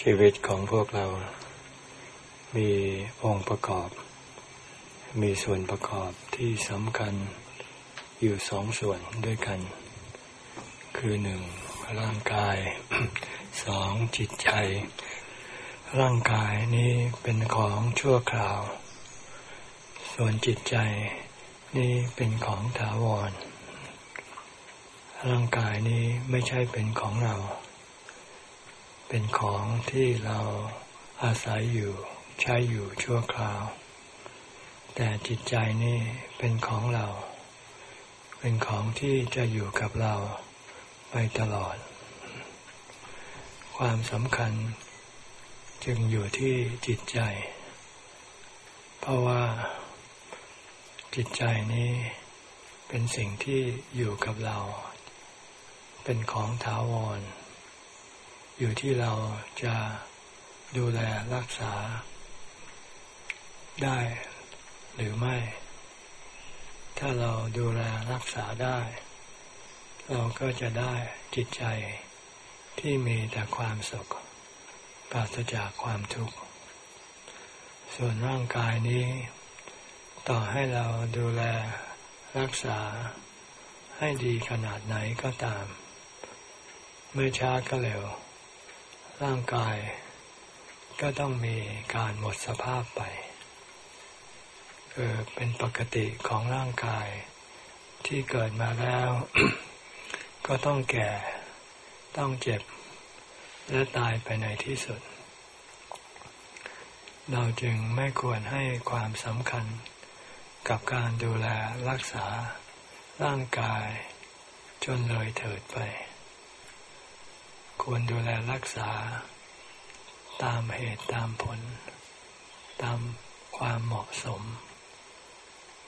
ชีวิตของพวกเรา มีองค์ประกอบ มีส่วนประกอบที่สำคัญอยู่สองส่วนด้วยกัน คือหนึ่งร่างกายสองจิตใจ ร่างกายนี้เป็นของชั่วคราว ส่วนจิตใจนี่เป็นของถาวร ร่างกายนี้ไม่ใช่เป็นของเรา เป็นของที่เราอาศัยอยู่ใช้อยู่ชั่วคราว แต่จิตใจนี่เป็นของเรา เป็นของที่จะอยู่กับเราไปตลอด ความสำคัญจึงอยู่ที่จิตใจ เพราะว่า จิตใจนี้เป็นสิ่งที่อยู่กับเรา เป็นของถาวร อยู่ที่เราจะดูแลรักษา ได้หรือไม่ ถ้าเราดูแลรักษาได้ เราก็จะได้จิตใจที่มีแต่ความสุขปราศจากความทุกข์ ส่วนร่างกายนี้ ต่อให้เราดูแลรักษาให้ดีขนาดไหนก็ตาม เมื่อช้าก็เร็ว ร่างกาย ก็ต้องมีการหมดสภาพไปคือเป็นปกติของร่างกาย ที่เกิดมาแล้ว ก็ต้องแก่ ต้องเจ็บ และตายไปในที่สุด เราจึงไม่ควรให้ความสำคัญกับการดูแลรักษาร่างกายจนเลยเถิดไป ควรดูแลรักษา ตามเหตุตามผล ตามความเหมาะสม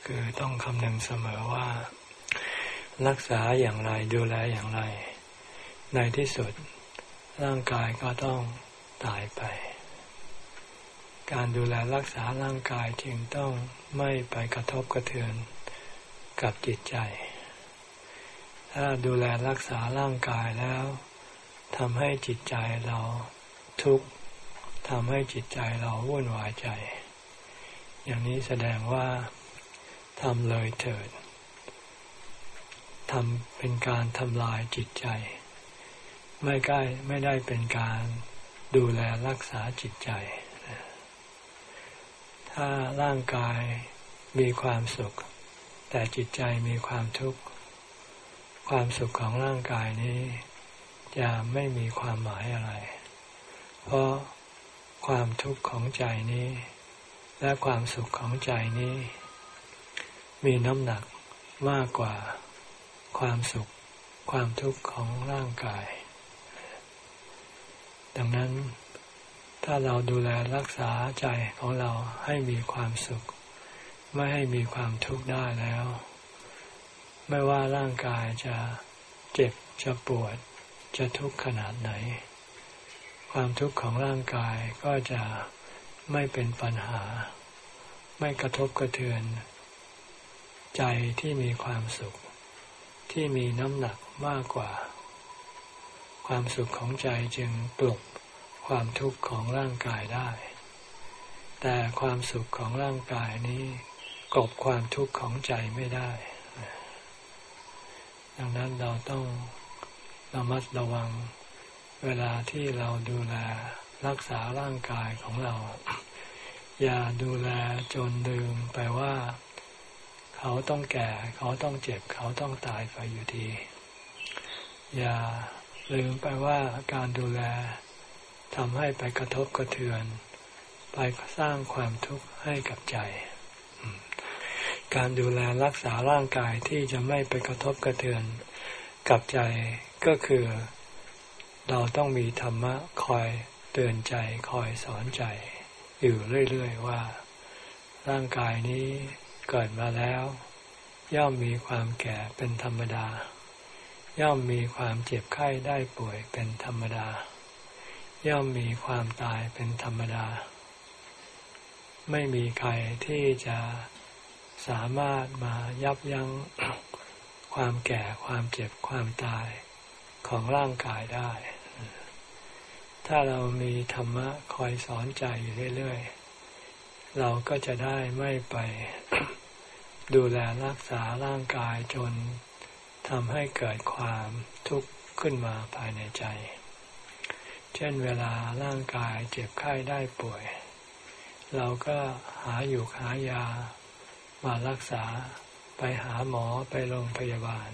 คือต้องคำนึงเสมอว่า รักษาอย่างไรดูแลอย่างไร ในที่สุดร่างกายก็ต้องตายไป การดูแลรักษาร่างกายจึงต้องไม่ไปกระทบกระเทือนกับจิตใจ ถ้าดูแลรักษาร่างกายแล้ว ทำให้จิตใจเราทุกข์ทำให้จิตใจเราวุ่นวายใจ อย่างนี้แสดงว่าทำเลยเถิดทำเป็นการทำลายจิตใจ ไม่ใกล้ไม่ได้เป็นการดูแลรักษาจิตใจ ถ้าร่างกายมีความสุข แต่จิตใจมีความทุกข์ ความสุขของร่างกายนี้ จะไม่มีความหมายอะไร เพราะความทุกข์ของใจนี้ และความสุขของใจนี้ มีน้ำหนักมากกว่าความสุขความทุกข์ของร่างกาย ดังนั้นถ้าเราดูแลรักษาใจของเราให้มีความสุข ไม่ให้มีความทุกข์ได้แล้ว ไม่ว่าร่างกายจะเจ็บจะปวด จะทุกข์ขนาดไหน ความทุกข์ของร่างกายก็จะไม่เป็นปัญหา ไม่กระทบกระเทือน ใจที่มีความสุข ที่มีน้ำหนักมากกว่า ความสุขของใจจึงปลุกความทุกข์ของร่างกายได้ แต่ความสุขของร่างกายนี้กบความทุกข์ของใจไม่ได้ ดังนั้นเราต้อง ระมัดระวัง เวลาที่เราดูแลรักษาร่างกายของเรา อย่าดูแลจนลืมไปว่า เขาต้องแก่ เขาต้องเจ็บ เขาต้องตายไปอยู่ดี อย่าลืมไปว่าการดูแลทำให้ไปกระทบกระเทือน ไปสร้างความทุกข์ให้กับใจ การดูแลรักษาร่างกายที่จะไม่ไปกระทบกระเทือนกับใจ ก็คือเราต้องมีธรรมะคอยเตือนใจคอยสอนใจ อยู่เรื่อยๆว่า ร่างกายนี้เกิดมาแล้ว ย่อมมีความแก่เป็นธรรมดา ย่อมมีความเจ็บไข้ได้ป่วยเป็นธรรมดา ย่อมมีความตายเป็นธรรมดา ไม่มีใครที่จะสามารถมายับยั้งความแก่ความเจ็บความตาย ของร่างกายได้ ถ้าเรามีธรรมะคอยสอนใจอยู่เรื่อยๆ เราก็จะได้ไม่ไปดูแลรักษาร่างกายจนทำให้เกิดความทุกข์ขึ้นมาภายในใจ เช่นเวลาร่างกายเจ็บไข้ได้ป่วย เราก็หาอยู่หายามารักษาไปหาหมอไปโรงพยาบาล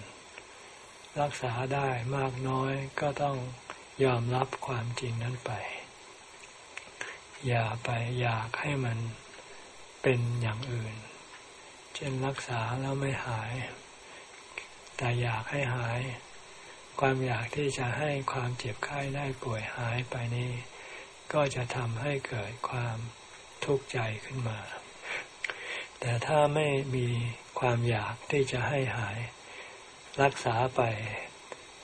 รักษาได้มากน้อยก็ต้องยอมรับความจริงนั้นไป อย่าไปอยากให้มันเป็นอย่างอื่น เช่นรักษาแล้วไม่หาย แต่อยากให้หาย ความอยากที่จะให้ความเจ็บไข้ได้ป่วยหายไปนี้ ก็จะทำให้เกิดความทุกข์ใจขึ้นมา แต่ถ้าไม่มีความอยากที่จะให้หาย รักษาไป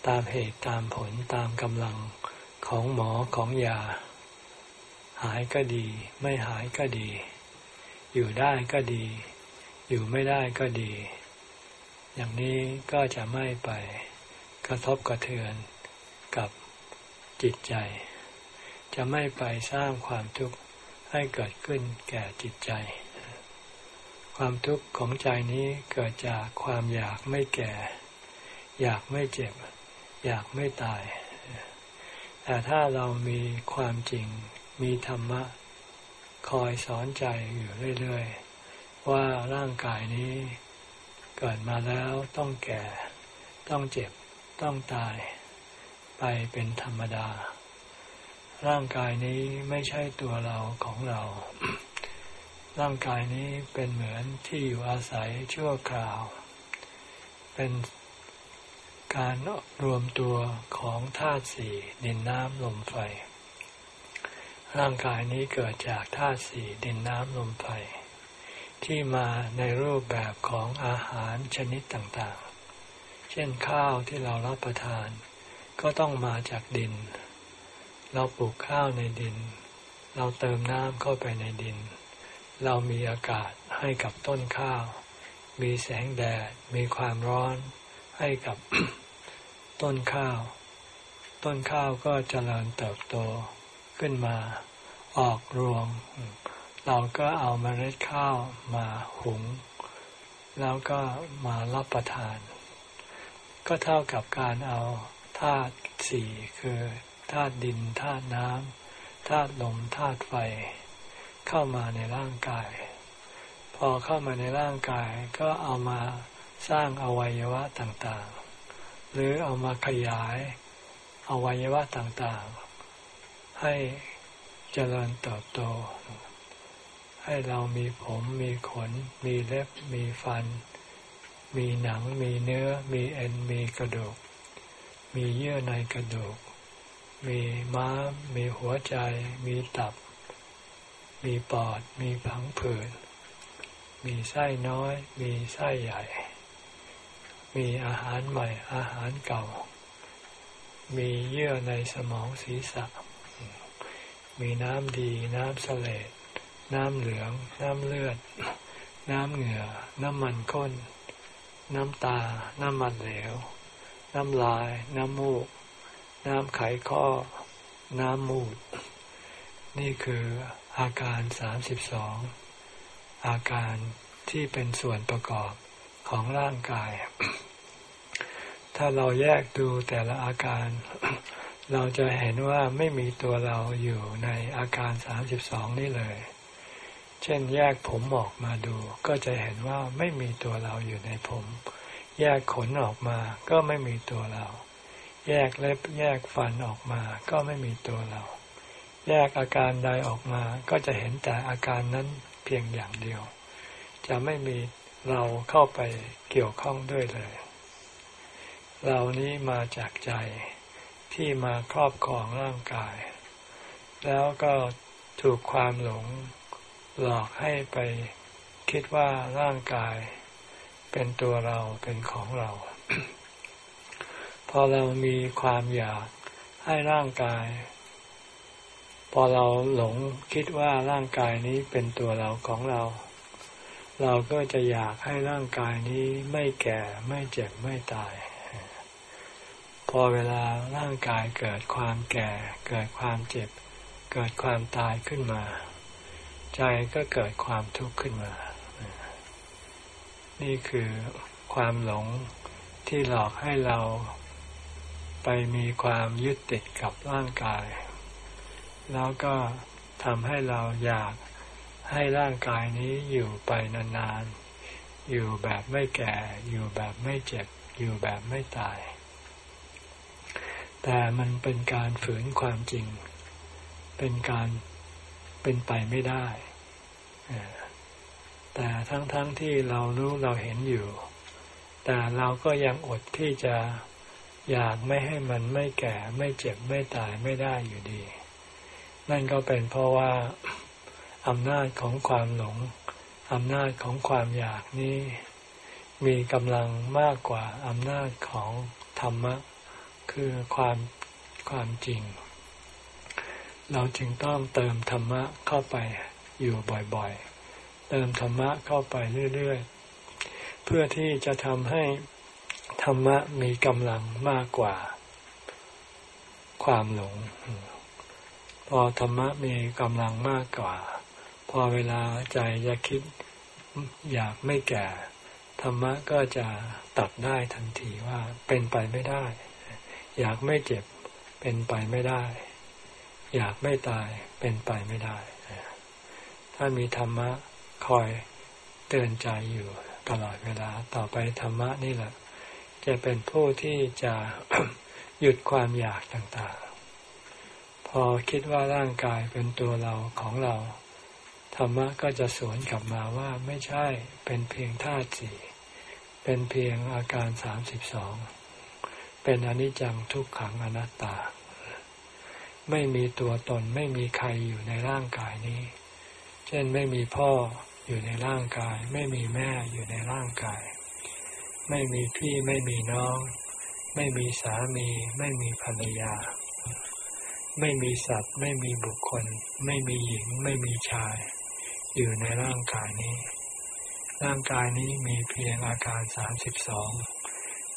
ตามเหตุตามผลตามกำลังของหมอของยา หายก็ดี ไม่หายก็ดี อยู่ได้ก็ดี อยู่ไม่ได้ก็ดี อย่างนี้ก็จะไม่ไปกระทบกระเทือนกับจิตใจ จะไม่ไปสร้างความทุกข์ให้เกิดขึ้นแก่จิตใจ ความทุกข์ของใจนี้เกิดจากความอยากไม่แก่ อยากไม่เจ็บ อยากไม่ตาย แต่ถ้าเรามีความจริง มีธรรมะ คอยสอนใจอยู่เรื่อยๆ ว่าร่างกายนี้เกิดมาแล้วต้องแก่ ต้องเจ็บ ต้องตาย ไปเป็นธรรมดา ร่างกายนี้ไม่ใช่ตัวเราของเรา ร่างกายนี้เป็นเหมือนที่อยู่อาศัยชั่วคราว เป็น การรวมตัวของธาตุสี่ดินน้ำลมไฟ ร่างกายนี้เกิดจากธาตุสี่ดินน้ำลมไฟ ที่มาในรูปแบบของอาหารชนิดต่างๆ เช่นข้าวที่เรารับประทาน ก็ต้องมาจากดิน เราปลูกข้าวในดิน เราเติมน้ำเข้าไปในดิน เรามีอากาศให้กับต้นข้าว มีแสงแดด มีความร้อนให้กับ ต้นข้าว ต้นข้าวก็เจริญเติบโตขึ้นมา ออกรวง เราก็เอามาเมล็ดข้าวมาหุง แล้วก็มารับประทาน ก็เท่ากับการเอาธาตุสี่คือธาตุดินธาตุน้ำธาตุลมธาตุไฟ เข้ามาในร่างกาย พอเข้ามาในร่างกายก็เอามาสร้างอวัยวะต่าง หรือเอามาขยายอวัยวะต่างๆ ให้เจริญเติบโต ให้เรามีผมมีขน มีเล็บ มีฟัน มีหนัง มีเนื้อ มีเอ็น มีกระดูก มีเยื่อในกระดูก มีม้าม มีหัวใจ มีตับ มีปอด มีผังผืดมีไส้น้อย มีไส้ใหญ่ มีอาหารใหม่อาหารเก่า มีเยื่อในสมองศีรษะ มีน้ำดีน้ำเสลดน้ำเหลือง น้ำเลือด น้ำเหงื่อ น้ำมันข้น น้ำตา น้ำมันเหลว น้ำลาย น้ำมูก น้ำไขข้อ น้ำมูด นี่คืออาการสามสิบสองอาการที่เป็นส่วนประกอบ ของร่างกาย ถ้าเราแยกดูแต่ละอาการ เราจะเห็นว่าไม่มีตัวเราอยู่ในอาการสามสิบสองนี่เลย เช่นแยกผมออกมาดู ก็จะเห็นว่าไม่มีตัวเราอยู่ในผม แยกขนออกมา ก็ไม่มีตัวเรา แยกเล็บแยกฟันออกมา ก็ไม่มีตัวเรา แยกอาการใดออกมา ก็จะเห็นแต่อาการนั้นเพียงอย่างเดียวจะไม่มี เราเข้าไปเกี่ยวข้องด้วยเลย เรานี้มาจากใจที่มาครอบครองร่างกาย แล้วก็ถูกความหลงหลอกให้ไปคิดว่าร่างกาย เป็นตัวเราเป็นของเรา พอเรามีความอยากให้ร่างกาย พอเราหลงคิดว่าร่างกายนี้เป็นตัวเราของเรา เราก็จะอยากให้ร่างกายนี้ไม่แก่ไม่เจ็บไม่ตาย พอเวลาร่างกายเกิดความแก่ เกิดความเจ็บ เกิดความตายขึ้นมา ใจก็เกิดความทุกข์ขึ้นมา นี่คือความหลงที่หลอกให้เราไปมีความยึดติดกับร่างกาย แล้วก็ทำให้เราอยาก ให้ร่างกายนี้อยู่ไปนานๆ อยู่แบบไม่แก่ อยู่แบบไม่เจ็บ อยู่แบบไม่ตาย แต่มันเป็นการฝืนความจริง เป็นการเป็นไปไม่ได้ แต่ทั้งๆทที่เรารู้เราเห็นอยู่ แต่เราก็ยังอดที่จะอยากไม่ให้มันไม่แก่ไม่เจ็บไม่ตายไม่ได้อยู่ดี นั่นก็เป็นเพราะว่า อำนาจของความหลงอำนาจของความอยากนี้มีกำลังมากกว่าอำนาจของธรรมะ คือความความจริง เราจึงต้องเติมธรรมะเข้าไปอยู่บ่อยๆ เติมธรรมะเข้าไปเรื่อยๆ เพื่อที่จะทำให้ธรรมะมีกำลังมากกว่า ความหลง พอธรรมะมีกำลังมากกว่า พอเวลาใจจะคิดอยากไม่แก่ ธรรมะก็จะตัดได้ทันทีว่าเป็นไปไม่ได้ อยากไม่เจ็บเป็นไปไม่ได้ อยากไม่ตายเป็นไปไม่ได้ ถ้ามีธรรมะคอยเตือนใจอยู่ตลอดเวลาต่อไปธรรมะนี่แหละ จะเป็นผู้ที่จะหยุดความอยากต่างๆ พอคิดว่าร่างกายเป็นตัวเราของเรา ธรรมะก็จะสวนกลับมาว่าไม่ใช่เป็นเพียงธาตุสี่เป็นเพียงอาการสามสิบสองเป็นอนิจจังทุกขังอนัตตา ไม่มีตัวตนไม่มีใครอยู่ในร่างกายนี้ เช่นไม่มีพ่ออยู่ในร่างกาย ไม่มีแม่อยู่ในร่างกาย ไม่มีพี่ไม่มีน้อง ไม่มีสามี ไม่มีภรรยา ไม่มีสัตว์ ไม่มีบุคคล ไม่มีหญิง ไม่มีชาย อยู่ในร่างกายนี้ ร่างกายนี้มีเพียงอาการสามสิบสอง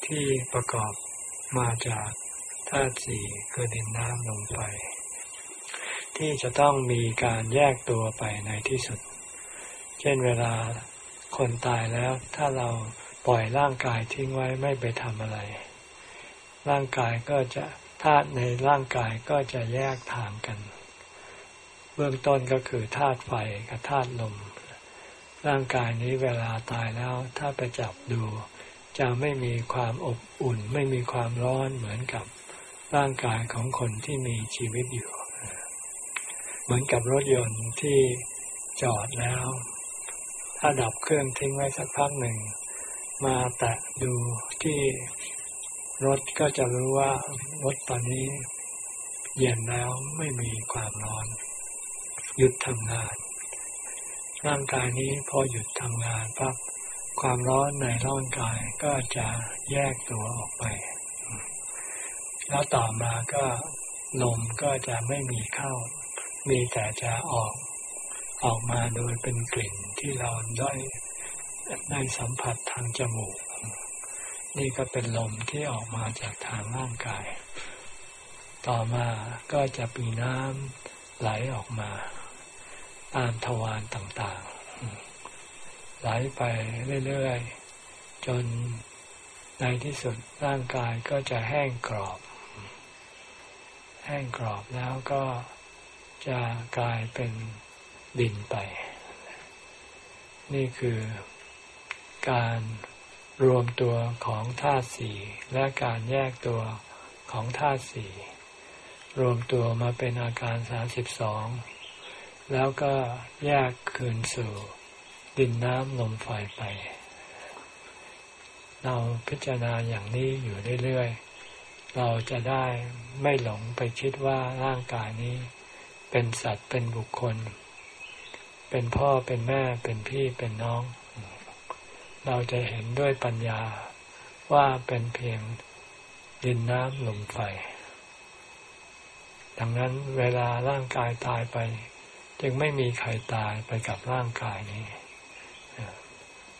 ที่ประกอบมาจากธาตุสี่คือดินน้ำลมไฟที่จะต้องมีการแยกตัวไปในที่สุด เช่นเวลาคนตายแล้วถ้าเราปล่อยร่างกายทิ้งไว้ไม่ไปทำอะไร ร่างกายก็จะธาตุในร่างกายก็จะแยกทางกัน บื้องต้นก็คือธาตุไฟกับธาตุลม ร่างกายนี้เวลาตายแล้ว ถ้าไปจับดู จะไม่มีความอบอุ่น ไม่มีความร้อนเหมือนกับร่างกายของคนที่มีชีวิตอยู่ เหมือนกับรถยนต์ที่จอดแล้ว ถ้าดับเครื่องทิ้งไว้สักพักหนึ่ง มาแตะดูที่รถก็จะรู้ว่ารถตอนนี้เย็นแล้วไม่มีความร้อน ยุดทำงาน ร่างกายนี้พอหยุดทำงานปั๊บความร้อนในร่างกายก็จะแยกตัวออกไป แล้วต่อมาก็ลมก็จะไม่มีเข้า มีแต่จะออก ออกมาโดยเป็นกลิ่นที่เราได้ได้สัมผัสทางจมูก นี่ก็เป็นลมที่ออกมาจากทางร่างกาย ต่อมาก็จะมีน้ำไหลออกมา ตามทวารต่างๆ ไหลไปเรื่อยๆ จนในที่สุดร่างกายก็จะแห้งกรอบ แห้งกรอบแล้วก็จะกลายเป็นดินไป นี่คือการรวมตัวของธาตุสี่และการแยกตัวของธาตุสี่รวมตัวมาเป็นอาการสามสิบสอง แล้วก็แยกคืนสู่ดินน้ำลมไฟไป เราพิจารณาอย่างนี้อยู่เรื่อยๆ เราจะได้ไม่หลงไปคิดว่าร่างกายนี้ เป็นสัตว์เป็นบุคคล เป็นพ่อเป็นแม่เป็นพี่เป็นน้อง เราจะเห็นด้วยปัญญาว่าเป็นเพียงดินน้ำลมไฟ ดังนั้นเวลาร่างกายตายไป จึงไม่มีใครตายไปกับร่างกายนี้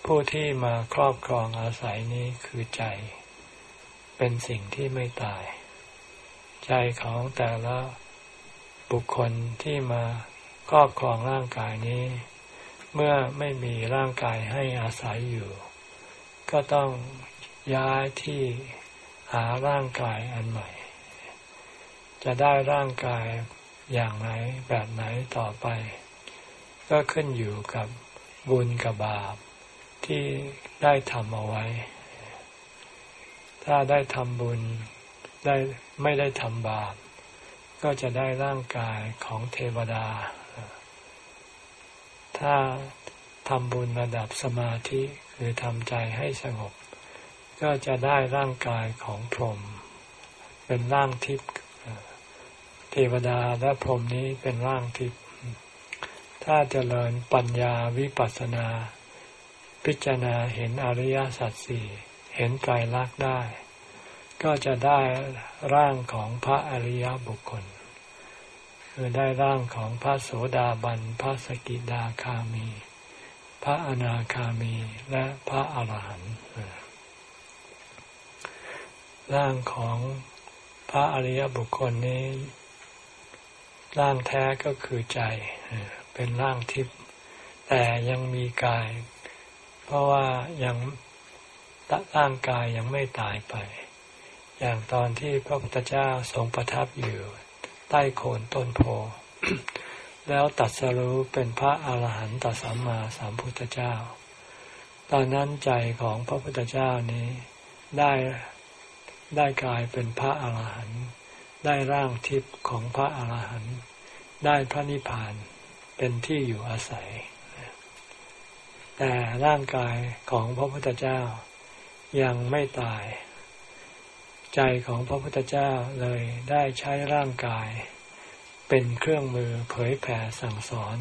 ผู้ที่มาครอบครองอาศัยนี้คือใจเเป็นสิ่งที่ไม่ตาย ใจของแต่ละบุคคลที่มาครอบครองร่างกายนี้ เมื่อไม่มีร่างกายให้อาศัยอยู่ ก็ต้องย้ายที่หาร่างกายอันใหม่ จะได้ร่างกาย อย่างไหนแบบไหนต่อไป ก็ขึ้นอยู่กับบุญกับบาปที่ได้ทำเอาไว้ ถ้าได้ทำบุญได้ไม่ได้ทำบาป ก็จะได้ร่างกายของเทวดา ถ้าทำบุญระดับสมาธิคือทำใจให้สงบ ก็จะได้ร่างกายของพรหมเป็นร่างทิพย์ เทวดาและพรหมนี้เป็นร่างทิพย์ถ้าเจริญปัญญาวิปัสสนา พิจารณาเห็นอริยสัจสี่เห็นไตรลักษณ์ได้ ก็จะได้ร่างของพระอริยบุคคล คือได้ร่างของพระโสดาบัน พระสกิดาคามี พระอนาคามีและพระอาหารหันต์ร่างของพระอริยบุคคลนี้ ร่างแท้ก็คือใจ เป็นร่างทิพย์แต่ยังมีกาย เพราะว่ายังร่างกายยังไม่ตายไป อย่างตอนที่พระพุทธเจ้าทรงประทับอยู่ ใต้โคนต้นโพแล้วตัดสรู้เป็นพระอาหารหันตสัมมาสัมพุทธเจ้า ตอนนั้นใจของพระพุทธเจ้านี้ได้ได้กลายเป็นพระอาหารหันต์ ได้ร่างทิพย์ของพระอาหารหันต์ได้พระนิพพานเป็นที่อยู่อาศัย แต่ร่างกายของพระพุทธเจ้ายังไม่ตาย ใจของพระพุทธเจ้าเลยได้ใช้ร่างกาย เป็นเครื่องมือเผยแผ่สั่งสอน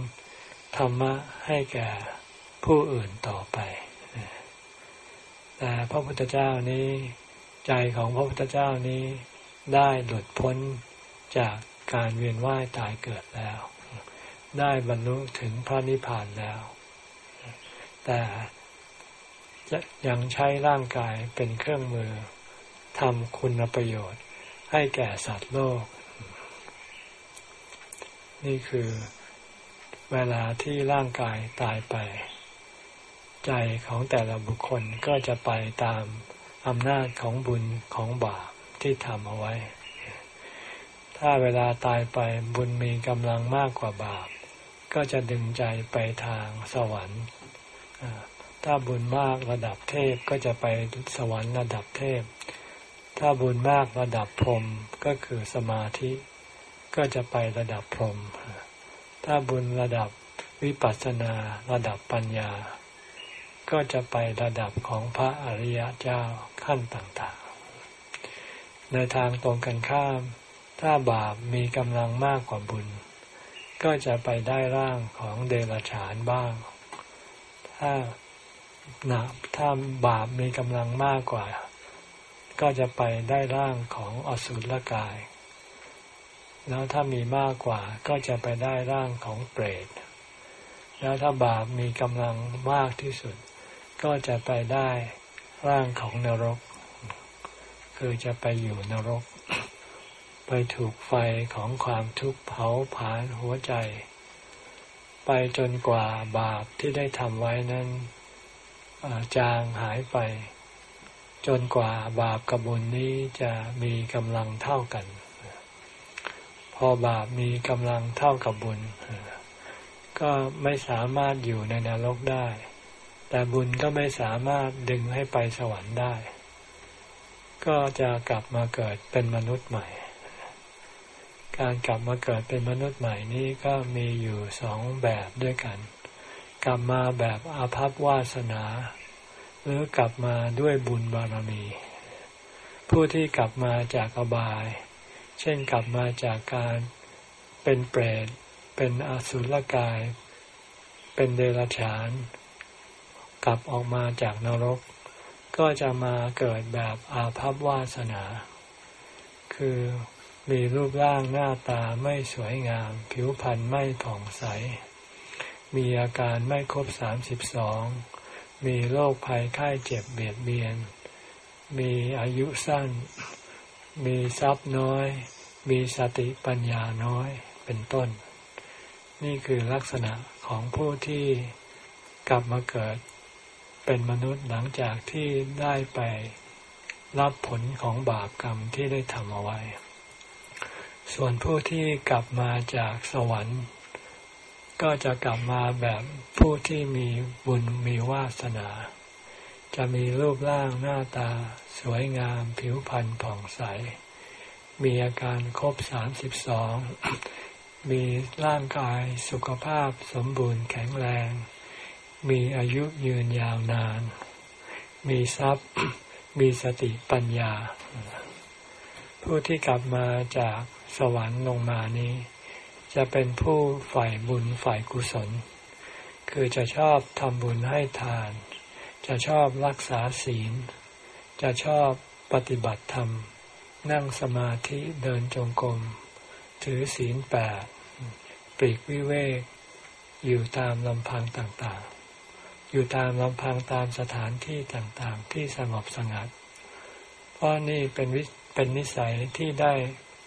ธรรมะให้แก่ผู้อื่นต่อไป แต่พระพุทธเจ้านี้ ใจของพระพุทธเจ้านี้ ได้หลุดพ้นจากการเวียนว่ายตายเกิดแล้ว ได้บรรลุถึงพระนิพพานแล้ว แต่ยังใช้ร่างกายเป็นเครื่องมือทำคุณประโยชน์ให้แก่สัตว์โลก นี่คือเวลาที่ร่างกายตายไป ใจของแต่ละบุคคลก็จะไปตามอำนาจของบุญของบาป ที่ทำเอาไว้ ถ้าเวลาตายไปบุญมีกำลังมากกว่าบาป ก็จะดึงใจไปทางสวรรค์ถ้าบุญมากระดับเทพก็จะไปสวรรค์ระดับเทพ ถ้าบุญมากระดับพรหมก็คือสมาธิ ก็จะไประดับพรหมถ้าบุญระดับวิปัสสนาระดับปัญญา ก็จะไประดับของพระอริยเจ้าขั้นต่างๆ ในทางตรงกันข้าม ถ้าบาปมีกำลังมากกว่าบุญ ก็จะไปได้ร่างของเดรัจฉานบ้าง ถ้าหนักถ้าบาปมีกำลังมากกว่า ก็จะไปได้ร่างของอสุรกาย แล้วถ้ามีมากกว่าก็จะไปได้ร่างของเปรต แล้วถ้าบาปมีกำลังมากที่สุด ก็จะไปได้ร่างของนรก คือจะไปอยู่นรก ไปถูกไฟของความทุกข์เผาผลาญหัวใจ ไปจนกว่าบาปที่ได้ทำไว้นั้นจางหายไป จนกว่าบาปกับบุญนี้จะมีกำลังเท่ากัน พอบาปมีกำลังเท่ากับบุญ ก็ไม่สามารถอยู่ในนรกได้ แต่บุญก็ไม่สามารถดึงให้ไปสวรรค์ได้ ก็จะกลับมาเกิดเป็นมนุษย์ใหม่ การกลับมาเกิดเป็นมนุษย์ใหม่นี้ก็มีอยู่สองแบบด้วยกัน กลับมาแบบอาภัพวาสนา หรือกลับมาด้วยบุญบารมี ผู้ที่กลับมาจากอบาย เช่นกลับมาจากการเป็นเปรต เป็นอสุรกาย เป็นเดรัจฉาน กลับออกมาจากนรก ก็จะมาเกิดแบบอาภัพวาสนา คือมีรูปร่างหน้าตาไม่สวยงาม ผิวพรรณไม่ผ่องใส มีอาการไม่ครบสามสิบสองมีโรคภัยไข้เจ็บเบียดเบียน มีอายุสั้น มีทรัพย์น้อย มีสติปัญญาน้อยเป็นต้น นี่คือลักษณะของผู้ที่กลับมาเกิด เป็นมนุษย์หลังจากที่ได้ไปรับผลของบาปกรรมที่ได้ทำเอาไว้ ส่วนผู้ที่กลับมาจากสวรรค์ ก็จะกลับมาแบบผู้ที่มีบุญมีวาสนา จะมีรูปร่างหน้าตา สวยงามผิวพรรณผ่องใส มีอาการครบสามสิบสองมีร่างกายสุขภาพสมบูรณ์แข็งแรง มีอายุยืนยาวนาน มีทรัพย์ มีสติปัญญา ผู้ที่กลับมาจากสวรรค์ลงมานี้ จะเป็นผู้ฝ่ายบุญฝ่ายกุศล คือจะชอบทำบุญให้ทาน จะชอบรักษาศีล จะชอบปฏิบัติธรรม นั่งสมาธิเดินจงกรมถือศีลแปดปลีกวิเวกอยู่ตามลำพังต่าง อยู่ตามลำพังตามสถานที่ต่างๆ ที่สงบสงัด เพราะนี่เป็นวิเป็นนิสัยที่ได้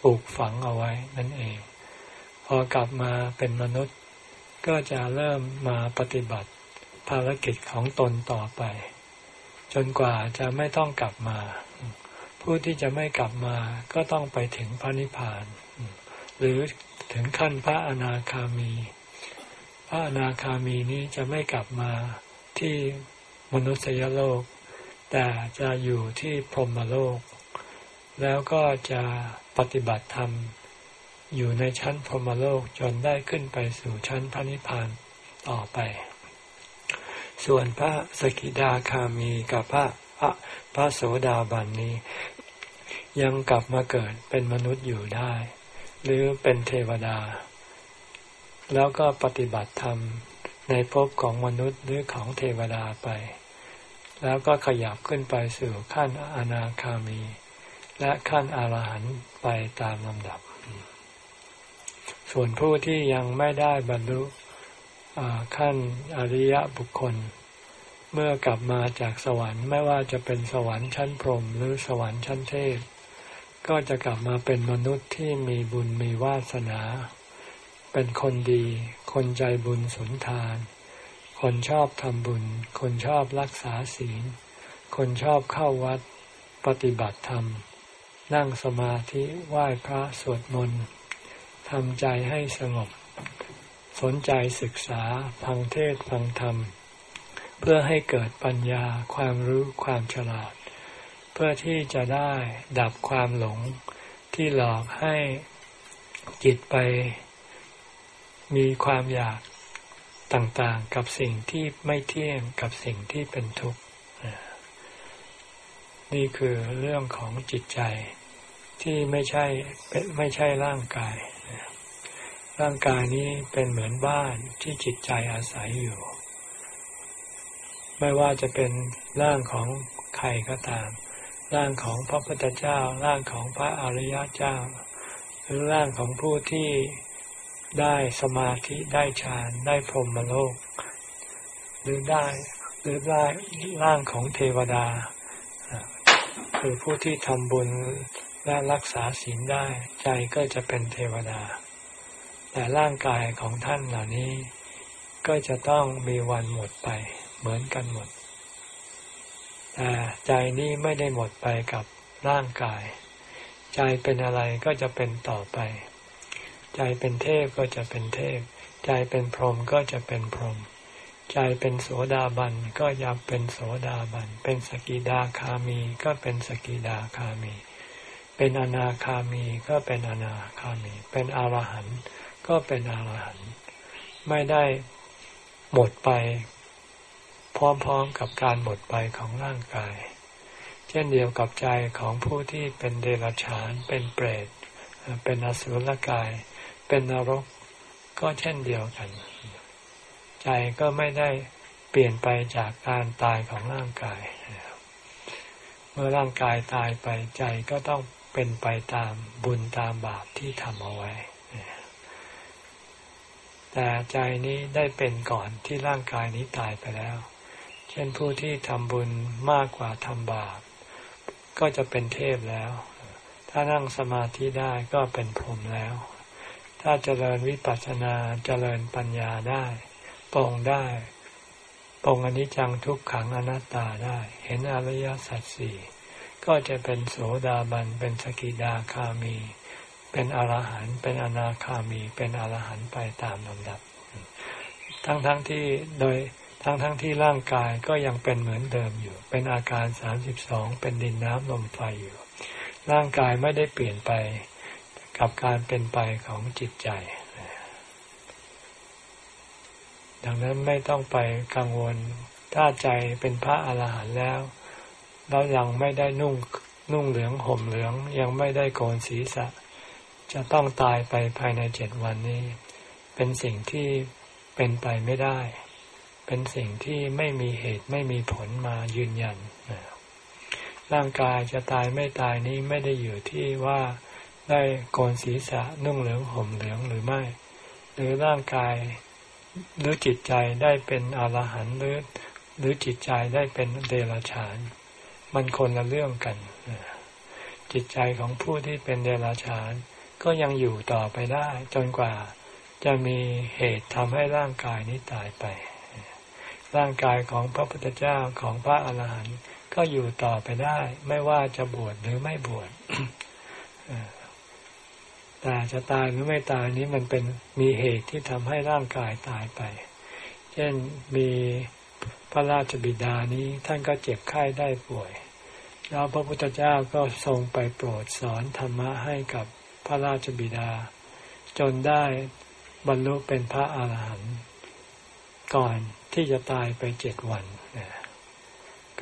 ปลูกฝังเอาไว้นั่นเอง พอกลับมาเป็นมนุษย์ก็จะเริ่มมาปฏิบัติภารกิจของตนต่อไป จนกว่าจะไม่ต้องกลับมา ผู้ที่จะไม่กลับมาก็ต้องไปถึงพระนิพพาน หรือถึงขั้นพระอนาคามี พระอนาคามีนี้จะไม่กลับมา ที่มนุษยโลก แต่จะอยู่ที่พรหมโลก แล้วก็จะปฏิบัติธรรม อยู่ในชั้นพรหมโลกจนได้ขึ้นไปสู่ชั้นพระนิพพานต่อไป ส่วนพระสกิดาคามีกับพระพระพระโสดาบันนี้ ยังกลับมาเกิดเป็นมนุษย์อยู่ได้ หรือเป็นเทวดา แล้วก็ปฏิบัติธรรม ในภพของมนุษย์หรือของเทวดาไป แล้วก็ขยับขึ้นไปสู่ขั้นอนาคามี และขั้นอรหันต์ไปตามลำดับ ส่วนผู้ที่ยังไม่ได้บรรลุขั้นอริยบุคคล เมื่อกลับมาจากสวรรค์ไม่ว่าจะเป็นสวรรค์ชั้นพรหมหรือสวรรค์ชั้นเทพก็จะกลับมาเป็นมนุษย์ที่มีบุญมีวาสนา เป็นคนดี คนใจบุญสุนทาน คนชอบทำบุญ คนชอบรักษาศีล คนชอบเข้าวัดปฏิบัติธรรม นั่งสมาธิไหว้พระสวดมนต์ทำใจให้สงบ สนใจศึกษาฟังเทศฟังธรรม เพื่อให้เกิดปัญญาความรู้ความฉลาด เพื่อที่จะได้ดับความหลงที่หลอกให้จิตไป มีความอยากต่างๆ กับสิ่งที่ไม่เที่ยงกับสิ่งที่เป็นทุกข์นี่คือเรื่องของจิตใจที่ไม่ใช่ไม่ใช่ร่างกาย ร่างกายนี้เป็นเหมือนบ้านที่จิตใจอาศัยอยู่ ไม่ว่าจะเป็นร่างของใครก็ตาม ร่างของพระพุทธเจ้า ร่างของพระอริยเจ้า หรือร่างของผู้ที่ ได้สมาธิได้ฌานได้พรหมโลก หรือได้หรือได้ร่างของเทวดาคือผู้ที่ทำบุญและรักษาศีลได้ใจก็จะเป็นเทวดา แต่ร่างกายของท่านเหล่านี้ ก็จะต้องมีวันหมดไป เหมือนกันหมด แต่ใจนี้ไม่ได้หมดไปกับร่างกาย ใจเป็นอะไรก็จะเป็นต่อไป ใจเป็นเทพก็จะเป็นเทพ ใจเป็นพรหมก็จะเป็นพรหมใจเป็นโสดาบันก็ยากเป็นโสดาบัน เป็นสกิดาคามีก็เป็นสกิดาคามี เป็นอนาคามีก็เป็นอนาคามี เป็นอรหันต์ก็เป็นอรหันต์ไม่ได้หมดไป พร้อมๆกับการหมดไปของร่างกาย เช่นเดียวกับใจของผู้ที่เป็นเดรัจฉาน เป็นเปรต เป็นอสุรกาย เป็นนรกก็เช่นเดียวกัน ใจก็ไม่ได้เปลี่ยนไปจากการตายของร่างกาย เมื่อร่างกายตายไปใจก็ต้องเป็นไปตามบุญตามบาปที่ทำเอาไว้ แต่ใจนี้ได้เป็นก่อนที่ร่างกายนี้ตายไปแล้ว เช่นผู้ที่ทำบุญมากกว่าทำบาป ก็จะเป็นเทพแล้ว ถ้านั่งสมาธิได้ก็เป็นพรหมแล้ว ถ้าเจริญวิปัสสนาเจริญปัญญาได้ปองได้ปองอนิจจังทุกขังอนัตตาได้ เห็นอริยสัจสี่ก็จะเป็นโสดาบันเป็นสกิดาคามี เป็นอรหันต์เป็นอนาคามี เป็นอรหันต์ไปตามลำดับ ทั้งๆทที่โดยทั้งๆทที่ร่างกายก็ยังเป็นเหมือนเดิมอยู่ เป็นอาการสามสิบสองเป็นดินน้ำลมไฟอยู่ ร่างกายไม่ได้เปลี่ยนไป กับการเป็นไปของจิตใจ ดังนั้นไม่ต้องไปกังวล ถ้าใจเป็นพระอาหารหันต์แล้วเรายังไม่ได้นุ่งนุ่งเหลืองห่มเหลือง ยังไม่ได้โกนศีรษะ จะต้องตายไปภายในเจ็ดวันนี้ เป็นสิ่งที่เป็นไปไม่ได้ เป็นสิ่งที่ไม่มีเหตุไม่มีผลมายืนยัน ร่างกายจะตายไม่ตายนี้ไม่ได้อยู่ที่ว่า ได้โกนศีรษะนุ่งเหลืองห่มเหลืองหรือไม่ หรือร่างกายหรือจิตใจได้เป็นอรหันต์หรือหรือจิตใจได้เป็นเดรัจฉาน มันคนละเรื่องกัน จิตใจของผู้ที่เป็นเดรัจฉาน ก็ยังอยู่ต่อไปได้ จนกว่าจะมีเหตุทำให้ร่างกายนี้ตายไป ร่างกายของพระพุทธเจ้าของพระอรหันต์ก็อยู่ต่อไปได้ ไม่ว่าจะบวชหรือไม่บวช แต่จะตายหรือไม่ตายนี้มันเป็นมีเหตุที่ทำให้ร่างกายตายไป เช่นมีพระราชบิดานี้ท่านก็เจ็บไข้ได้ป่วย แล้วพระพุทธเจ้าก็ทรงไปโปรดสอนธรรมะให้กับพระราชบิดา จนได้บรรลุเป็นพระอาหารหันต์ก่อนที่จะตายไปเจ็ดวัน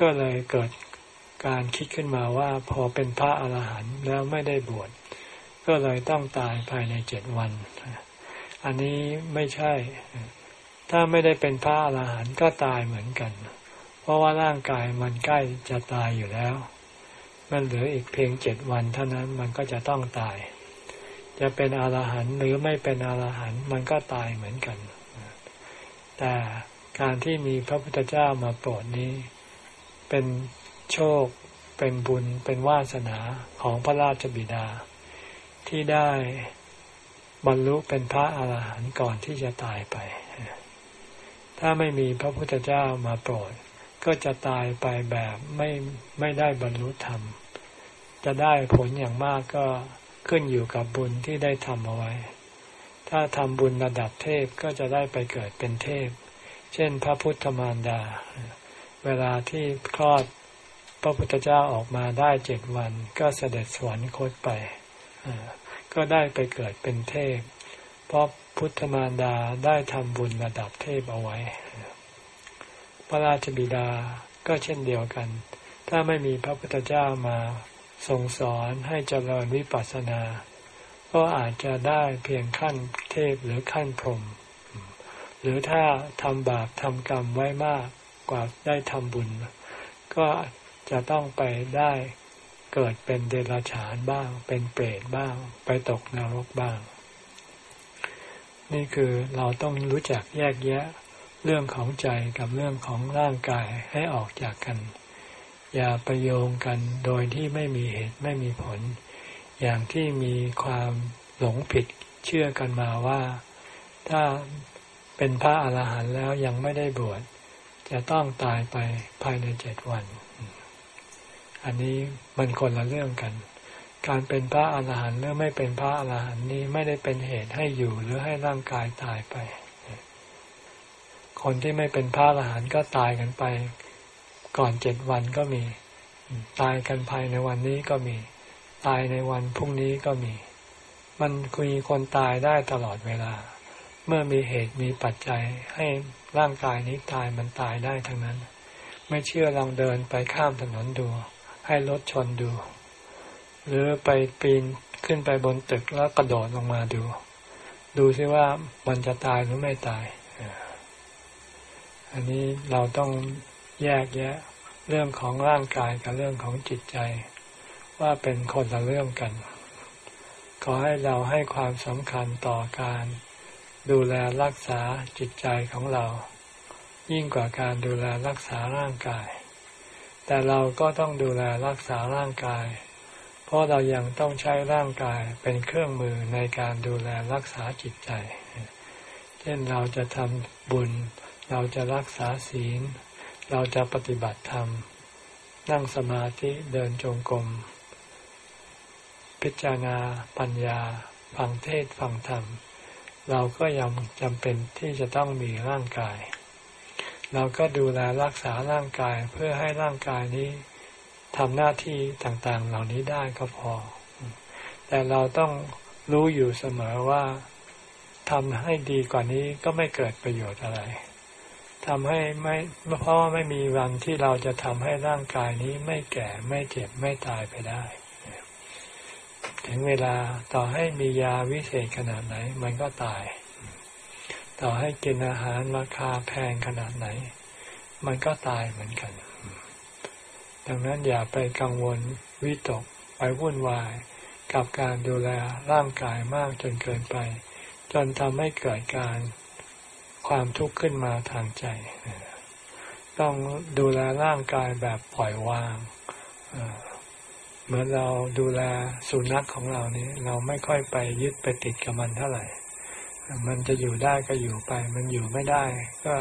ก็เลยเกิดการคิดขึ้นมาว่าพอเป็นพระอาหารหันต์แล้วไม่ได้บวช ก็เลยต้องตายภายในเจ็ดวัน อันนี้ไม่ใช่ ถ้าไม่ได้เป็นพระอรหันต์ก็ตายเหมือนกัน เพราะว่าร่างกายมันใกล้จะตายอยู่แล้ว มันเหลืออีกเพียงเจ็ดวัน เท่านั้นมันก็จะต้องตาย จะเป็นอรหันต์หรือไม่เป็นอรหันต์มันก็ตายเหมือนกัน แต่การที่มีพระพุทธเจ้ามาโปรดนี้ เป็นโชค เป็นบุญ เป็นวาสนาของพระราชบิดา ที่ได้บรรลุเป็นพระอาหารหันต์ก่อนที่จะตายไป ถ้าไม่มีพระพุทธเจ้ามาโปรด ก็จะตายไปแบบไม่ไม่ได้บรรลุธรรม จะได้ผลอย่างมากก็ขึ้นอยู่กับบุญที่ได้ทำเอาไว้ ถ้าทำบุญระดับเทพก็จะได้ไปเกิดเป็นเทพ เช่น พระพุทธมารดา เวลาที่คลอดพระพุทธเจ้าออกมาได้เจ็ดวันก็เสด็จสวรรคตไป ก็ได้ไปเกิดเป็นเทพ เพราะพุทธมารดาได้ทำบุญระดับเทพเอาไว้ พระราชบิดาก็เช่นเดียวกัน ถ้าไม่มีพระพุทธเจ้ามาทรงสอนให้เจริญวิปัสสนา ก็อาจจะได้เพียงขั้นเทพหรือขั้นพรหมหรือถ้าทำบาปทำกรรมไว้มากกว่าได้ทำบุญ ก็จะต้องไปได้ เกิดเป็นเดรัจฉานบ้าง เป็นเปรตบ้าง ไปตกนรกบ้าง นี่คือเราต้องรู้จักแยกแยะเรื่องของใจกับเรื่องของร่างกายให้ออกจากกัน อย่าไปโยงกันโดยที่ไม่มีเหตุไม่มีผล อย่างที่มีความหลงผิดเชื่อกันมาว่า ถ้าเป็นพระอาหารหันต์แล้วยังไม่ได้บวชจะต้องตายไปภายในเจ็ดวัน อันนี้มันคนละเรื่องกัน การเป็นพระอาหารหันต์หรือไม่เป็นพระอาหารหันต์นี้ไม่ได้เป็นเหตุให้อยู่หรือให้ร่างกายตายไป คนที่ไม่เป็นพระอาหารหันต์ก็ตายกันไป ก่อนเจ็ดวันก็มี ตายกันภายในวันนี้ก็มี ตายในวันพรุ่งนี้ก็มี มันมีคนตายได้ตลอดเวลา เมื่อมีเหตุมีปัจจัยให้ร่างกายนี้ตายมันตายได้ทั้งนั้น ไม่เชื่อลองเดินไปข้ามถนนดู ให้รถชนดู หรือไปปีนขึ้นไปบนตึกแล้วกระโดดลงมาดู ดูซิว่ามันจะตายหรือไม่ตาย อันนี้เราต้องแยกแยะเรื่องของร่างกายกับเรื่องของจิตใจ ว่าเป็นคนละเรื่องกัน ขอให้เราให้ความสำคัญต่อการดูแลรักษาจิตใจของเรา ยิ่งกว่าการดูแลรักษาร่างกาย แต่เราก็ต้องดูแลรักษาร่างกาย เพราะเรายังต้องใช้ร่างกายเป็นเครื่องมือในการดูแลรักษาจิตใจ เช่นเราจะทำบุญ เราจะรักษาศีล เราจะปฏิบัติธรรม นั่งสมาธิเดินจงกรม พิจารณาปัญญา ฟังเทศฟังธรรม เราก็ยังจำเป็นที่จะต้องมีร่างกาย เราก็ดูแลรักษาร่างกายเพื่อให้ร่างกายนี้ทำหน้าที่ต่างๆ เหล่านี้ได้ก็พอ แต่เราต้องรู้อยู่เสมอว่าทำให้ดีกว่านี้ก็ไม่เกิดประโยชน์อะไรทำให้ไม่เพราะว่าไม่มีวันที่เราจะทำให้ร่างกายนี้ไม่แก่ไม่เจ็บไม่ตายไปได้ ถึงเวลาต่อให้มียาวิเศษขนาดไหน มันก็ตาย ต่อให้กินอาหารราคาแพงขนาดไหน มันก็ตายเหมือนกัน ดังนั้นอย่าไปกังวลวิตกไปวุ่นวายกับการดูแลร่างกายมากจนเกินไป จนทำให้เกิดการความทุกข์ขึ้นมาทางใจ ต้องดูแลร่างกายแบบปล่อยวาง เหมือนเราดูแลสุนัขของเรานี้ เราไม่ค่อยไปยึดไปติดกับมันเท่าไหร่ มันจะอยู่ได้ก็อยู่ไป มันอยู่ไม่ได้ ก็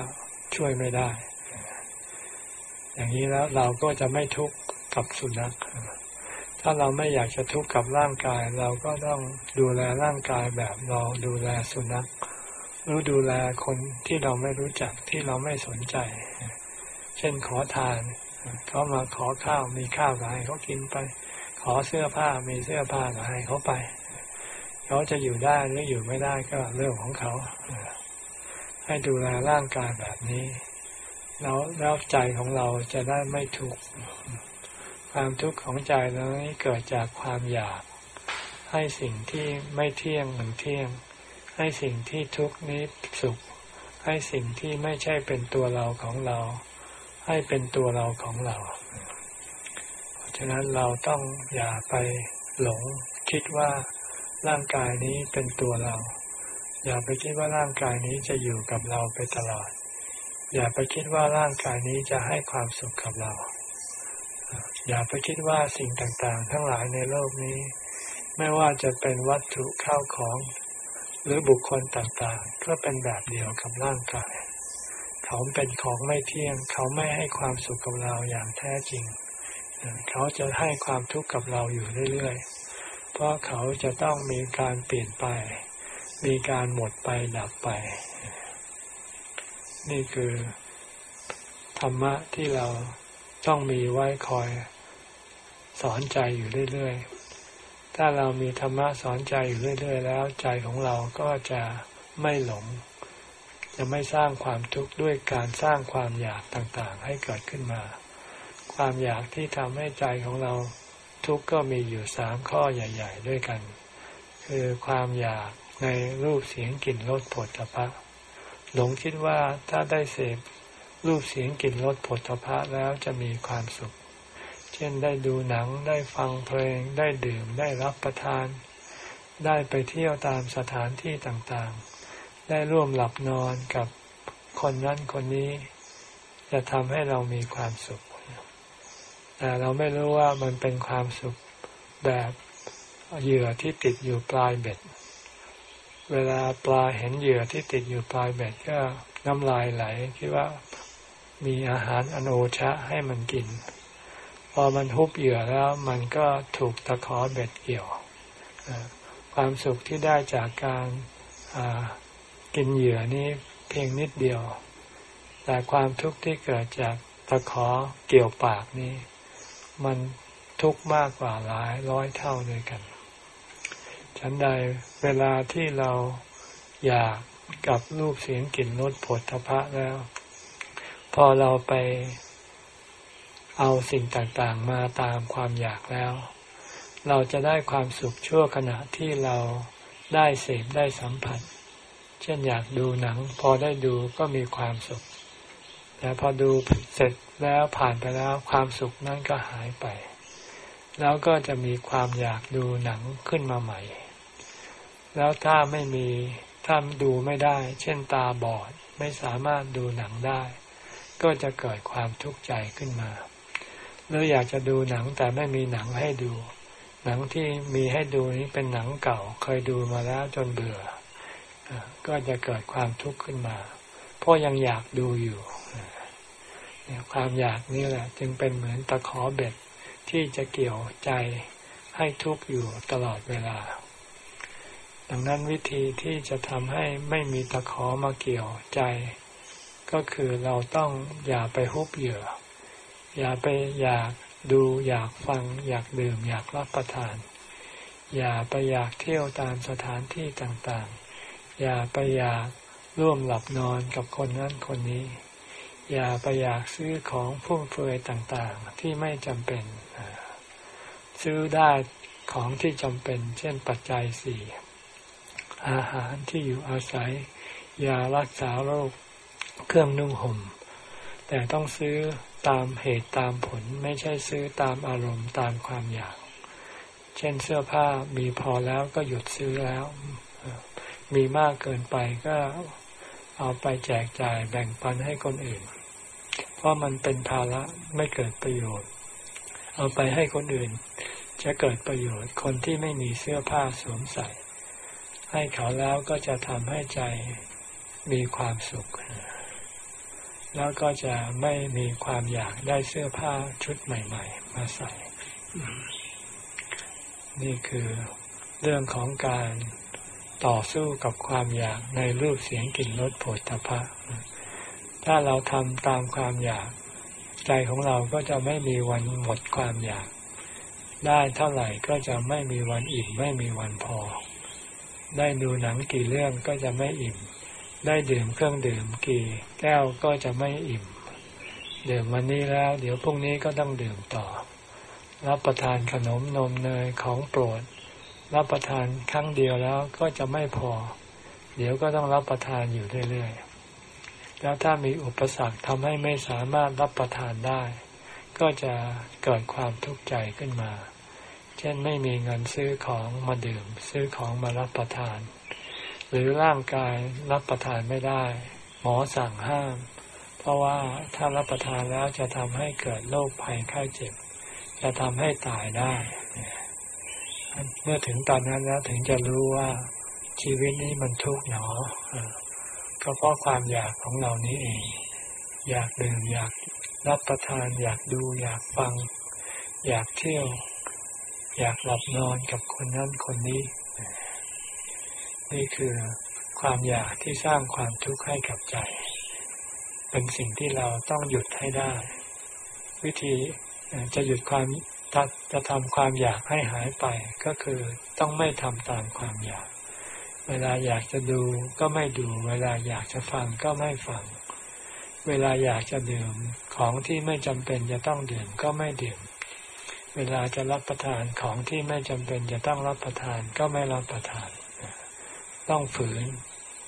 ช่วยไม่ได้ อย่างนี้แล้วเราก็จะไม่ทุกข์กับสุนัข ถ้าเราไม่อยากจะทุกข์กับร่างกาย เราก็ต้องดูแลร่างกายแบบเราดูแลสุนัขหรู้ดูแลคนที่เราไม่รู้จักที่เราไม่สนใจ เช่นขอทานเขามาขอข้าวมีข้าวก็ให้เขากินไป ขอเสื้อผ้ามีเสื้อผ้าก็ให้เขาไป เขาจะอยู่ได้หรืออยู่ไม่ได้ก็เรื่องของเขา ให้ดูแลร่างกายแบบนี้ แล้วแล้วใจของเราจะได้ไม่ทุกข์ความทุกข์ของใจเรานี้เกิดจากความอยาก ให้สิ่งที่ไม่เที่ยงเหมือนเที่ยง ให้สิ่งที่ทุกข์นี้สุข ให้สิ่งที่ไม่ใช่เป็นตัวเราของเรา ให้เป็นตัวเราของเรา เพราะฉะนั้นเราต้องอย่าไปหลงคิดว่า ร่างกายนี้เป็นตัวเรา อย่าไปคิดว่าร่างกายนี้จะอยู่กับเราไปตลอด อย่าไปคิดว่าร่างกายนี้จะให้ความสุขกับเรา อย่าไปคิดว่าสิ่งต่างๆ ทั้งหลายในโลกนี้ ไม่ว่าจะเป็นวัตถุข้าวของ หรือบุคคลต่างๆ ก็เป็นแบบเดียวกับร่างกาย เขาเป็นของไม่เที่ยง เขาไม่ให้ความสุขกับเราอย่างแท้จริง เขาจะให้ความทุกข์กับเราอยู่เรื่อยๆ ราะเขาจะต้องมีการเปลี่ยนไป มีการหมดไปดับไป นี่คือธรรมะที่เราต้องมีไว้คอยสอนใจอยู่เรื่อยๆ ถ้าเรามีธรรมะสอนใจอยู่เรื่อย ๆ แล้วใจของเราก็จะไม่หลง จะไม่สร้างความทุกข์ด้วยการสร้างความอยากต่างๆ ให้เกิดขึ้นมา ความอยากที่ทำให้ใจของเรา ทุกข์ก็มีอยู่สามข้อใหญ่ ๆ ด้วยกัน คือความอยากในรูปเสียงกลิ่นรสผลตภะหลงคิดว่าถ้าได้เสพรูปเสียงกลิ่นรสผลตภะแล้วจะมีความสุข เช่นได้ดูหนังได้ฟังเพลง ได้ดื่มได้รับประทาน ได้ไปเที่ยวตามสถานที่ต่างๆ ได้ร่วมหลับนอนกับคนนั้นคนนี้ จะทำให้เรามีความสุข แต่เราไม่รู้ว่ามันเป็นความสุขแบบเหยื่อที่ติดอยู่ปลายเบ็ด เวลาปลาเห็นเหยื่อที่ติดอยู่ปลายเบ็ดก็น้ำลายไหลคิดว่ามีอาหารอโนชะให้มันกิน พอมันทุบเหยื่อแล้วมันก็ถูกตะขอเบ็ดเกี่ยว ความสุขที่ได้จากการกินเหยื่อนี้เพียงนิดเดียว แต่ความทุกข์ที่เกิดจากตะขอเกี่ยวปากนี้ มันทุกข์มากกว่าหลายร้อยเท่าด้วยกัน ฉันใดเวลาที่เราอยากกับรูปเสียงกลิ่นรสผลทพะแล้ว พอเราไปเอาสิ่งต่างๆมาตามความอยากแล้ว เราจะได้ความสุขชั่วขณะที่เราได้เสพได้สัมผัส เช่นอยากดูหนัง พอได้ดูก็มีความสุข แต่พอดูเสร็จ แล้วผ่านไปแล้วความสุขนั้นก็หายไป แล้วก็จะมีความอยากดูหนังขึ้นมาใหม่ แล้วถ้าไม่มีถ้าดูไม่ได้ เช่นตาบอดไม่สามารถดูหนังได้ ก็จะเกิดความทุกข์ใจขึ้นมาหรืออยากจะดูหนังแต่ไม่มีหนังให้ดู หนังที่มีให้ดูนี้เป็นหนังเก่า เคยดูมาแล้วจนเบื่อ ก็จะเกิดความทุกข์ขึ้นมา เพราะยังอยากดูอยู่ ความอยากนี่แหละ จึงเป็นเหมือนตะขอเบ็ดที่จะเกี่ยวใจให้ทุกข์อยู่ตลอดเวลา ดังนั้นวิธีที่จะทำให้ไม่มีตะขอมาเกี่ยวใจ ก็คือเราต้องอย่าไปฮุบเหยื่อ อย่าไปอยากดูอยากฟัง อยากดื่มอยากรับประทาน อย่าไปอยากเที่ยวตามสถานที่ต่างๆ อย่าไปอยากร่วมหลับนอนกับคนนั้นคนนี้ อย่าไปอยากซื้อของฟุ่มเฟือยต่างๆ ที่ไม่จำเป็น ซื้อได้ของที่จำเป็น เช่นปัจจัยสี่อาหารที่อยู่อาศัยยารักษาโรคเครื่องนุ่งห่ม แต่ต้องซื้อตามเหตุตามผลไม่ใช่ซื้อตามอารมณ์ตามความอยาก เช่นเสื้อผ้ามีพอแล้วก็หยุดซื้อแล้ว มีมากเกินไปก็เอาไปแจกจ่ายแบ่งปันให้คนอื่น เพราะมันเป็นภาระไม่เกิดประโยชน์ เอาไปให้คนอื่น จะเกิดประโยชน์ คนที่ไม่มีเสื้อผ้าสวมใส่ ให้เขาแล้วก็จะทำให้ใจมีความสุข แล้วก็จะไม่มีความอยากได้เสื้อผ้าชุดใหม่ ๆ มาใส่ นี่คือเรื่องของการต่อสู้กับความอยากในรูปเสียงกลิ่นรสผลตภะ ถ้าเราทำตามความอยาก ใจของเราก็จะไม่มีวันหมดความอยาก ได้เท่าไหร่ก็จะไม่มีวันอิ่มไม่มีวันพอ ได้ดูหนังกี่เรื่องก็จะไม่อิ่ม ได้ดื่มเครื่องดื่มกี่แก้วก็จะไม่อิ่ม ดื่มวันนี้แล้ว เดี๋ยวพรุ่งนี้ก็ต้องดื่มต่อ รับประทานขนมนมเนยของโปรด รับประทานครั้งเดียวแล้วก็จะไม่พอ เดี๋ยวก็ต้องรับประทานอยู่เรื่อยๆ แล้วถ้ามีอุปสรรคทำให้ไม่สามารถรับประทานได้ ก็จะเกิดความทุกข์ใจขึ้นมา เช่นไม่มีเงินซื้อของมาดื่ม ซื้อของมารับประทาน หรือร่างกายรับประทานไม่ได้ หมอสั่งห้าม เพราะว่าถ้ารับประทานแล้วจะทำให้เกิดโรคภัยไข้เจ็บ จะทำให้ตายได้ เมื่อถึงตอนนั้นแล้วถึงจะรู้ว่าชีวิตนี้มันทุกข์หนอ ก็เพราะความอยากของเรานี้เอง อยากดื่มอยากรับประทาน อยากดูอยากฟัง อยากเที่ยว อยากหลับนอนกับคนนั้นคนนี้ นี่คือความอยากที่สร้างความทุกข์ให้กับใจ เป็นสิ่งที่เราต้องหยุดให้ได้ วิธีจะหยุดความจะทำความอยากให้หายไป ก็คือต้องไม่ทำตามความอยาก เวลาอยากจะดูก็ไม่ดู เวลาอยากจะฟังก็ไม่ฟัง เวลาอยากจะดื่มของที่ไม่จำเป็นจะต้องดื่มก็ไม่ดื่ม เวลาจะรับประทานของที่ไม่จำเป็นจะต้องรับประทานก็ไม่รับประทาน ต้องฝืน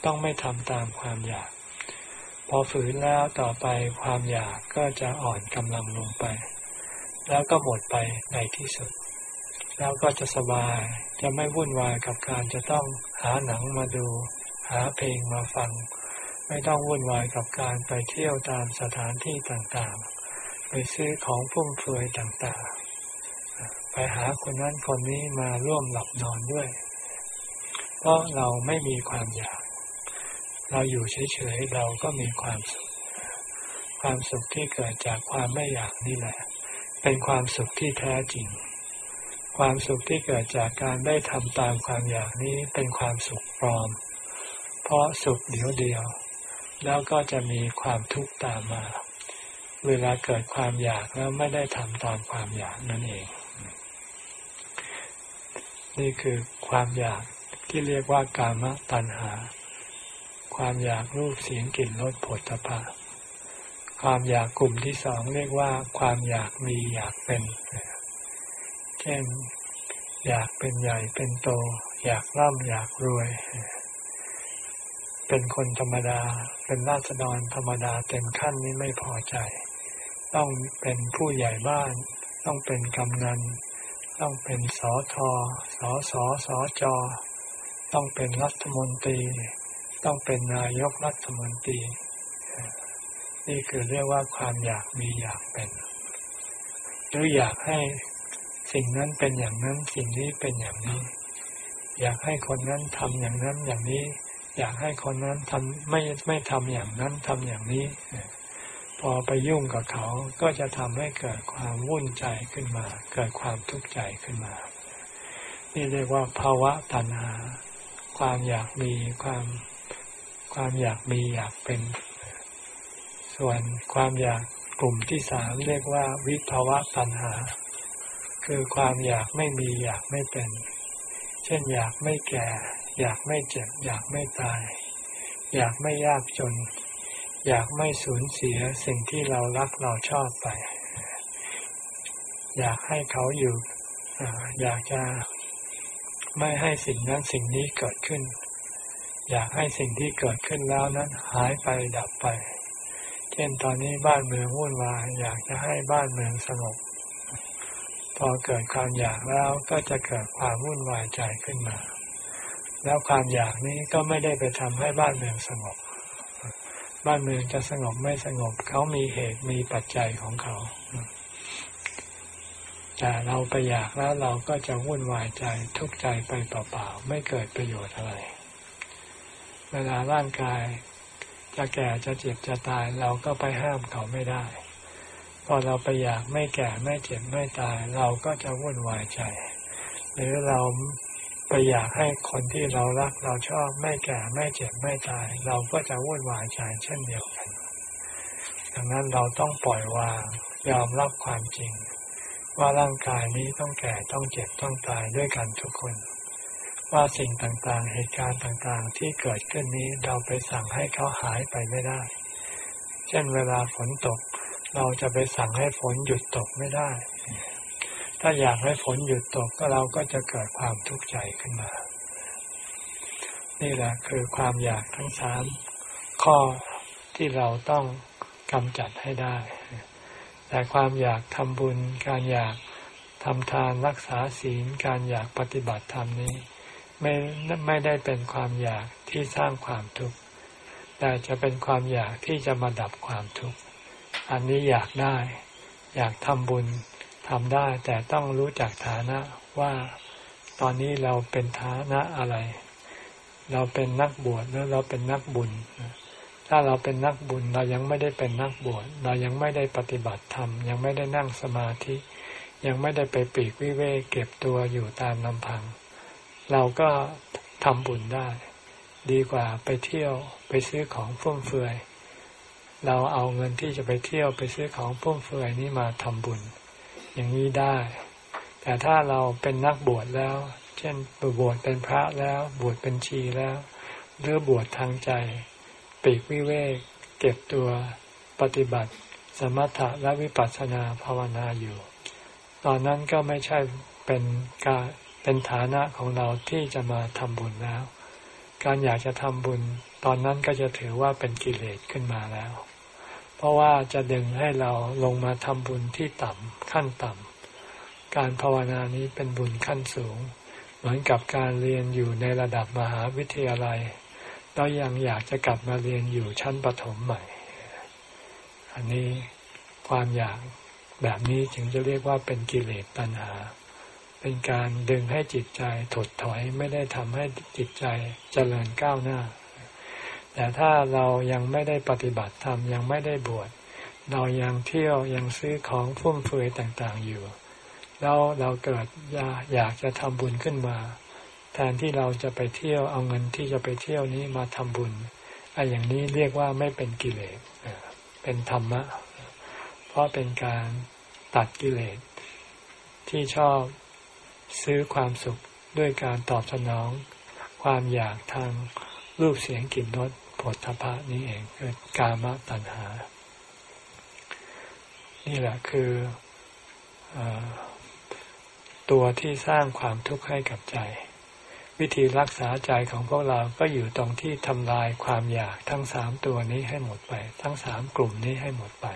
ต้องไม่ทำตามความอยาก พอฝืนแล้วต่อไปความอยากก็จะอ่อนกำลังลงไป แล้วก็หมดไปในที่สุด แล้วก็จะสบาย จะไม่วุ่นวายกับการจะต้องหาหนังมาดู หาเพลงมาฟัง ไม่ต้องวุ่นวายกับการไปเที่ยวตามสถานที่ต่างๆ ไปซื้อของฟุ่มเฟือยต่างๆ ไปหาคนนั้นคนนี้มาร่วมหลับนอนด้วย เพราะเราไม่มีความอยาก เราอยู่เฉยๆเราก็มีความสุข ความสุขที่เกิดจากความไม่อยากนี่แหละ เป็นความสุขที่แท้จริง ความสุขที่เกิดจากการได้ทำตามความอยากนี้เป็นความสุขปลอม เพราะสุขเดียวเดียว แล้วก็จะมีความทุกข์ตามมา เวลาเกิดความอยากแล้วไม่ได้ทำตามความอยากนั่นเอง นี่คือความอยากที่เรียกว่ากามตัณหา ความอยากรูปเสียงกลิ่นรสผลตภะความอยากกลุ่มที่สองเรียกว่า ความอยากมีอยากเป็น เช่น อยากเป็นใหญ่เป็นโต อยากร่ำอยากรวย เป็นคนธรรมดา เป็นราษฎรธรรมดาเต็มขั้นนี้ไม่พอใจ ต้องเป็นผู้ใหญ่บ้าน ต้องเป็นกำนัน ต้องเป็นสอทอสอสอสอจอ ต้องเป็นรัฐมนตรี ต้องเป็นนายกรัฐมนตรี นี่คือเรียกว่าความอยากมีอยากเป็นหรืออยากให้ สิ่งนั้นเป็นอย่างนั้นสิ่งนี้เป็นอย่างนี้ อยากให้คนนั้นทำอย่างนั้นอย่างนี้ อยากให้คนนั้นทำไม่ไม่ทำอย่างนั้นทำอย่างนี้ พอไปยุ่งกับเขาก็จะทำให้เกิดความวุ่นใจขึ้นมา เกิดความทุกข์ใจขึ้นมา นี่เรียกว่าภาวะตัณหา ความอยากมีความความอยากมีอยากเป็น ส่วนความอยากกลุ่มที่สามเรียกว่าวิภาวะตัณหา คือความอยากไม่มีอยากไม่เป็น เช่นอยากไม่แก่ อยากไม่เจ็บ อยากไม่ตาย อยากไม่ยากจน อยากไม่สูญเสียสิ่งที่เรารักเราชอบไป อยากให้เขาอยู่อยากจะไม่ให้สิ่งนั้นสิ่งนี้เกิดขึ้น อยากให้สิ่งที่เกิดขึ้นแล้วนั้นหายไปดับไป เช่นตอนนี้บ้านเมืองวุ่นวายอยากจะให้บ้านเมืองสงบ พอเกิดความอยากแล้วก็จะเกิดความวุ่นวายใจขึ้นมา แล้วความอยากนี้ก็ไม่ได้ไปทำให้บ้านเมืองสงบ บ้านเมืองจะสงบไม่สงบ เขามีเหตุมีปัจจัยของเขา แต่เราไปอยากแล้วเราก็จะวุ่นวายใจทุกข์ใจไปเปล่าๆไม่เกิดประโยชน์อะไร เวลาร่างกายจะแก่จะเจ็บจะตายเราก็ไปห้ามเขาไม่ได้ พอเราไปอยากไม่แก่ไม่เจ็บไม่ตาย เราก็จะวุ่นวายใจ หรือเราไปอยากให้คนที่เรารักเราชอบไม่แก่ไม่เจ็บไม่ตาย เราก็จะวุ่นวายใจเช่นเดียวกัน ดังนั้นเราต้องปล่อยวางยอมรับความจริง ว่าร่างกายนี้ต้องแก่ต้องเจ็บต้องตายด้วยกันทุกคน ว่าสิ่งต่างๆ เหตุการณ์ต่างๆ ที่เกิดขึ้นนี้เราไปสั่งให้เขาหายไปไม่ได้ เช่นเวลาฝนตก เราจะไปสั่งให้ฝนหยุดตกไม่ได้ ถ้าอยากให้ฝนหยุดตกก็เราก็จะเกิดความทุกข์ใจขึ้นมา นี่แหละคือความอยากทั้งสามข้อที่เราต้องกำจัดให้ได้ แต่ความอยากทำบุญ การอยากทำทานรักษาศีล การอยากปฏิบัติธรรมนี้ ไม่ไม่ได้เป็นความอยากที่สร้างความทุกข์ แต่จะเป็นความอยากที่จะมาดับความทุกข์ อันนี้อยากได้ อยากทำบุญทำได้ แต่ต้องรู้จักฐานะว่าตอนนี้เราเป็นฐานะอะไร เราเป็นนักบวชหรือเราเป็นนักบุญ ถ้าเราเป็นนักบุญเรายังไม่ได้เป็นนักบวชเรายังไม่ได้ปฏิบัติธรรม ยังไม่ได้นั่งสมาธิ ยังไม่ได้ไปปีกวิเวกเก็บตัวอยู่ตามลำพัง เราก็ทำบุญได้ ดีกว่าไปเที่ยวไปซื้อของฟุ่มเฟือย เราเอาเงินที่จะไปเที่ยวไปซื้อของฟุ่มเฟือยนี้มาทำบุญ อย่างนี้ได้ แต่ถ้าเราเป็นนักบวชแล้ว เช่นบวชเป็นพระแล้ว บวชเป็นชีแล้ว หรือบวชทางใจ ปีกวิเวก เก็บตัวปฏิบัติ สมถะและวิปัสสนาภาวนาอยู่ ตอนนั้นก็ไม่ใช่เป็นการเป็นฐานะของเราที่จะมาทำบุญแล้ว การอยากจะทำบุญ ตอนนั้นก็จะถือว่าเป็นกิเลสขึ้นมาแล้ว เพราะว่าจะดึงให้เราลงมาทำบุญที่ต่ำขั้นต่ำการภาวนานี้เป็นบุญขั้นสูง เหมือนกับการเรียนอยู่ในระดับมหาวิทยาลัยเรายังอยากจะกลับมาเรียนอยู่ชั้นประถมใหม่ อันนี้ความอยากแบบนี้จึงจะเรียกว่าเป็นกิเลสตัณหา เป็นการดึงให้จิตใจถดถอยไม่ได้ทำให้จิตใจเจริญก้าวหน้า แต่ถ้าเรายังไม่ได้ปฏิบัติธรรมยังไม่ได้บวชเรายังเที่ยวยังซื้อของฟุ่มเฟือยต่างๆอยู่ แล้วเราเกิดอยากจะทำบุญขึ้นมา แทนที่เราจะไปเที่ยวเอาเงินที่จะไปเที่ยวนี้มาทำบุญไอ้อย่างนี้เรียกว่าไม่เป็นกิเลสเป็นธรรมะ เพราะเป็นการตัดกิเลส ที่ชอบซื้อความสุขด้วยการตอบสนอง ความอยากทางรูปเสียงกลิ่นรส ผลทพะนี้เองคือกามตัณหา นี่แหละคืออตัวที่สร้างความทุกข์ให้กับใจ วิธีรักษาใจของพวกเราก็อยู่ตรงที่ทำลายความอยากทั้งสามตัวนี้ให้หมดไป ทั้งสามกลุ่มนี้ให้หมดไป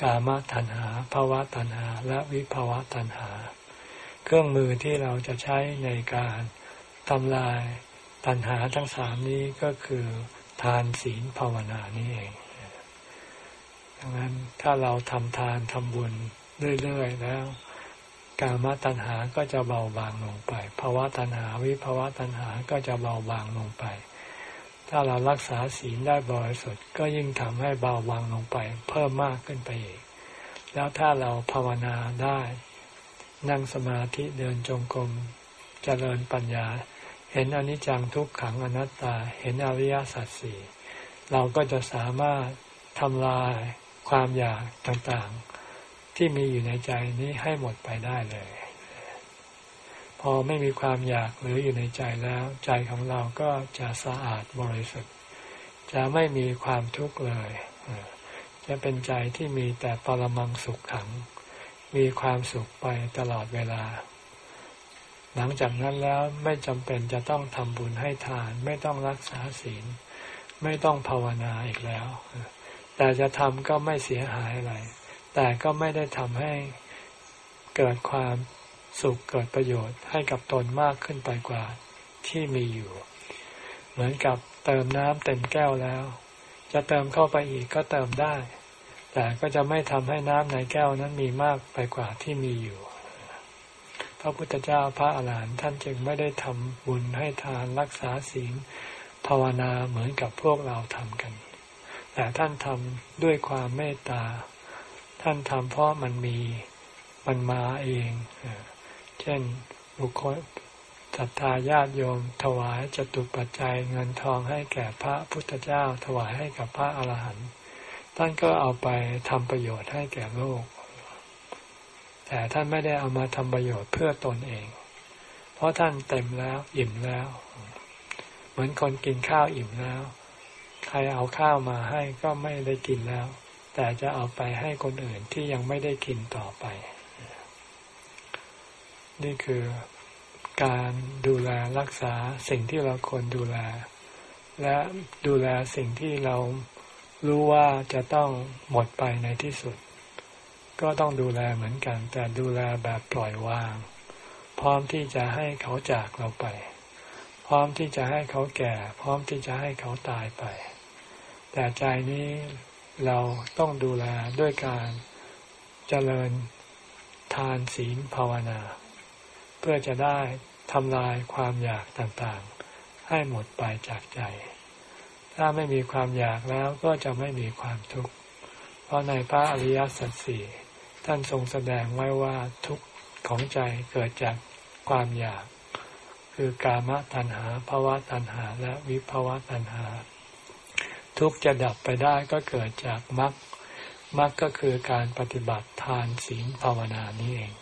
กามตัณหาภาวะตัณหา และวิภาวะตัณหา เครื่องมือที่เราจะใช้ในการทำลายตัณหาทั้งสามนี้ก็คือ ทานศีลภาวนานี่เองดังนั้นถ้าเราทำทานทำบุญเรื่อย ๆ แล้ว กามตัณหาก็จะเบาบางลงไปภาวะตัณหาวิภาวะตัณหาก็จะเบาบางลงไป ถ้าเรารักษาศีลได้บริสุทธิ์ก็ยิ่งทำให้เบาบางลงไป เพิ่มมากขึ้นไปอีก แล้วถ้าเราภาวนาได้ นั่งสมาธิเดินจงกรมเจริญปัญญา เห็นอนิจจังทุกขังอนัตตา เห็นอริยสัจสี่เราก็จะสามารถทำลายความอยากต่างๆ ที่มีอยู่ในใจนี้ให้หมดไปได้เลย พอไม่มีความอยากหรืออยู่ในใจแล้ว ใจของเราก็จะสะอาดบริสุทธิ์ จะไม่มีความทุกข์เลย จะเป็นใจที่มีแต่ปรมังสุขขัง มีความสุขไปตลอดเวลา หลังจากนั้นแล้วไม่จำเป็นจะต้องทำบุญให้ทาน ไม่ต้องรักษาศีล ไม่ต้องภาวนาอีกแล้ว แต่จะทำก็ไม่เสียหายอะไร แต่ก็ไม่ได้ทำให้เกิดความสุขเกิดประโยชน์ให้กับตนมากขึ้นไปกว่าที่มีอยู่ เหมือนกับเติมน้ำเต็มแก้วแล้ว จะเติมเข้าไปอีกก็เติมได้ แต่ก็จะไม่ทำให้น้ำในแก้วนั้นมีมากไปกว่าที่มีอยู่ พระพุทธเจ้าพระอาหารหันต์ท่านจึงไม่ได้ทำบุญให้ทานรักษาศีลภาวนาเหมือนกับพวกเราทำกัน แต่ท่านทำด้วยความเมตตา ท่านทำเพราะมันมีมันมาเอง เช่นบุคคลศรัทธาญาติโยม ถวายจตุปัจจัยเงินทองให้แก่พระพุทธเจ้า ถวายให้กับพระอาหารหันต์ท่านก็เอาไปทำประโยชน์ให้แก่โลก แต่ท่านไม่ได้เอามาทำประโยชน์เพื่อตนเอง เพราะท่านเต็มแล้วอิ่มแล้ว เหมือนคนกินข้าวอิ่มแล้ว ใครเอาข้าวมาให้ก็ไม่ได้กินแล้ว แต่จะเอาไปให้คนอื่นที่ยังไม่ได้กินต่อไป นี่คือการดูแลรักษาสิ่งที่เราควรดูแล และดูแลสิ่งที่เรารู้ว่าจะต้องหมดไปในที่สุด ก็ต้องดูแลเหมือนกัน แต่ดูแลแบบปล่อยวาง พร้อมที่จะให้เขาจากเราไป พร้อมที่จะให้เขาแก่ พร้อมที่จะให้เขาตายไป แต่ใจนี้เราต้องดูแลด้วยการเจริญทานศีลภาวนา เพื่อจะได้ทำลายความอยากต่างๆ ให้หมดไปจากใจ ถ้าไม่มีความอยากแล้วก็จะไม่มีความทุกข์ เพราะในพระอริยสัจสี่ ท่านทรงแสดงไว้ว่าทุกข์ของใจเกิดจากความอยาก คือกามตัณหาภาวะตัณหาและวิภาวะตัณหา ทุกจะดับไปได้ก็เกิดจากมรรคมรรคก็คือการปฏิบัติทานศีลภาวนานี้เอง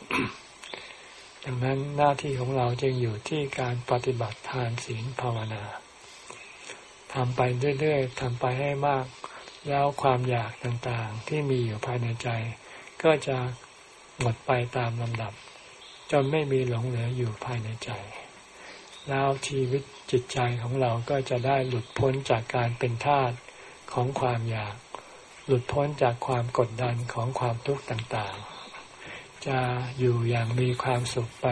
ดังนั้นหน้าที่ของเราจึงอยู่ที่การปฏิบัติทานศีลภาวนาทำไปเรื่อยๆทำไปให้มาก แล้วความอยากต่างๆ ที่มีอยู่ภายในใจ ก็จะหมดไปตามลำดับ จนไม่มีหลงเหลืออยู่ภายในใจ แล้วชีวิตจิตใจของเราก็จะได้หลุดพ้นจากการเป็นทาสของความอยาก หลุดพ้นจากความกดดันของความทุกข์ต่างๆ จะอยู่อย่างมีความสุขไป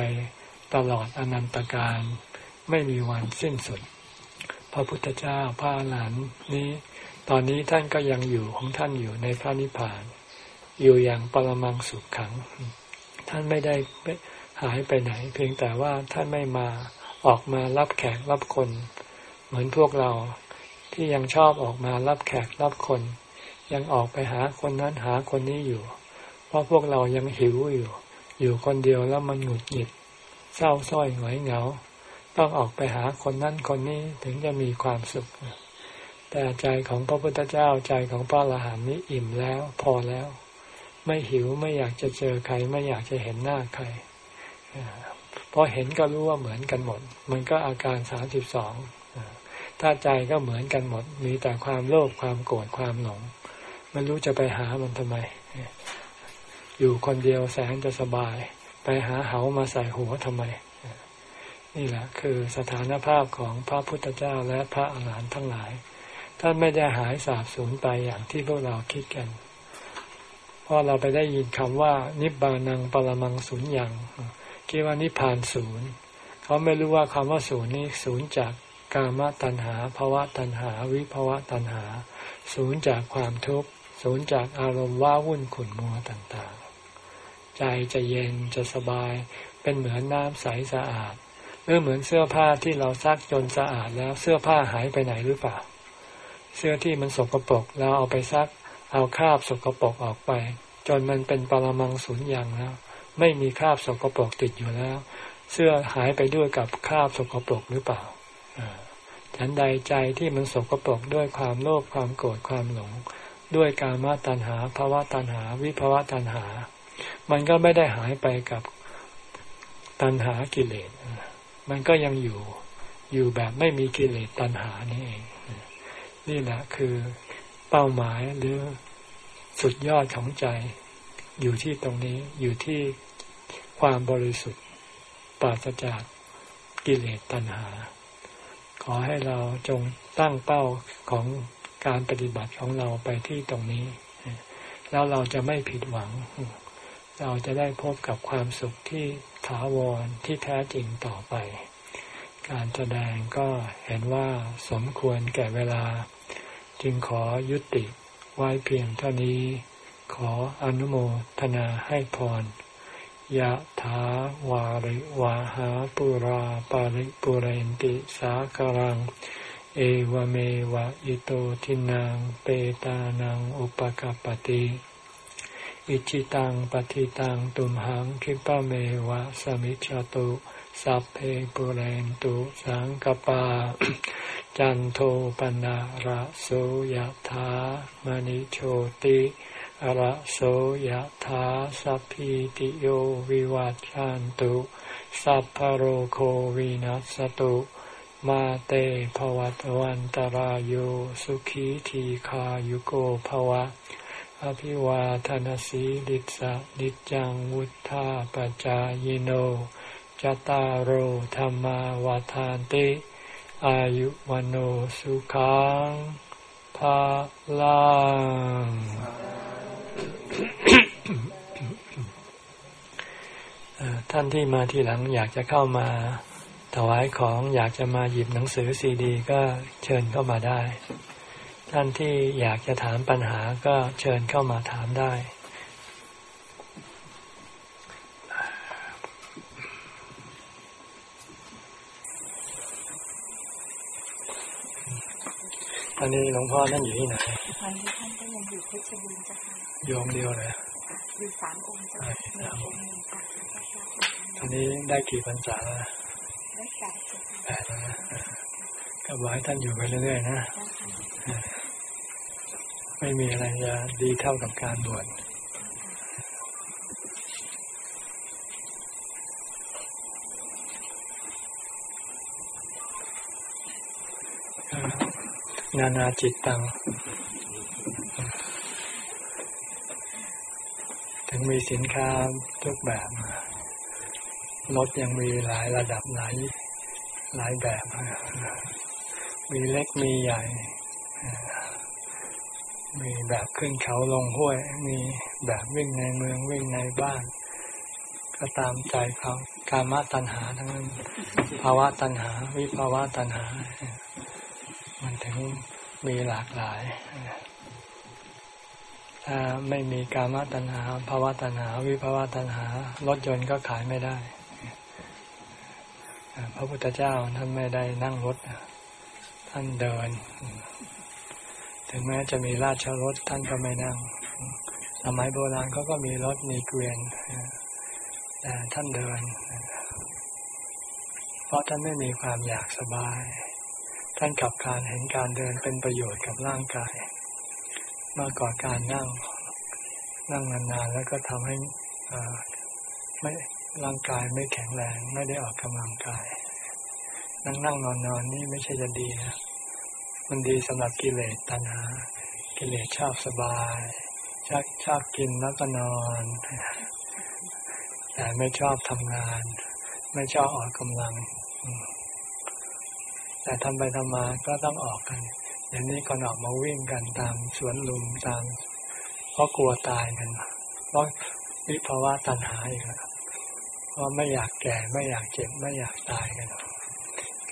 ตลอดอนันตการไม่มีวันสิ้นสุด พระพุทธเจ้าพระอรหันต์นี้ ตอนนี้ท่านก็ยังอยู่ของท่านอยู่ในพระนิพพาน อยู่อย่างปรมังสุขขัง ท่านไม่ได้หายไปไหน เพียงแต่ว่าท่านไม่มาออกมารับแขกรับคน เหมือนพวกเราที่ยังชอบออกมารับแขกรับคน ยังออกไปหาคนนั้นหาคนนี้อยู่ เพราะพวกเรายังหิวอยู่ อยู่คนเดียวแล้วมันหงุดหงิด เศร้าส้อยหงอยเหงา ต้องออกไปหาคนนั้นคนนี้ถึงจะมีความสุข แต่ใจของพระพุทธเจ้าใจของพระอรหันต์นี้อิ่มแล้วพอแล้ว ไม่หิวไม่อยากจะเจอใคร ไม่อยากจะเห็นหน้าใครพอเห็นก็รู้ว่าเหมือนกันหมด มันก็อาการสามสิบสองถ้าใจก็เหมือนกันหมด มีแต่ความโลภความโกรธความหลงไม่รู้จะไปหามันทำไม อยู่คนเดียวแสนจะสบาย ไปหาเหามาใส่หัวทำไม นี่แหละ คือสถานภาพของพระพุทธเจ้าและพระอาหารหันต์ทั้งหลาย ท่านไม่ได้หายสาบสูญไปอย่างที่พวกเราคิดกัน เพราะเราไปได้ยินคำว่า นิบานังปรมังสุญญ์คิดว่านิพพานศูนย์เขาไม่รู้ว่าคำว่าศูนย์นี้ศูนย์จากกามตัณหาภาวะตัณหา วิภาวะตัณหา ศูนย์จากความทุกข์ศูนย์จากอารมณ์ว้าวุ่นขุ่นมัวต่างๆ ใจจะเย็นจะสบาย เป็นเหมือนน้ำใสสะอาดหรือเหมือนเสื้อผ้าที่เราซักจนสะอาดแล้วเสื้อผ้าหายไปไหนหรือเปล่า เสื้อที่มันสกปรกแล้วเอาไปซัก เอาคราบสกปรกออกไป จนมันเป็นปรมังสุญญ์อย่างแล้ว ไม่มีคราบสกปรกติดอยู่แล้ว เสื้อหายไปด้วยกับคราบสกปรกหรือเปล่าฉันใดใจที่มันสกปรกด้วยความโลภความโกรธความหลง ด้วยกามาตัณหาภาวะตัณหา วิภาวะตัณหา มันก็ไม่ได้หายไปกับตัณหากิเลส มันก็ยังอยู่อยู่แบบไม่มีกิเลสตัณหานี่เอง นี่แหละคือ เป้าหมายหรือสุดยอดของใจ อยู่ที่ตรงนี้อยู่ที่ความบริสุทธิ์ปราศจากกิเลสตัณหา ขอให้เราจงตั้งเป้าของการปฏิบัติของเราไปที่ตรงนี้ แล้วเราจะไม่ผิดหวัง เราจะได้พบกับความสุขที่ถาวรที่แท้จริงต่อไป การแสดงก็เห็นว่าสมควรแก่เวลา จึงขอยุติไว้เพียงเท่านี้ ขออนุโมทนาให้พรยะถาวาริวาหาปุราปาริปุเรนติสาคารัง เอวเมวะอิโตทินังเปตานังอุปกปติอิจิตังปฏิตังตุมหังคิปะเมวะสมิจฉตุ สัพเพปุเรนตุสังกปา จันโทปนะระโสยธามณิโชติระโสยธาสัพพิติโยวิวัจจันตุ สัพพโรโควินัสตุ มาเตภวัตวันตารโยสุขีทีขายุโกภวะ อภิวาทานสีลิสะนิจังวุธาปจายโน จตารโหธรรมาวาทานติ อายุวันโอสุขังภาลังท่านที่มาทีหลังอยากจะเข้ามาถวายของอยากจะมาหยิบหนังสือซีดี ก็เชิญเข้ามาได้ ท่านที่อยากจะถามปัญหาก็เชิญเข้ามาถามได้ ตอนนี้หลวงพ่อท่านอยู่ที่ไหนตอนนี้ท่านก็ยังอยู่เพชรบูรณ์จ้ะค่ะโยมเดียวเลยอยู่สามองค์จ้ะมีองค์หนึ่งค่ะตอนนี้ได้กี่พรรษาแล้วได้แปดจ้ะแปดแล้วนะก็บอกให้ท่านอยู่ไปเรื่อยๆนะไม่มีอะไรจะดีเท่ากับการบวช นานาจิตตัง ถึงมีสินค้าทุกแบบรถยังมีหลายระดับหลายหลายแบบ มีเล็กมีใหญ่ มีแบบขึ้นเขาลงห้วย มีแบบวิ่งในเมืองวิ่งในบ้าน ก็ตามใจเขาการมาตัญหาทั้งนั้นภาวะตัญหา วิภาวะตัญหา มันถึงมีหลากหลาย ถ้าไม่มีการมตัญหาภาวะตัญหา วิภาวะตัญหารถยนต์ก็ขายไม่ได้ พระพุทธเจ้าท่านไม่ได้นั่งรถ ท่านเดิน ถึงแม้จะมีราชรถท่านก็ไม่นั่ง สมัยโบราณเขาก็มีรถมีเกวียนแต่ท่านเดิน เพราะท่านไม่มีความอยากสบาย ท่านกับการเห็นการเดินเป็นประโยชน์กับร่างกาย มากกว่าการนั่ง นั่งนานๆแล้วก็ทำให้ไม่ร่างกายไม่แข็งแรงไม่ได้ออกกำลังกาย นั่งนั่งนอนนอนนี่ไม่ใช่จะดีนะมันดีสำหรับกิเลสตัณหา กิเลสชอบสบายชอบชอบกินแล้วก็นอน แต่ไม่ชอบทำงาน ไม่ชอบออกกำลัง แต่ทำไปทำมาก็ต้องออกกันอย่างนี้คนออกมาวิ่งกันตามสวนลุมตามเพราะกลัวตายกันเพราะวิภาวะตัณหาอีกแล้วเพราะไม่อยากแก่ไม่อยากเจ็บไม่อยากตายกัน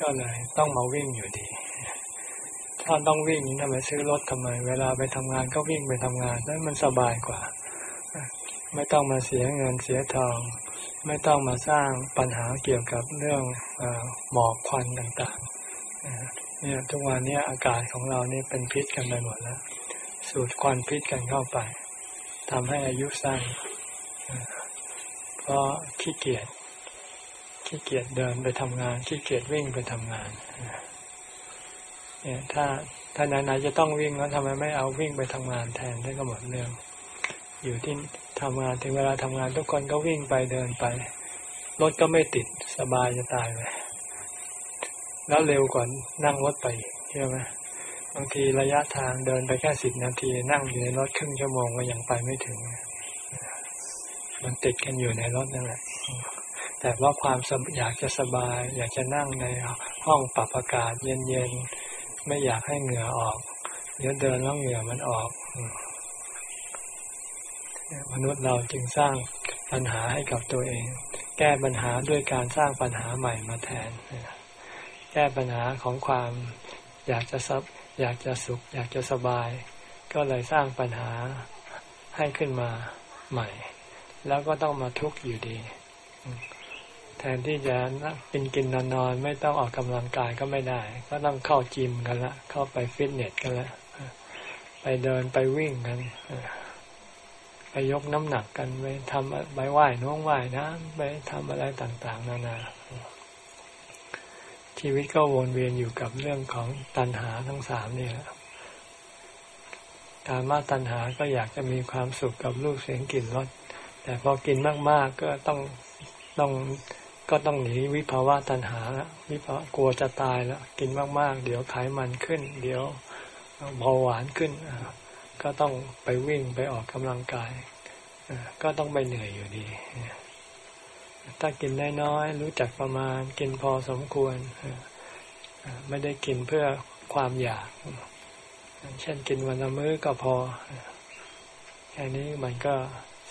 ก็เลยต้องมาวิ่งอยู่ดีถ้าต้องวิ่งทำไมซื้อรถทำไม เวลาไปทำงานก็วิ่งไปทำงานนั้นมันสบายกว่า ไม่ต้องมาเสียเงินเสียทอง ไม่ต้องมาสร้างปัญหาเกี่ยวกับเรื่องอหมอกควันต่างๆ เนี่ยทุกวันนี้อากาศของเรานี่เป็นพิษกันไปหมดแล้ว สูดควันพิษกันเข้าไปทำให้อายุสั้นเพราะขี้เกียจขี้เกียจเดินไปทำงานขี้เกียจวิ่งไปทำงานเนี่ยถ้าถ้าไหนๆจะต้องวิ่งแล้วทำไมไม่เอาวิ่งไปทำงานแทนได้ก็หมดเรื่องอยู่ที่ทำงานถึงเวลาทำงานทุกคนก็วิ่งไปเดินไปรถก็ไม่ติดสบายจะตายเลย แล้วเร็วกว่านั่งรถไปใช่ไหมบางทีระยะทางเดินไปแค่สิบนาที นั่งอยู่ในรถครึ่งชั่วโมงก็ยังไปไม่ถึง มันติดกันอยู่ในรถนั่นแหละ แต่ว่าความอยากจะสบาย อยากจะนั่งในห้องปรับอากาศเย็นๆ ไม่อยากให้เหงื่อออกเดี๋ยวเดินแล้วเหงื่อมันออกมนุษย์เราจึงสร้างปัญหาให้กับตัวเอง แก้ปัญหาด้วยการสร้างปัญหาใหม่มาแทน แก้ปัญหาของความอยากจะซับอยากจะสุข อยากจะสบาย ก็เลยสร้างปัญหาให้ขึ้นมาใหม่ แล้วก็ต้องมาทุกข์อยู่ดี แทนที่จะกินกินนอนนอนไม่ต้องออกกำลังกายก็ไม่ได้ ก็ต้องเข้าจิมกันละ เข้าไปฟิตเนสกันละ ไปเดินไปวิ่งกันไปยกน้ำหนักกันไปทำใบไหว้น้องไหว้นะไปทำอะไรต่าง ๆ นานา ชีวิตก็วนเวียนอยู่กับเรื่องของตัณหาทั้งสามนี่แหละกามาตัณหาก็อยากจะมีความสุขกับรูปเสียงกลิ่นรสแต่พอกินมาก ๆ ก็ต้องต้องก็ต้องหนีวิภาวะตัณหาละวิภาวะกลัวจะตายแล้วกินมาก ๆ เดี๋ยวไขมันขึ้น เดี๋ยวเบาหวานขึ้นก็ต้องไปวิ่งไปออกกำลังกายก็ต้องไปเหนื่อยอยู่ดี ถ้ากินได้น้อยรู้จักประมาณ กินพอสมควรไม่ได้กินเพื่อความอยาก เช่นกินวันละมื้อก็พอแค่นี้มันก็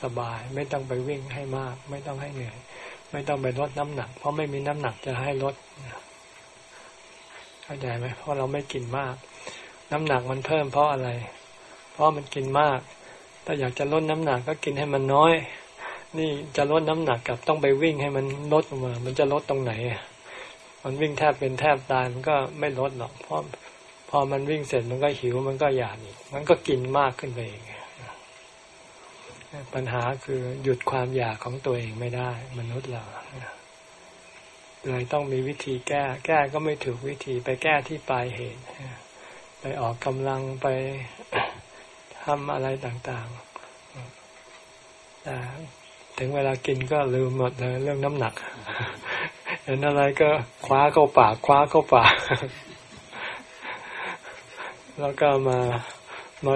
สบาย ไม่ต้องไปวิ่งให้มาก ไม่ต้องให้เหนื่อย ไม่ต้องไปลดน้ำหนัก เพราะไม่มีน้ำหนักจะให้ลดเข้าใจไหมเพราะเราไม่กินมาก น้ำหนักมันเพิ่มเพราะอะไร เพราะมันกินมาก ถ้าอยากจะลดน้ำหนักก็กินให้มันน้อย นี่จะลดน้ำหนักกับต้องไปวิ่งให้มันลดมา มันจะลดตรงไหนมันวิ่งแทบเป็นแทบตายมันก็ไม่ลดหรอกเพราะพอมันวิ่งเสร็จมันก็หิวมันก็อยากอีกมันก็กินมากขึ้นไปเองปัญหาคือหยุดความอยากของตัวเองไม่ได้ มนุษย์เราเลยต้องมีวิธีแก้ แก้ก็ไม่ถูกวิธีไปแก้ที่ปลายเหตุไปออกกำลังไปทำอะไรต่าง ๆ แต่ ถึงเวลากินก็ลืมหมดเลยเรื่องน้ำหนัก เห็นอะไรก็คว้าเข้าปากคว้าเข้าปากแล้วก็มามา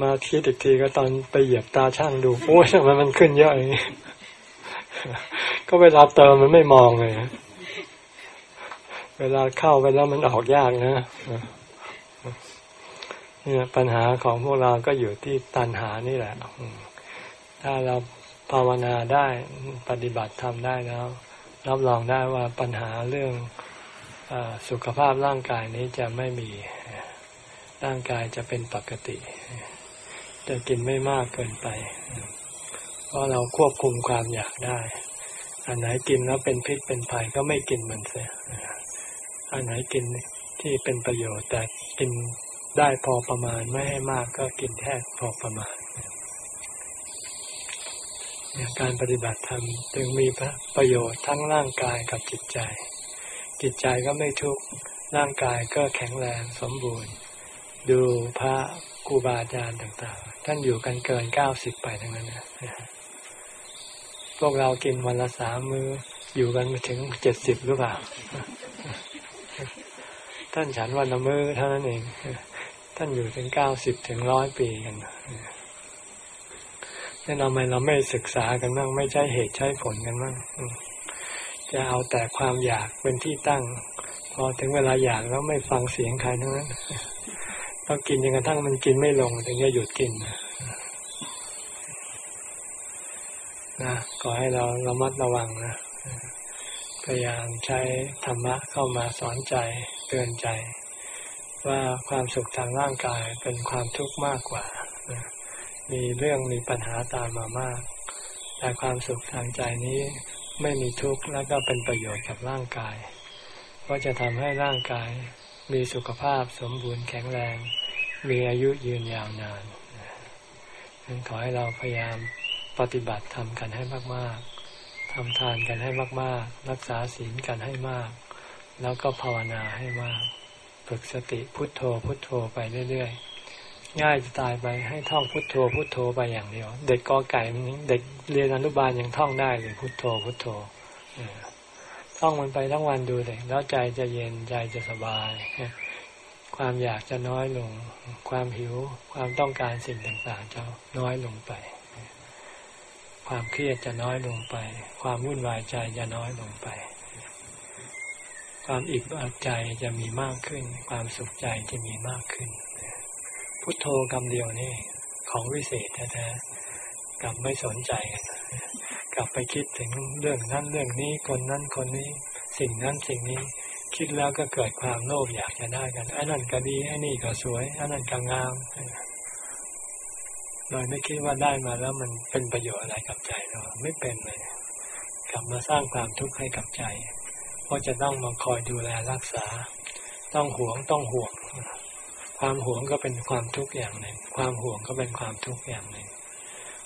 มาคิดอีกทีก็ตอนไปเหยียบตาช่างดูโอ้ยทำไมมันขึ้นเยอะอย่างนี้ก็เวลาเติมมันไม่มองเลยเวลาเข้าไปแล้วมันออกยากนะเนี่ยปัญหาของพวกเราก็อยู่ที่ตัณหานี่แหละ ถ้าเรา ภาวนาได้ปฏิบัติทำได้แล้วรับรองได้ว่าปัญหาเรื่องอสุขภาพร่างกายนี้จะไม่มีร่างกายจะเป็นปกติ จะกินไม่มากเกินไป เพราะเราควบคุมความอยากได้ อันไหนกินแล้วเป็นพิษเป็นภัยก็ไม่กินมันเสียอันไหนกินที่เป็นประโยชน์แต่กินได้พอประมาณไม่ให้มากก็กินแค่พอประมาณ การปฏิบัติธรรมจึงมีประโยชน์ทั้งร่างกายกับจิตใจ จิตใจก็ไม่ทุกข์ร่างกายก็แข็งแรงสมบูรณ์ ดูพระครูบาอาจารย์ต่างๆ ท่านอยู่กันเกินเก้าสิบไปทั้งนั้นนะพวกเรากินวันละสามมืออยู่กันถึงเจ็ดสิบหรือเปล่า ท่านฉันวันละมือเท่านั้นเอง ท่านอยู่ถึงเก้าสิบถึงร้อยปีกัน นี่ทำไม่เราไม่ศึกษากันบ้างไม่ใช่เหตุใช้ผลกันบ้างจะเอาแต่ความอยากเป็นที่ตั้ง พอถึงเวลาอยากแล้วไม่ฟังเสียงใครทั้งนั้นต้องกินจนกระทั่งมันกินไม่ลงถึงจะหยุดกินนะขอให้เราระมัดระวังนะพยายามใช้ธรรมะเข้ามาสอนใจเตือนใจ ว่าความสุขทางร่างกายเป็นความทุกข์มากกว่า มีเรื่องมีปัญหาตามมามาก แต่ความสุขทางใจนี้ไม่มีทุกข์แล้วก็เป็นประโยชน์กับร่างกายเพราะจะทำให้ร่างกายมีสุขภาพสมบูรณ์แข็งแรง มีอายุยืนยาวนานขอให้เราพยายามปฏิบัติทำกันให้มากๆทำทานกันให้มากๆ รักษาศีลกันให้มาก แล้วก็ภาวนาให้มาก ฝึกสติพุทโธพุทโธไปเรื่อยๆ ง่ายจะตายไปให้ท่องพุทโธพุทโธไปอย่างเดียว เด็กกอไก่เด็กเรียนอนุบาลยังท่องได้เลยพุทโธพุทโธท่องมันไปทั้งวันดูเลยแล้วใจจะเย็นใจจะสบาย ความอยากจะน้อยลง ความหิวความต้องการสิ่งต่างๆจะน้อยลงไป ความเครียดจะน้อยลงไป ความวุ่นวายใจจะน้อยลงไป ความอิ่มใจจะมีมากขึ้น ความสุขใจจะมีมากขึ้น พุทโธคำเดียวนี่ของวิเศษแท้ๆกลับไม่สนใจกันกลับไปคิดถึงเรื่องนั้นเรื่องนี้คนนั้นคนนี้ สิ่งนั้นสิ่งนี้ คิดแล้วก็เกิดความโลภอยากจะได้กันอันนั้นก็ดีอันนี้ก็สวยอันนั้นก็งามโดยไม่คิดว่าได้มาแล้วมันเป็นประโยชน์อะไรกับใจเราไม่เป็นเลย กลับมาสร้างความทุกข์ให้กับใจเพราะจะต้องมาคอยดูแลรักษา ต้องหวงต้องห่วง ความหวงก็เป็นความทุกข์อย่างหนึ่ง ความหวงก็เป็นความทุกข์อย่างหนึ่ง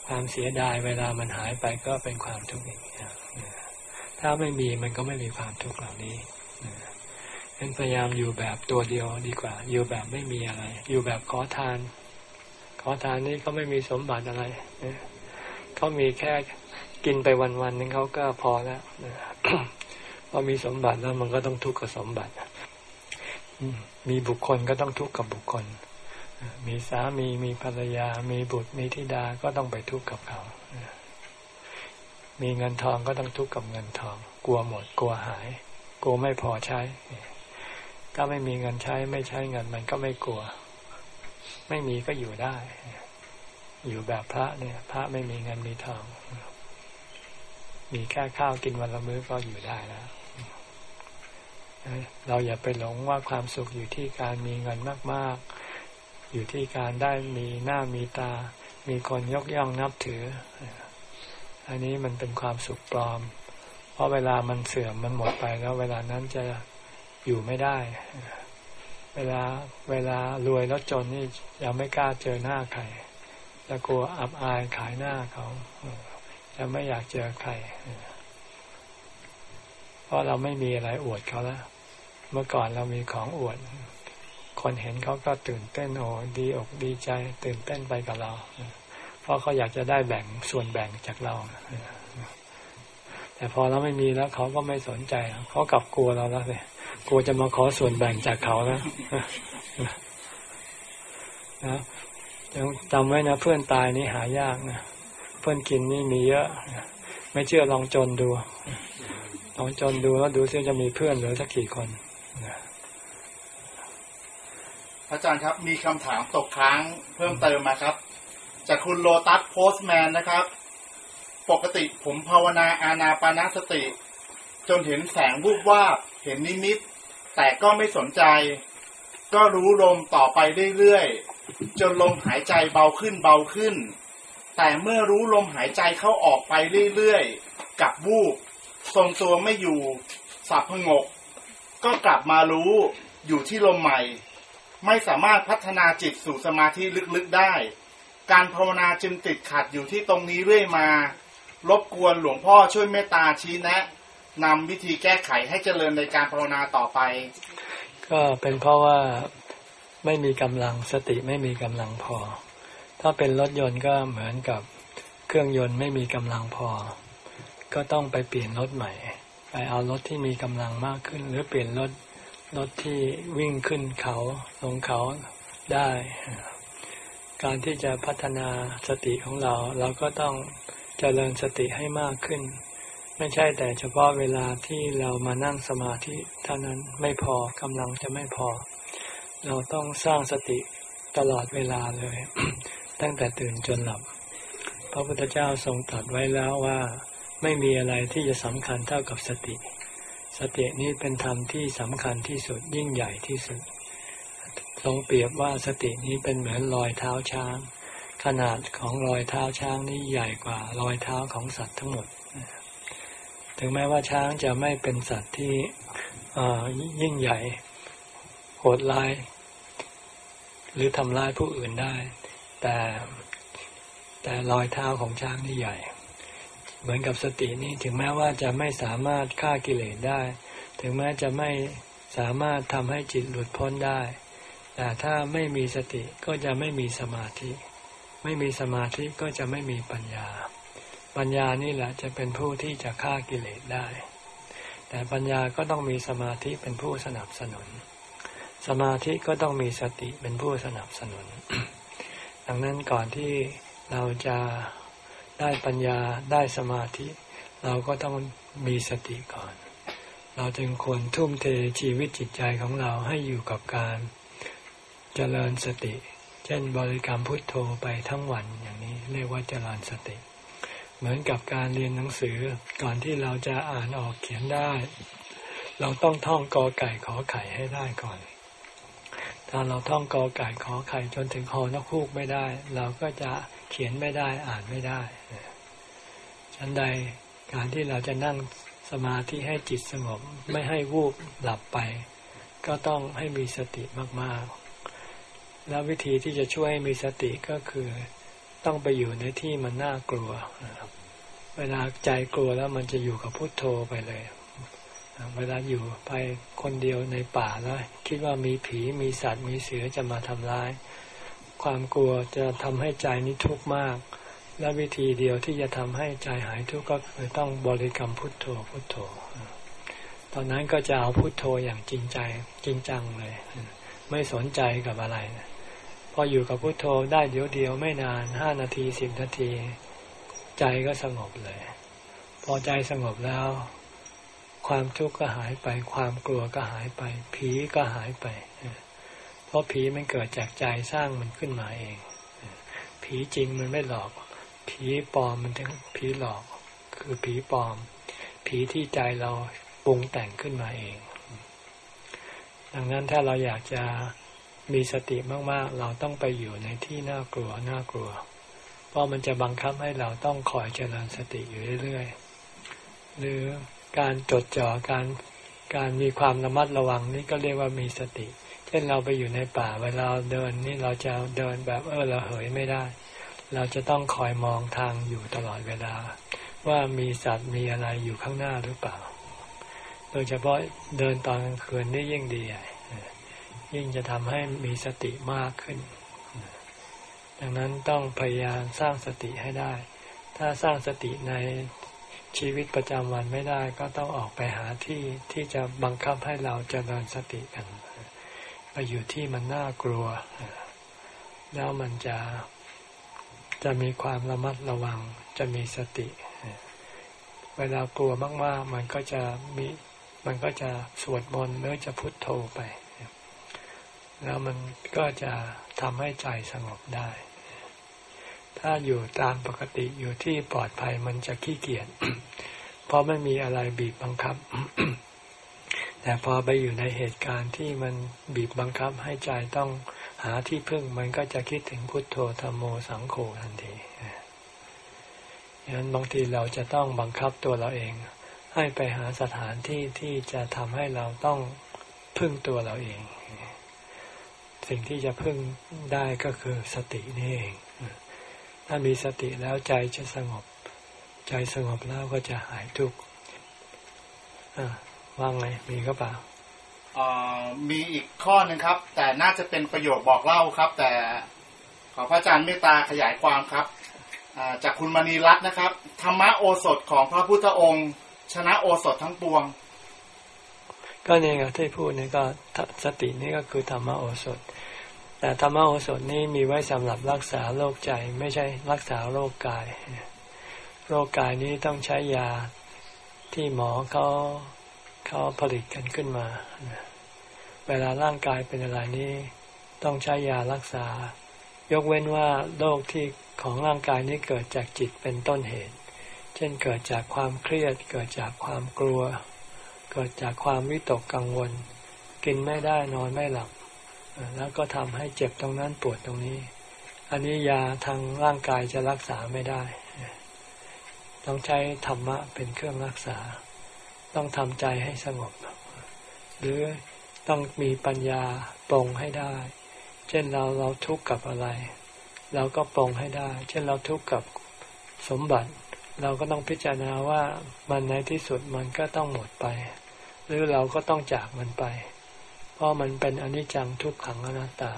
ความเสียดายเวลามันหายไปก็เป็นความทุกข์อีกอย่างถ้าไม่มีมันก็ไม่มีความทุกข์เหล่านี้เป็นพยายามอยู่แบบตัวเดียวดีกว่า อยู่แบบไม่มีอะไร อยู่แบบขอทาน ขอทานนี่เขาไม่มีสมบัติอะไรเขามีแค่กินไปวันๆนึงเขาก็พอแล้วพอมีสมบัติแล้วมันก็ต้องทุกข์กับสมบัติ มีบุคคลก็ต้องทุกข์กับบุคคล มีสามีมีภรรยา มีบุตรมีธิดาก็ต้องไปทุกข์กับเขา มีเงินทองก็ต้องทุกข์กับเงินทอง กลัวหมด กลัวหาย กลัวไม่พอใช้ ถ้าไม่มีเงินใช้ไม่ใช้เงินมันก็ไม่กลัว ไม่มีก็อยู่ได้ อยู่แบบพระเนี่ย พระไม่มีเงินมีทอง มีแค่ข้าวกินวันละมื้อก็อยู่ได้แล้ว เราอย่าไปหลงว่าความสุขอยู่ที่การมีเงินมาก ๆ อยู่ที่การได้มีหน้ามีตา มีคนยกย่องนับถือ อันนี้มันเป็นความสุขปลอม เพราะเวลามันเสื่อมมันหมดไปแล้ว เวลานั้นจะอยู่ไม่ได้ เวลาเวลารวยแล้วจนนี่ยังไม่กล้าเจอหน้าใครจะกลัวอับอายขายหน้าเขาจะไม่อยากเจอใคร เพราะเราไม่มีอะไรอวดเขาแล้ว เมื่อก่อนเรามีของอวด คนเห็นเขาก็ตื่นเต้นโอ้ดีอกดีใจ ตื่นเต้นไปกับเรา เพราะเขาอยากจะได้แบ่งส่วนแบ่งจากเรา แต่พอเราไม่มีแล้วเขาก็ไม่สนใจ เขากลับกลัวเราแล้วเลยกลัวจะมาขอส่วนแบ่งจากเขานะนะยังจำไว้นะเพื่อนตายนี่หายากนะเพื่อนกินนี่มีเยอะไม่เชื่อลองจนดูลองจนดูแล้วดูซิจะมีเพื่อนเหลือสักกี่คน อาจารย์ครับมีคำถามตกค้างเพิ่มเติมมาครับ จากคุณโลตัสโพสแมนนะครับ ปกติผมภาวนาอาณาปานาสติ จนเห็นแสงวูบวาบเห็นนิมิต แต่ก็ไม่สนใจ ก็รู้ลมต่อไปเรื่อยๆ จนลมหายใจเบาขึ้นเบาขึ้น แต่เมื่อรู้ลมหายใจเข้าออกไปเรื่อยๆ กับวูบทรงตัวไม่อยู่ สับพงก ก็กลับมารู้อยู่ที่ลมใหม่ ไม่สามารถพัฒนาจิตสู่สมาธิลึกๆได้ การภาวนาจึงติดขัดอยู่ที่ตรงนี้เรื่อยมา รบกวนหลวงพ่อช่วยเมตตาชี้แนะนำวิธีแก้ไขให้เจริญในการภาวนาต่อไป ก็เป็นเพราะว่าไม่มีกำลังสติไม่มีกำลังพอ ถ้าเป็นรถยนต์ก็เหมือนกับเครื่องยนต์ไม่มีกำลังพอ ก็ต้องไปเปลี่ยนรถใหม่ ไปเอารถที่มีกำลังมากขึ้น หรือเปลี่ยนรถรถที่วิ่งขึ้นเขาลงเขาได้ การที่จะพัฒนาสติของเรา เราก็ต้องเจริญสติให้มากขึ้น ไม่ใช่แต่เฉพาะเวลาที่เรามานั่งสมาธิเท่านั้นไม่พอกำลังจะไม่พอ เราต้องสร้างสติตลอดเวลาเลย ตั้งแต่ตื่นจนหลับ พระพุทธเจ้าทรงตรัสไว้แล้วว่า ไม่มีอะไรที่จะสำคัญเท่ากับสติ สตินี้เป็นธรรมที่สำคัญที่สุดยิ่งใหญ่ที่สุด ทรงเปรียบว่าสตินี้เป็นเหมือนรอยเท้าช้าง ขนาดของรอยเท้าช้างนี่ใหญ่กว่ารอยเท้าของสัตว์ทั้งหมด ถึงแม้ว่าช้างจะไม่เป็นสัตว์ที่ยิ่งใหญ่โหดร้าย หรือทำร้ายผู้อื่นได้ แต่แต่รอยเท้าของช้างนี่ใหญ่ เหมือนกับสตินี้ถึงแม้ว่าจะไม่สามารถฆ่ากิเลสได้ ถึงแม้จะไม่สามารถทำให้จิตหลุดพ้นได้ แต่ถ้าไม่มีสติก็จะไม่มีสมาธิ ไม่มีสมาธิก็จะไม่มีปัญญา ปัญญานี่แหละจะเป็นผู้ที่จะฆ่ากิเลสได้ แต่ปัญญาก็ต้องมีสมาธิเป็นผู้สนับสนุน สมาธิก็ต้องมีสติเป็นผู้สนับสนุน ดังนั้นก่อนที่เราจะ ได้ปัญญาได้สมาธิ เราก็ต้องมีสติก่อน เราจึงควรทุ่มเทชีวิตจิตใจของเราให้อยู่กับการเจริญสติ เช่นบริกรรมพุทโธไปทั้งวันอย่างนี้เรียกว่าเจริญสติ เหมือนกับการเรียนหนังสือก่อนที่เราจะอ่านออกเขียนได้ เราต้องท่องกอไก่ขอไข่ให้ได้ก่อนถ้าเราท่องกอไก่ขอไข่จนถึงฮอนกคูกไม่ได้ เราก็จะเขียนไม่ได้อ่านไม่ได้ ฉันใดการที่เราจะนั่งสมาธิให้จิตสงบไม่ให้วูบหลับไป ก็ต้องให้มีสติมากๆ แล้ววิธีที่จะช่วยให้มีสติก็คือต้องไปอยู่ในที่มันน่ากลัว เวลาใจกลัวแล้วมันจะอยู่กับพุโทโธไปเลย เวลาอยู่ไปคนเดียวในป่าแล้วคิดว่ามีผีมีสัตว์มีเสือจะมาทำร้าย ความกลัวจะทำให้ใจนี้ทุกข์มาก และวิธีเดียวที่จะทำให้ใจหายทุกข์ก็คือต้องบริกรรมพุทโธพุทโธ ตอนนั้นก็จะเอาพุทโธอย่างจริงใจจริงจังเลย ไม่สนใจกับอะไรพออยู่กับพุทโธได้เดี๋ยวเดียวไม่นานห้านาทีสิบนาที ใจก็สงบเลย พอใจสงบแล้ว ความทุกข์ก็หายไป ความกลัวก็หายไป ผีก็หายไป เพราะผีมันเกิดจากใจสร้างมันขึ้นมาเอง ผีจริงมันไม่หลอก ผีปลอมมันถึงผีหลอก คือผีปลอม ผีที่ใจเราปรุงแต่งขึ้นมาเอง ดังนั้นถ้าเราอยากจะมีสติมากๆ เราต้องไปอยู่ในที่น่ากลัวน่ากลัว เพราะมันจะบังคับให้เราต้องคอยเจริญสติอยู่เรื่อยๆ หรือการจดจ่อการการมีความระมัดระวังนี่ก็เรียกว่ามีสติ เช่นเราไปอยู่ในป่าเวลาเดินนี่เราจะเดินแบบเออเราเหยไม่ได้ เราจะต้องคอยมองทางอยู่ตลอดเวลา ว่ามีสัตว์มีอะไรอยู่ข้างหน้าหรือเปล่า โดยเฉพาะเดินตอนกลางคืนนี่ยิ่งดีใหญ่ยิ่งจะทำให้มีสติมากขึ้น ดังนั้นต้องพยายามสร้างสติให้ได้ ถ้าสร้างสติในชีวิตประจำวันไม่ได้ก็ต้องออกไปหาที่ที่จะบังคับให้เราจเจริญสติกัน ไปอยู่ที่มันน่ากลัว แล้วมันจะ จะมีความระมัดระวัง จะมีสติ เวลากลัวมาก ๆ มันก็จะมีมันก็จะสวดมนต์หรือจะพุทโธไป แล้วมันก็จะทำให้ใจสงบได้ ถ้าอยู่ตามปกติอยู่ที่ปลอดภัยมันจะขี้เกียจเพราะไม่มีอะไรบีบบังคับ แต่พอไปอยู่ในเหตุการณ์ที่มันบีบบังคับให้ใจต้อง หาที่พึ่งมันก็จะคิดถึงพุทโธธรรมโมสังโฆทันทีดังนั้นบางทีเราจะต้องบังคับตัวเราเอง ให้ไปหาสถานที่ที่จะทำให้เราต้องพึ่งตัวเราเอง สิ่งที่จะพึ่งได้ก็คือสตินี่เอง ถ้ามีสติแล้วใจจะสงบ ใจสงบแล้วก็จะหายทุกข์ว่างไงมีก็เปล่า มีอีกข้อหนึ่งครับ แต่น่าจะเป็นประโยคบอกเล่าครับ แต่ขอพระอาจารย์เมตตาขยายความครับจากคุณมณีรัตน์นะครับ ธรรมโอสถของพระพุทธองค์ ชนะโอสถทั้งปวง ก็เนี่ยที่พูดนี่ก็สตินี่ก็คือธรรมโอสถ แต่ธรรมโอสถนี้มีไว้สำหรับรักษาโรคใจไม่ใช่รักษาโรคกาย โรคกายนี้ต้องใช้ยาที่หมอเขา เขาผลิตกันขึ้นมา เวลาร่างกายเป็นอะไรนี้ ต้องใช้ยารักษา ยกเว้นว่าโรคที่ของร่างกายนี้เกิดจากจิตเป็นต้นเหตุ เช่นเกิดจากความเครียด เกิดจากความกลัว เกิดจากความวิตกกังวล กินไม่ได้นอนไม่หลับ แล้วก็ทำให้เจ็บตรงนั้นปวดตรงนี้ อันนี้ยาทางร่างกายจะรักษาไม่ได้ ต้องใช้ธรรมะเป็นเครื่องรักษา ต้องทำใจให้สงบ หรือต้องมีปัญญาปรงให้ได้ เช่นเราเราทุกข์กับอะไร เราก็ปรงให้ได้ เช่นเราทุกข์กับสมบัติ เราก็ต้องพิจารณาว่ามันในที่สุดมันก็ต้องหมดไป หรือเราก็ต้องจากมันไป เพราะมันเป็นอนิจจังทุกขังอนัตตา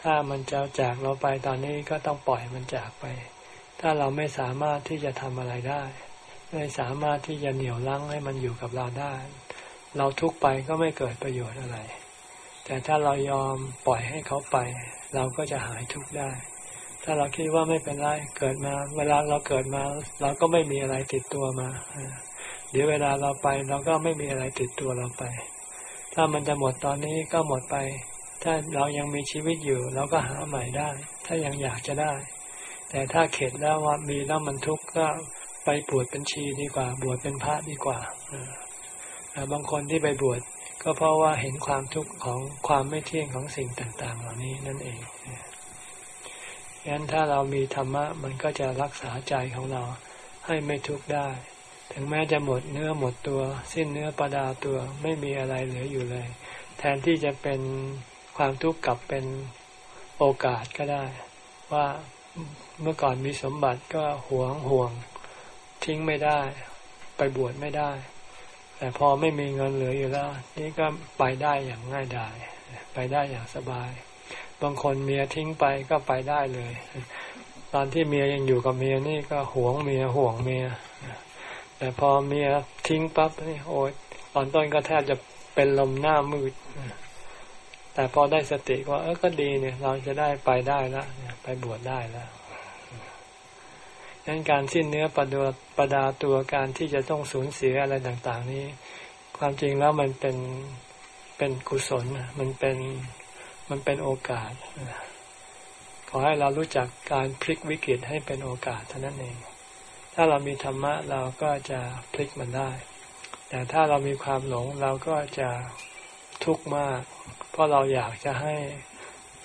ถ้ามันจะจากเราไปตอนนี้ก็ต้องปล่อยมันจากไป ถ้าเราไม่สามารถที่จะทำอะไรได้ ไม่สามารถที่จะเหนี่ยวลังให้มันอยู่กับเราได้ เราทุกไปก็ไม่เกิดประโยชน์อะไร แต่ถ้าเรายอมปล่อยให้เขาไป เราก็จะหายทุกข์ได้ ถ้าเราคิดว่าไม่เป็นไรเกิดมา เวลาเราเกิดมา เราก็ไม่มีอะไรติดตัวมาเดี๋ยวเวลาเราไปเราก็ไม่มีอะไรติดตัวเราไป ถ้ามันจะหมดตอนนี้ก็หมดไป ถ้าเรายังมีชีวิตอยู่ เราก็หาใหม่ได้ ถ้ายังอยากจะได้ แต่ถ้าเข็ดแล้วว่ามีแล้วมันทุกข์ก็ ไปบวชเป็นชีดีกว่า บวชเป็นพระดีกว่าบางคนที่ไปบวชก็เพราะว่าเห็นความทุกข์ของความไม่เที่ยงของสิ่งต่าง ๆ เหล่านี้นั่นเองงั้นถ้าเรามีธรรมะมันก็จะรักษาใจของเราให้ไม่ทุกข์ได้ ถึงแม้จะหมดเนื้อหมดตัว สิ้นเนื้อประดาตัวไม่มีอะไรเหลืออยู่เลย แทนที่จะเป็นความทุกข์กลับเป็นโอกาสก็ได้ ว่าเมื่อก่อนมีสมบัติก็หวงห่วง ทิ้งไม่ได้ ไปบวชไม่ได้ แต่พอไม่มีเงินเหลืออยู่แล้ว นี่ก็ไปได้อย่างง่ายดายไปได้อย่างสบาย บางคนเมียทิ้งไปก็ไปได้เลย ตอนที่เมียยังอยู่กับเมียนี่ก็หวงเมียห่วงเมีย แต่พอเมียทิ้งปั๊บนี่โอ้ยตอนต้นก็แทบจะเป็นลมหน้ามืดแต่พอได้สติว่าเออก็ดีเนี่ย เราจะได้ไปได้แล้วไปบวชได้แล้ว งนั้นการสิ้นเนื้อประดาประดาตัวการที่จะต้องสูญเสียอะไรต่างๆ นี้ ความจริงแล้วมันเป็นเป็นกุศลมันเป็นมันเป็นโอกาสขอให้เรารู้จักการพลิกวิกฤตให้เป็นโอกาสเท่านั้นเอง ถ้าเรามีธรรมะเราก็จะพลิกมันได้ แต่ถ้าเรามีความหลงเราก็จะทุกข์มาก เพราะเราอยากจะให้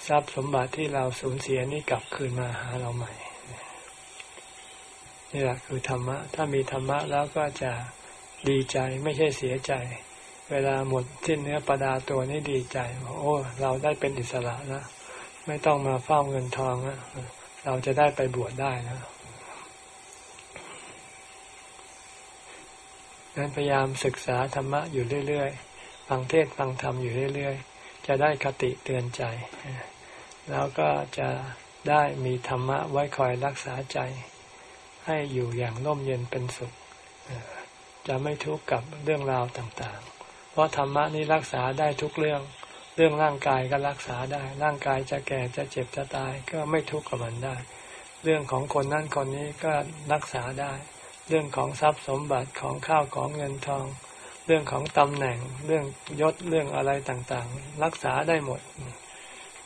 ทรัพย์สมบัติที่เราสูญเสียนี่กลับคืนมาหาเราใหม่ นี่แหละคือธรรมะ ถ้ามีธรรมะแล้วก็จะดีใจไม่ใช่เสียใจ เวลาหมดสิ้นเนื้อประดาตัวนี่ดีใจ โอ้ เราได้เป็นอิสระนะ ไม่ต้องมาเฝ้าเงินทองนะเราจะได้ไปบวชได้นะนั้นพยายามศึกษาธรรมะอยู่เรื่อยๆ ฟังเทศฟังธรรมอยู่เรื่อยๆ จะได้คติเตือนใจ แล้วก็จะได้มีธรรมะไว้คอยรักษาใจ ให้อยู่อย่างร่มเย็นเป็นสุข จะไม่ทุกข์กับเรื่องราวต่างๆ เพราะธรรมะนี้รักษาได้ทุกเรื่อง เรื่องร่างกายก็รักษาได้ ร่างกายจะแก่จะเจ็บจะตายก็ไม่ทุกข์กับมันได้ เรื่องของคนนั่นคนนี้ก็รักษาได้ เรื่องของทรัพย์สมบัติของข้าวของเงินทอง เรื่องของตำแหน่ง เรื่องยศเรื่องอะไรต่างๆ รักษาได้หมด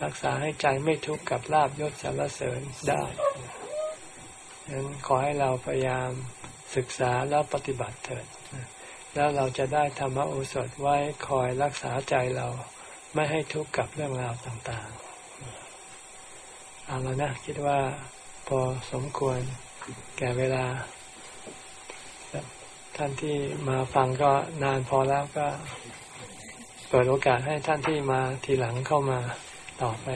รักษาให้ใจไม่ทุกข์กับลาบยศสรรเสริญได้ ฉะนั้นขอให้เราพยายามศึกษาแล้วปฏิบัติเถิด แล้วเราจะได้ธรรมโอสถไว้คอยรักษาใจเราไม่ให้ทุกข์กับเรื่องราวต่างๆ เอาแล้วนะคิดว่าพอสมควรแก่เวลา ท่านที่มาฟังก็นานพอแล้วก็เปิดโอกาสให้ท่านที่มาทีหลังเข้ามาต่อไป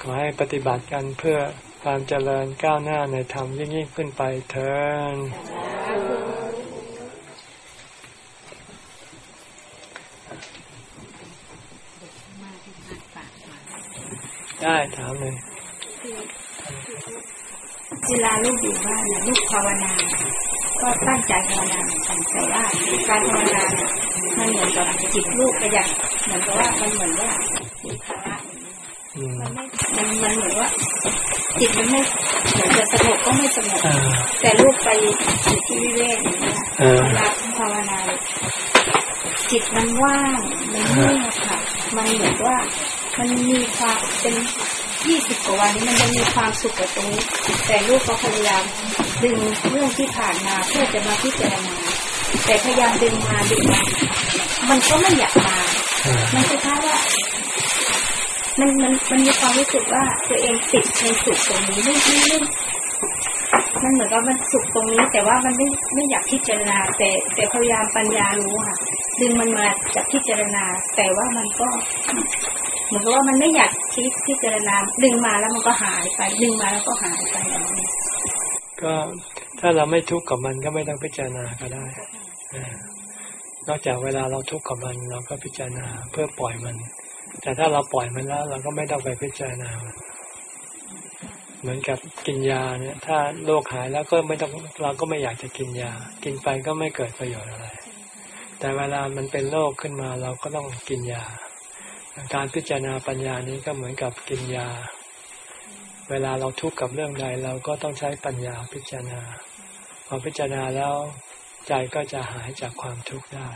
ขอให้ปฏิบัติกันเพื่อ ความเจริญก้าวหน้าในธรรมยิ่งยิ่งขึ้นไปเถิดได้ถามเลยเวลาลูกอยู่บ้านลูกภาวนา ก็ตั้งใจภาวนาเหมือนกันแต่ว่าการภาวนาเนี่ยมันเหมือนกับจิตลูกประหยัดเหมือนกับว่ามันเหมือนว่ามีภาระ มันไม่มันมันเหมือนว่าจิตมันไม่เหมือนจะสงบก็ไม่สงบแต่ลูกไปอยู่ที่วิเวกอย่างเงี้ยเวลาภาวนาจิตมันว่างมันเงียบค่ะ มันเหมือนว่ามันมีความเป็นยี่สิบกว่าวันนี้มันจะมีความสุขกับตรงนี้แต่ลูกก็พยายามดึงเรื่องที่ผ่านมาเพื่อจะมาพิจารณาแต่พยายามดึงมาดึงมามันก็ไม่อยากมา มันคือแค่ว่า มันมันมันมีความรู้สึกว่าตัวเองติดในสุขตรงนี้ไม่ไม่ไม่มันเหมือนกับมันสุขตรงนี้ แต่ว่ามันไม่ไม่อยากพิจารณา แต่แต่พยายามปัญญารู้ค่ะ ดึงมันมาจากพิจารณา แต่ว่ามันก็ เหมือนกับว่ามันไม่อยากคิดพิจารณา ดึงมาแล้วมันก็หายไป ดึงมาแล้วก็หายไปอย่างนี้ก็ถ้าเราไม่ทุกข์กับมันก็ไม่ต้องพิจารณาก็ได้เออนอกจากเวลาเราทุกข์กับมัน เราก็พิจารณาเพื่อปล่อยมัน แต่ถ้าเราปล่อยมันแล้ว เราก็ไม่ต้องไปพิจารณา เหมือนกับกินยาเนี่ย ถ้าโรคหายแล้วก็ไม่ต้องเราก็ไม่อยากจะกินยา กินไปก็ไม่เกิดประโยชน์อะไร แต่เวลามันเป็นโรคขึ้นมาเราก็ต้องกินยา การพิจารณาปัญญานี้ก็เหมือนกับกินยา เวลาเราทุกข์กับเรื่องใดเราก็ต้องใช้ปัญญาพิจารณา พอพิจารณาแล้วใจก็จะหายจากความทุกข์ได้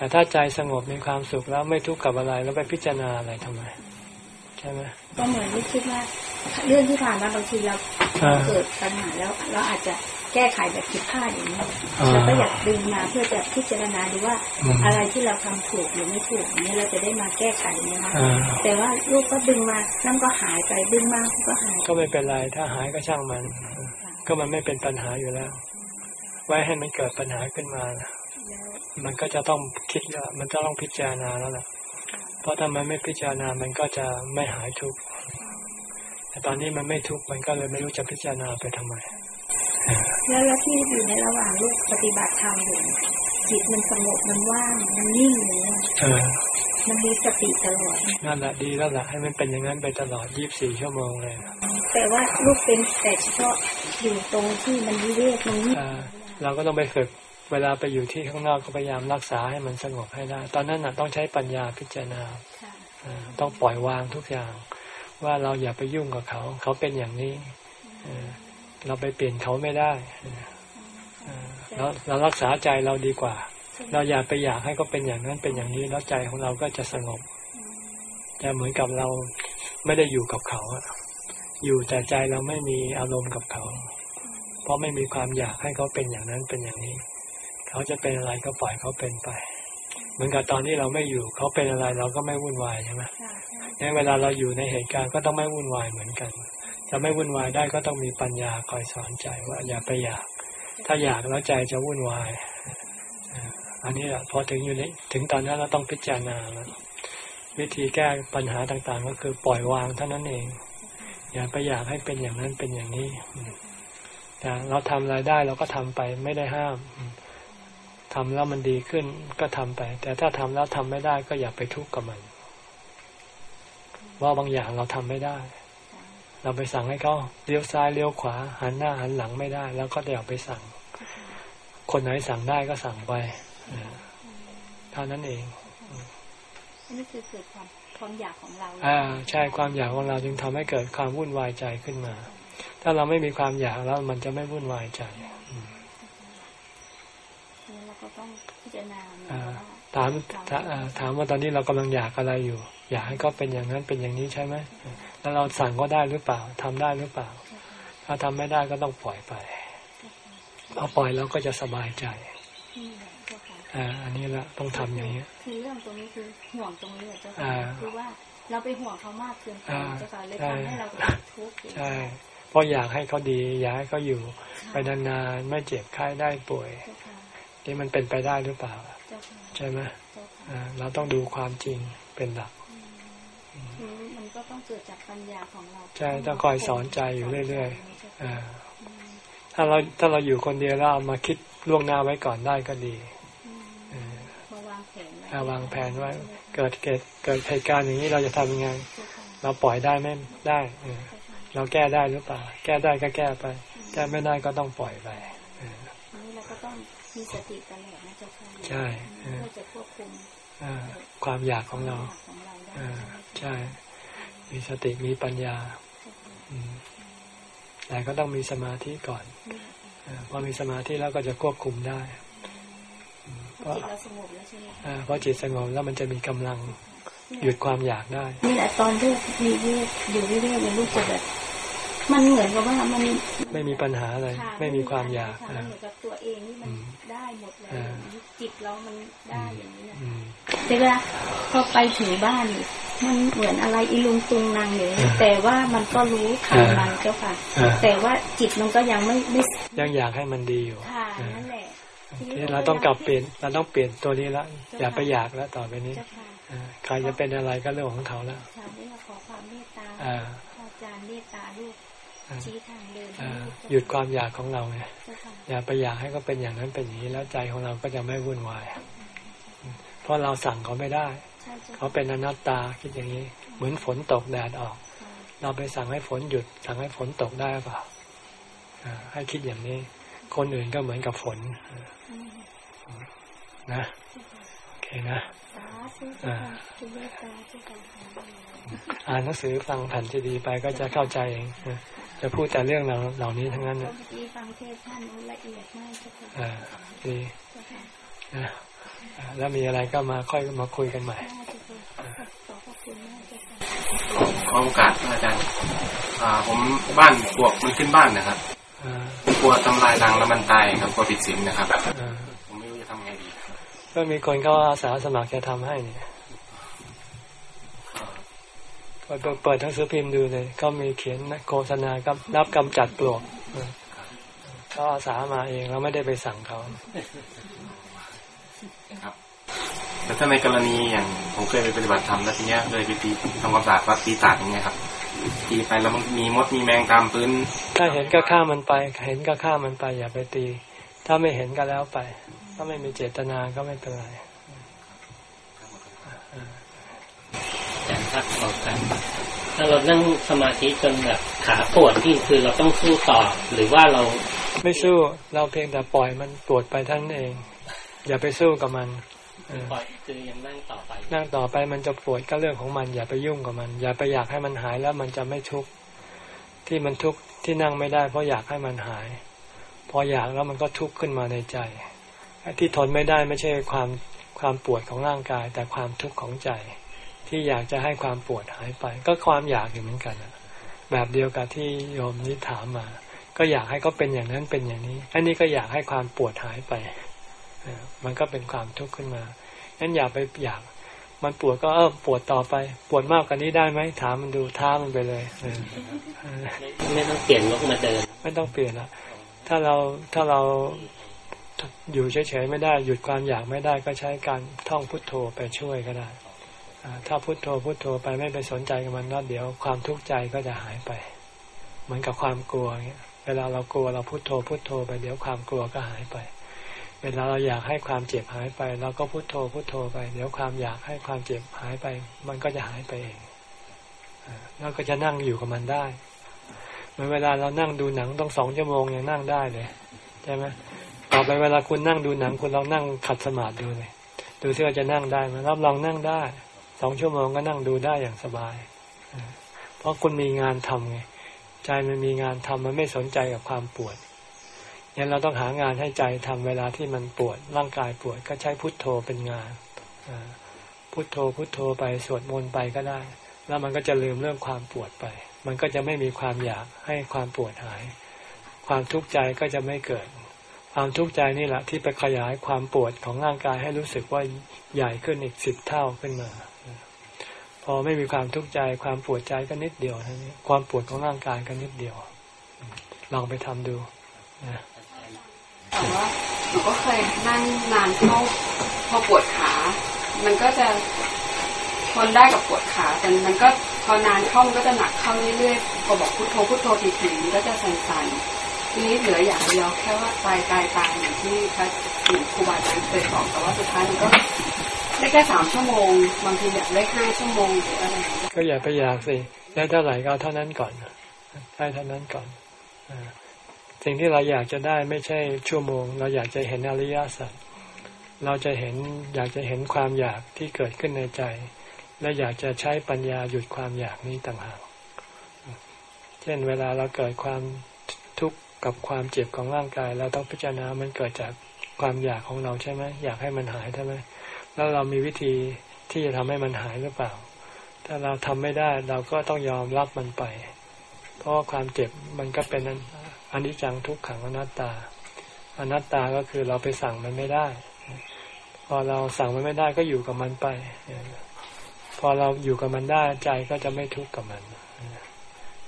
แต่ถ้าใจสงบมีความสุขแล้วไม่ทุกข์กับอะไร แล้วไปพิจารณาอะไรทำไม ใช่ไหมก็เหมือนที่คิดว่าเรื่องที่ผ่านมาบางทีเราอ่าเกิดปัญหาแล้วเราอาจจะแก้ไขแบบผิดพลาดอย่างนี้อ่าเราก็อยากดึงมาเพื่อจะพิจารณาดูว่าอืมอะไรที่เราทำถูกหรือไม่ถูกอย่างนี้เราจะได้มาแก้ไขนะคะอ่าแต่ว่าลูกก็ดึงมานั่นก็หายไปดึงมาก็หายก็ไม่เป็นไรถ้าหายก็ช่างมัน ก็มันไม่เป็นปัญหาอยู่แล้ว ไว้ให้มันเกิดปัญหาขึ้นมาแล้ว มันก็จะต้องคิดว่ามันจะต้องพิจารณาแล้วล่ะเพราะถ้ามันไม่พิจารณา มันก็จะไม่หายทุกข์แต่ตอนนี้มันไม่ทุกข์มันก็เลยไม่รู้จะพิจารณาไปทำไม แล้วแล้วที่อยู่ในระหว่างลูกปฏิบัติธรรมอยู่จิตมันสงบมันว่างมันนิ่งเลยอะเออมันมีสติตลอด นั่นแหละดีแล้วล่ะให้มันเป็นอย่างนั้นไปตลอด 24 ชั่วโมงเลย แต่ว่าลูกเป็นแต่เฉพาะอยู่ตรงที่มันวิเวกมันนิ่งอ่าเราก็ต้องไปฝึก เวลาไปอยู่ที่ข้างนอกก็พยายามรักษาให้มันสงบให้ได้ ตอนนั้นน่ะต้องใช้ปัญญาพิจารณาค่ะอ่าต้องปล่อยวางทุกอย่าง ว่าเราอย่าไปยุ่งกับเขา เขาเป็นอย่างนี้เออเราไปเปลี่ยนเขาไม่ได้เออเออเราเรารักษาใจเราดีกว่า เราอย่าไปอยากให้เขาเป็นอย่างนั้นเป็นอย่างนี้แล้วใจของเราก็จะสงบจะเหมือนกับเราไม่ได้อยู่กับเขาอะอยู่แต่ใจเราไม่มีอารมณ์กับเขา เพราะไม่มีความอยากให้เขาเป็นอย่างนั้นเป็นอย่างนี้ เขาจะเป็นอะไรก็ปล่อยเขาเป็นไป เหมือนกับตอนที่เราไม่อยู่ เขาเป็นอะไรเราก็ไม่วุ่นวายใช่ไหมค่ะในเวลาเราอยู่ในเหตุการณ์ก็ต้องไม่วุ่นวายเหมือนกัน จะไม่วุ่นวายได้ก็ต้องมีปัญญาคอยสอนใจว่าอย่าไปอยาก ถ้าอยากแล้วใจจะวุ่นวายอ่าอันนี้แหละพอถึงอยู่ในถึงตอนนั้นเราต้องพิจารณาแล้ววิธีแก้ปัญหาต่างๆ ก็คือปล่อยวางเท่านั้นเอง อย่าไปอยากให้เป็นอย่างนั้นเป็นอย่างนี้อืมแต่เราทำรายได้เราก็ทำไปไม่ได้ห้ามอืม ทำแล้วมันดีขึ้นก็ทำไป แต่ถ้าทำแล้วทำไม่ได้ก็อย่าไปทุกข์กับมันว่าบางอย่างเราทำไม่ได้ เราไปสั่งให้เขาเลี้ยวซ้ายเลี้ยวขวา หันหน้าหันหลังไม่ได้ แล้วก็เดี๋ยวไปสั่ง คนไหนสั่งได้ก็สั่งไปเออเท่านั้นเองอันนี้คือเกิดความความอยากของเรา อ่า ใช่ความอยากของเราจึงทำให้เกิดความวุ่นวายใจขึ้นมา ถ้าเราไม่มีความอยากแล้วมันจะไม่วุ่นวายใจอืม แล้วเราก็ต้องพิจารณาเหมือ นอ่าว่าถามถาอ่าถามว่าตอนนี้เรากำลังอยากอะไรอยู่ อยากให้เขาเป็นอย่างนั้นเป็นอย่างนี้ใช่ไหมแล้วเราสั่งก็ได้หรือเปล่าทำได้หรือเปล่า ถ้าทำไม่ได้ก็ต้องปล่อยไปพอปล่อยแล้วก็จะสบายใจนี่แหละเจ้าค่ะอ่าอันนี้แหละต้องทำอย่างนี้ยคือเรื่องตรงนี้คือห่วงตรงนี้แหละเจ้าอ่าค่ะคือว่าเราไปห่วงเขามากเกินไปอ่าเจ้าค่ะเลยใช่ทำให้เราเป็นทุกข์อย่างใช่นี้เพราะอยากให้เขาดี อยากให้เขาอยู่ ไปนานๆไม่เจ็บไข้ได้ป่วยเจ้าค่ะ นี่มันเป็นไปได้หรือเปล่าเจ้าค่ะใช่ไหมเจ้าค่ะอ่าเราต้องดูความจริงเป็นหลักคือมันก็ต้องเกิดจากปัญญาของเรา ใช่ต้องคอยสอนใจอยู่เรื่อยๆอ่าอืมถ้าเราถ้าเราอยู่คนเดียวแล้วเอามาคิดล่วงหน้าไว้ก่อนได้ก็ดีอืมเออมาวางแผนไว้ถ้าวางแผนไว้เกิดเกิดเกิดเหตุการณ์อย่างนี้เราจะทำยังไงเจ้าค่ะเราปล่อยได้ไหมได้เออเจ้าค่ะเราแก้ได้หรือเปล่า แก้ได้ก็แก้ไป แก้ไม่ได้ก็ต้องปล่อยไป มีสติตลอดนะเจ้าค่ะใช่เออเพื่อจะควบคุมอ่าความอยากของเราของเราได้อ่าใช่ไหมใช่ มีสติมีปัญญาอืมแต่ก็ต้องมีสมาธิก่อนอาพอมีสมาธิแล้วก็จะควบคุมได้อืมเพราะจิตเราสงบแล้วใช่ไหมคะอ่าเพราะจิตสงบแล้วมันจะมีกำลังหยุดความอยากได้ นี่แหละตอนลูกมีเวทอยู่เรื่อยๆเนี่ยลูกจะแบบ มันเหมือนกับว่ามันไม่มีปัญหาอะไรค่ะไม่มีความอยากค่ะมันอ่าเหมือนกับตัวเองนี่มันอืมได้หมดเลยอ่าจิตเรามันได้อย่างนี้นะอืมแต่เวลาพอไปถึงบ้านนี่มันเหมือนอะไรอีลุงตุงนางอย่างนี้อ่าแต่ว่ามันก็รู้ทันอ่ามัมันเจ้าค่ะอ่าแต่ว่าจิตมันก็ยังไม่ไม่ยังอยากให้มันดีอยู่ค่ะนั่นแหละทีนี้ที่เราต้องกลับเปลี่ยนเราต้องเปลี่ยนตัวนี้ละอย่าไปอยากแล้วต่อไปนี้เจ้าค่ะอ่าใครจะเป็นอะไรก็เรื่องของเขาแล้วชาวนี้เราขอความเมตตาอ่าพระอาจารย์เมตตาลูก อ่าชี้ทางเดินอ่าให้ลูกหยุดความอยากของเราไงเจ้าค่ะอย่าไปอยากให้เขาเป็นอย่างนั้นเป็นอย่างนี้แล้วใจของเราก็จะไม่วุ่นวายเพราะเราสั่งเขาไม่ได้ใช่เจ้าเขาเป็นอนัตตาคิดอย่างนี้ เหมือนฝนตกแดดออกค่ะเราไปสั่งให้ฝนหยุด สั่งให้ฝนตกได้หรือเปล่าอ่าให้คิดอย่างนี้ คนอื่นก็เหมือนกับฝนอืมนะโอเคนะสาธุเจ้าค่ะคุณเมตตาเจ้าค่ะอ่านหนังสือฟังแผ่นซีดีไปก็จะเข้าใจเองนะ จะพูดแต่เรื่องเหล่าเหล่านี้ทั้งนั้นเมื่นะอกี้ฟังเทศน์ท่านนู้นละเอียดมากเจ้าค่ะอ่าดีเจ้าค่ะนะอ่าแล้วมีอะไรก็มาค่อยมาคุยกันใหม่น่าจะเป็นขอบพระคุณมากเจ้าค่ะขอโอกาสพระอาจารย์อ่าผมบ้านปลวกมันขึ้นบ้านนะครับอ่ากลัวทำลายรังแล้วมันตายครับกลัวผิดศีลนะครับอ่าผมไม่รู้จะทำไงดีก็มีคนเขาอาสาสมัครจะทำให้เนี่ย เปิดเปิดทั้งสือพิมพ์ดูเลย ก็มีเขียนโฆษณากับรับกำจัดปลวกอ่าเขาอาสามาเองเราไม่ได้ไปสั่งเขาครับแต่ถ้าในกรณีอย่างผมเคยไปปฏิบัติธรรมแล้วทีเนี้ยเลยไปตีทำความสะอาดวัดตีศาสตร์อย่างเงี้ยครับตีไปแล้วมันมีมดมีแมงตามพื้น ถ้าเห็นก็ฆ่ามันไป เห็นก็ฆ่ามันไป อย่าไปตี ถ้าไม่เห็นก็แล้วไป ถ้าไม่มีเจตนาก็ไม่เป็นไรอาจารย์ครับขอบคุณ ถ้าเรานั่งสมาธิจนแบบขาปวดที่คือเราต้องสู้ต่อ หรือว่าเราไม่สู้เราเพียงแต่ปล่อยมันปวดไปเท่านั้นเอง อย่าไปสู้กับมันเออปล่อยคือยังนั่งต่อไป นั่งต่อไปมันจะปวดก็เรื่องของมัน อย่าไปยุ่งกับมัน อย่าไปอยากให้มันหายแล้วมันจะไม่ทุกข์ที่มันทุกข์ที่นั่งไม่ได้เพราะอยากให้มันหาย พออยากแล้วมันก็ทุกข์ขึ้นมาในใจไอ้ที่ทนไม่ได้ไม่ใช่ความความปวดของร่างกาย แต่ความทุกข์ของใจ ที่อยากจะให้ความปวดหายไป ก็ความอยากอยู่เหมือนกันอะแบบเดียวกับที่โยมนิถามมา ก็อยากให้เขาเป็นอย่างนั้นเป็นอย่างนี้ อันนี้ก็อยากให้ความปวดหายไปเออมันก็เป็นความทุกข์ขึ้นมางั้นอย่าไปอยากมันปวดก็เออปวดต่อไป ปวดมากกว่านี้ได้ไหมถามมันดูท้ามันไปเลยเออเออไม่ไม่ต้องเปลี่ยนลุกมาเดินไม่ต้องเปลี่ยนละถ้าเราถ้าเราอยู่เฉยๆไม่ได้ หยุดความอยากไม่ได้ก็ใช้การท่องพุทโธไปช่วยก็ได้อ่า ถ้าพุทโธพุทโธไปไม่ไปสนใจกับมันแล้วเดี๋ยวความทุกข์ใจก็จะหายไป เหมือนกับความกลัวเงี้ยเวลาเรากลัวเราพุทโธพุทโธไปเดี๋ยวความกลัวก็หายไป เวลาเราอยากให้ความเจ็บหายไปเราก็พุทโธพุทโธไป เดี๋ยวความอยากให้ความเจ็บหายไป มันก็จะหายไปเองอ่าแล้วก็จะนั่งอยู่กับมันได้เหมือนเวลาเรานั่งดูหนังต้องสองชั่วโมงยังนั่งได้เลยใช่ไหมต่อไปเวลาคุณนั่งดูหนังคุณลองนั่งขัดสมาธิดูเลยดูซิว่าจะนั่งได้ไหมรับรองนั่งได้ สองชั่วโมงก็นั่งดูได้อย่างสบาย เพราะคุณมีงานทำไงใจมันมีงานทำมันไม่สนใจกับความปวดงั้นเราต้องหางานให้ใจทำเวลาที่มันปวด ร่างกายปวดก็ใช้พุทโธเป็นงานพุทโธพุทโธไปสวดมนต์ไปก็ได้ แล้วมันก็จะลืมเรื่องความปวดไป มันก็จะไม่มีความอยากให้ความปวดหาย ความทุกข์ใจก็จะไม่เกิด ความทุกข์ใจนี่แหละที่ไปขยายความปวดของร่างกายให้รู้สึกว่าใหญ่ขึ้นอีกสิบเท่าขึ้นมา อไม่มีความทุกข์ใจ ความปวดใจก็นิดเดียวเท่านี้ความปวดของร่างกายก็นิดเดียว ลองไปทำดูนะแต่ว่าหนูก็เคยนั่งนานเข้าพอปวดขา มันก็จะทนได้กับปวดขาแต่มันก็พอนานเข้ามันก็จะหนักเข้าเรื่อยๆพอบอกพุทโธพุทโธทีๆมันก็จะสั่นๆทีนี้เหลืออย่างเดียวแค่ว่าตายตายตายอย่างที่พระครูบาอาจารย์เคยบอกแต่ว่าสุดท้ายมันก็ ได้แค่สามชั่วโมงบางทีอยากได้ห้าชั่วโมงหรืออะได้ก็อย่าไปอยากสิได้เท่าไหร่ก็เท่านั้นก่อนได้เท่านั้นก่อนอสิ่งที่เราอยากจะได้ไม่ใช่ชั่วโมง เราอยากจะเห็นอริยสัจเราจะเห็นอยากจะเห็นความอยากที่เกิดขึ้นในใจ และอยากจะใช้ปัญญาหยุดความอยากนี้ต่างหากเช่นเวลาเราเกิดความทุกข์กับความเจ็บของร่างกาย เราต้องพิจารณามันเกิดจากความอยากของเราใช่ไหมอยากให้มันหายใช่ไหม แล้วเรามีวิธีที่จะทำให้มันหายหรือเปล่า ถ้าเราทำไม่ได้เราก็ต้องยอมรับมันไป เพราะความเจ็บมันก็เป็นอนิจจังทุกขังอนัตตา อนัตตาก็คือเราไปสั่งมันไม่ได้ พอเราสั่งมันไม่ได้ก็อยู่กับมันไป พอเราอยู่กับมันได้ใจก็จะไม่ทุกข์กับมัน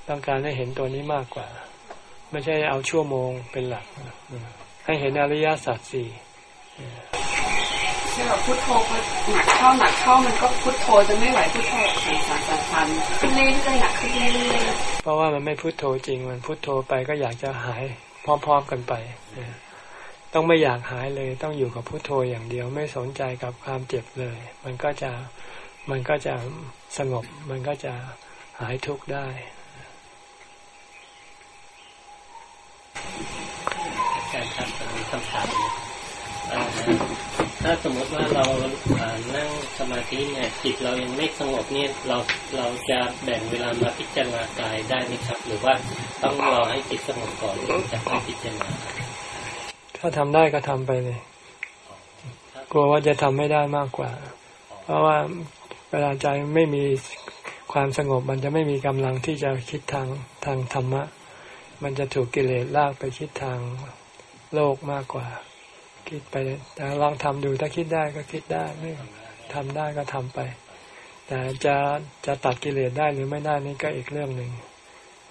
ต้องการให้เห็นตัวนี้มากกว่า ไม่ใช่เอาชั่วโมงเป็นหลัก ให้เห็นอริยสัจสี่ ใช่แบบพุทโธก็หนักเข้าหนักเข้ามันก็พุทโธจะไม่ไหวพุทโธสั่นสั่นสั่นสั่นขึ้นเรื่อยๆหนักขึ้นเรื่อยเพราะว่ามันไม่พุโทโธจริง มันพุโทโธไปก็อยากจะหายพร้อมๆกันไปต้องไม่อยากหายเลย ต้องอยู่กับพุโทโธอย่างเดียวไม่สนใจกับความเจ็บเลย มันก็จะมันก็จะสงบ มันก็จะหายทุกข์ได้อาจารย์ครับมีคำถามอ ถ้าสมมติว่าเรานั่งสมาธิเนี่ยจิตเรายังไม่สงบเนี่ยเราเราจะแบ่งเวลามาพิจารณากายได้ไหมครับ หรือว่าต้องรอให้จิตสงบก่อนถึงจะค่อยพิจารณาถ้าทำได้ก็ทำไปเลย กลัวว่าจะทำไม่ได้มากกว่า เพราะว่าเวลาใจไม่มีความสงบมันจะไม่มีกำลังที่จะคิดทางทางธรรมะ มันจะถูกกิเลสลากไปคิดทางโลกมากกว่า คิดไปแต่ลองทำดูถ้าคิดได้ก็คิดได้ไม่ทำได้ก็ทำไป แต่จะจะตัดกิเลสได้หรือไม่ได้นี่ก็อีกเรื่องหนึ่ง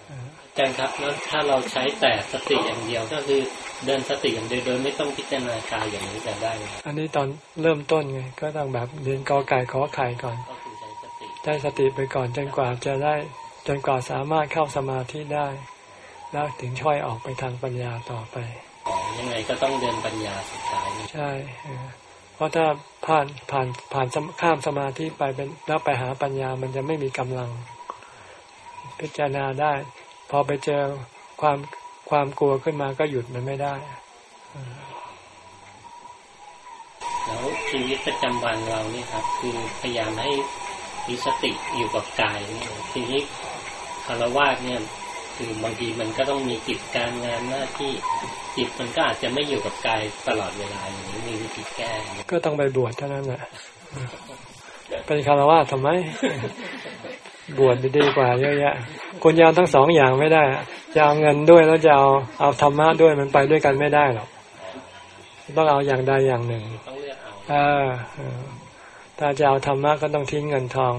อาจารย์ครับแล้วถ้าเราใช้แต่สติอย่างเดียวก็คือเดินสติอย่างเดียวโดยไม่ต้องพิจารณากายอย่างนี้จะได้ไหมอันนี้ตอนเริ่มต้นไงก็ต้องแบบเรียนกอไก่ขอไข่ก่อนก็คือใช้สติได้สติไปก่อนจนกว่าจะได้จนกว่าสามารถเข้าสมาธิได้ แล้วถึงช่อยออกไปทางปัญญาต่อไปอ๋อ ยังไงก็ต้องเดินปัญญาสุดท้ายนี่ใช่เออเพราะถ้าผ่านผ่านผ่านข้ามสมาธิไปเป็นแล้วไปหาปัญญามันจะไม่มีกำลัง พิจารณาได้ พอไปเจอความความกลัวขึ้นมาก็หยุดมันไม่ได้แล้วชีวิตประจำวันเรานี่ครับ คือพยายามให้มีสติอยู่กับกายนี่ทีนี้คารวะเนี่ย คือบางทีมันก็ต้องมีกิจการงานหน้าที่จิตมันก็อาจจะไม่อยู่กับกายตลอดเวลาอย่างนี้มีวิธีแก้ไหมก็ต้องไปบวชเท่านั้นแหละเป็นคารวะทำไม บวชดีกว่าเยอะแยะคุณจะเอาทั้งสองอย่างไม่ได้อะจะเอาเงินด้วยแล้วจะเอาเอาธรรมะด้วยมันไปด้วยกันไม่ได้หรอกต้องเอาอย่างใดอย่างหนึ่งต้องเลือกเอาเออเออถ้าจะเอาธรรมะก็ต้องทิ้งเงินทอง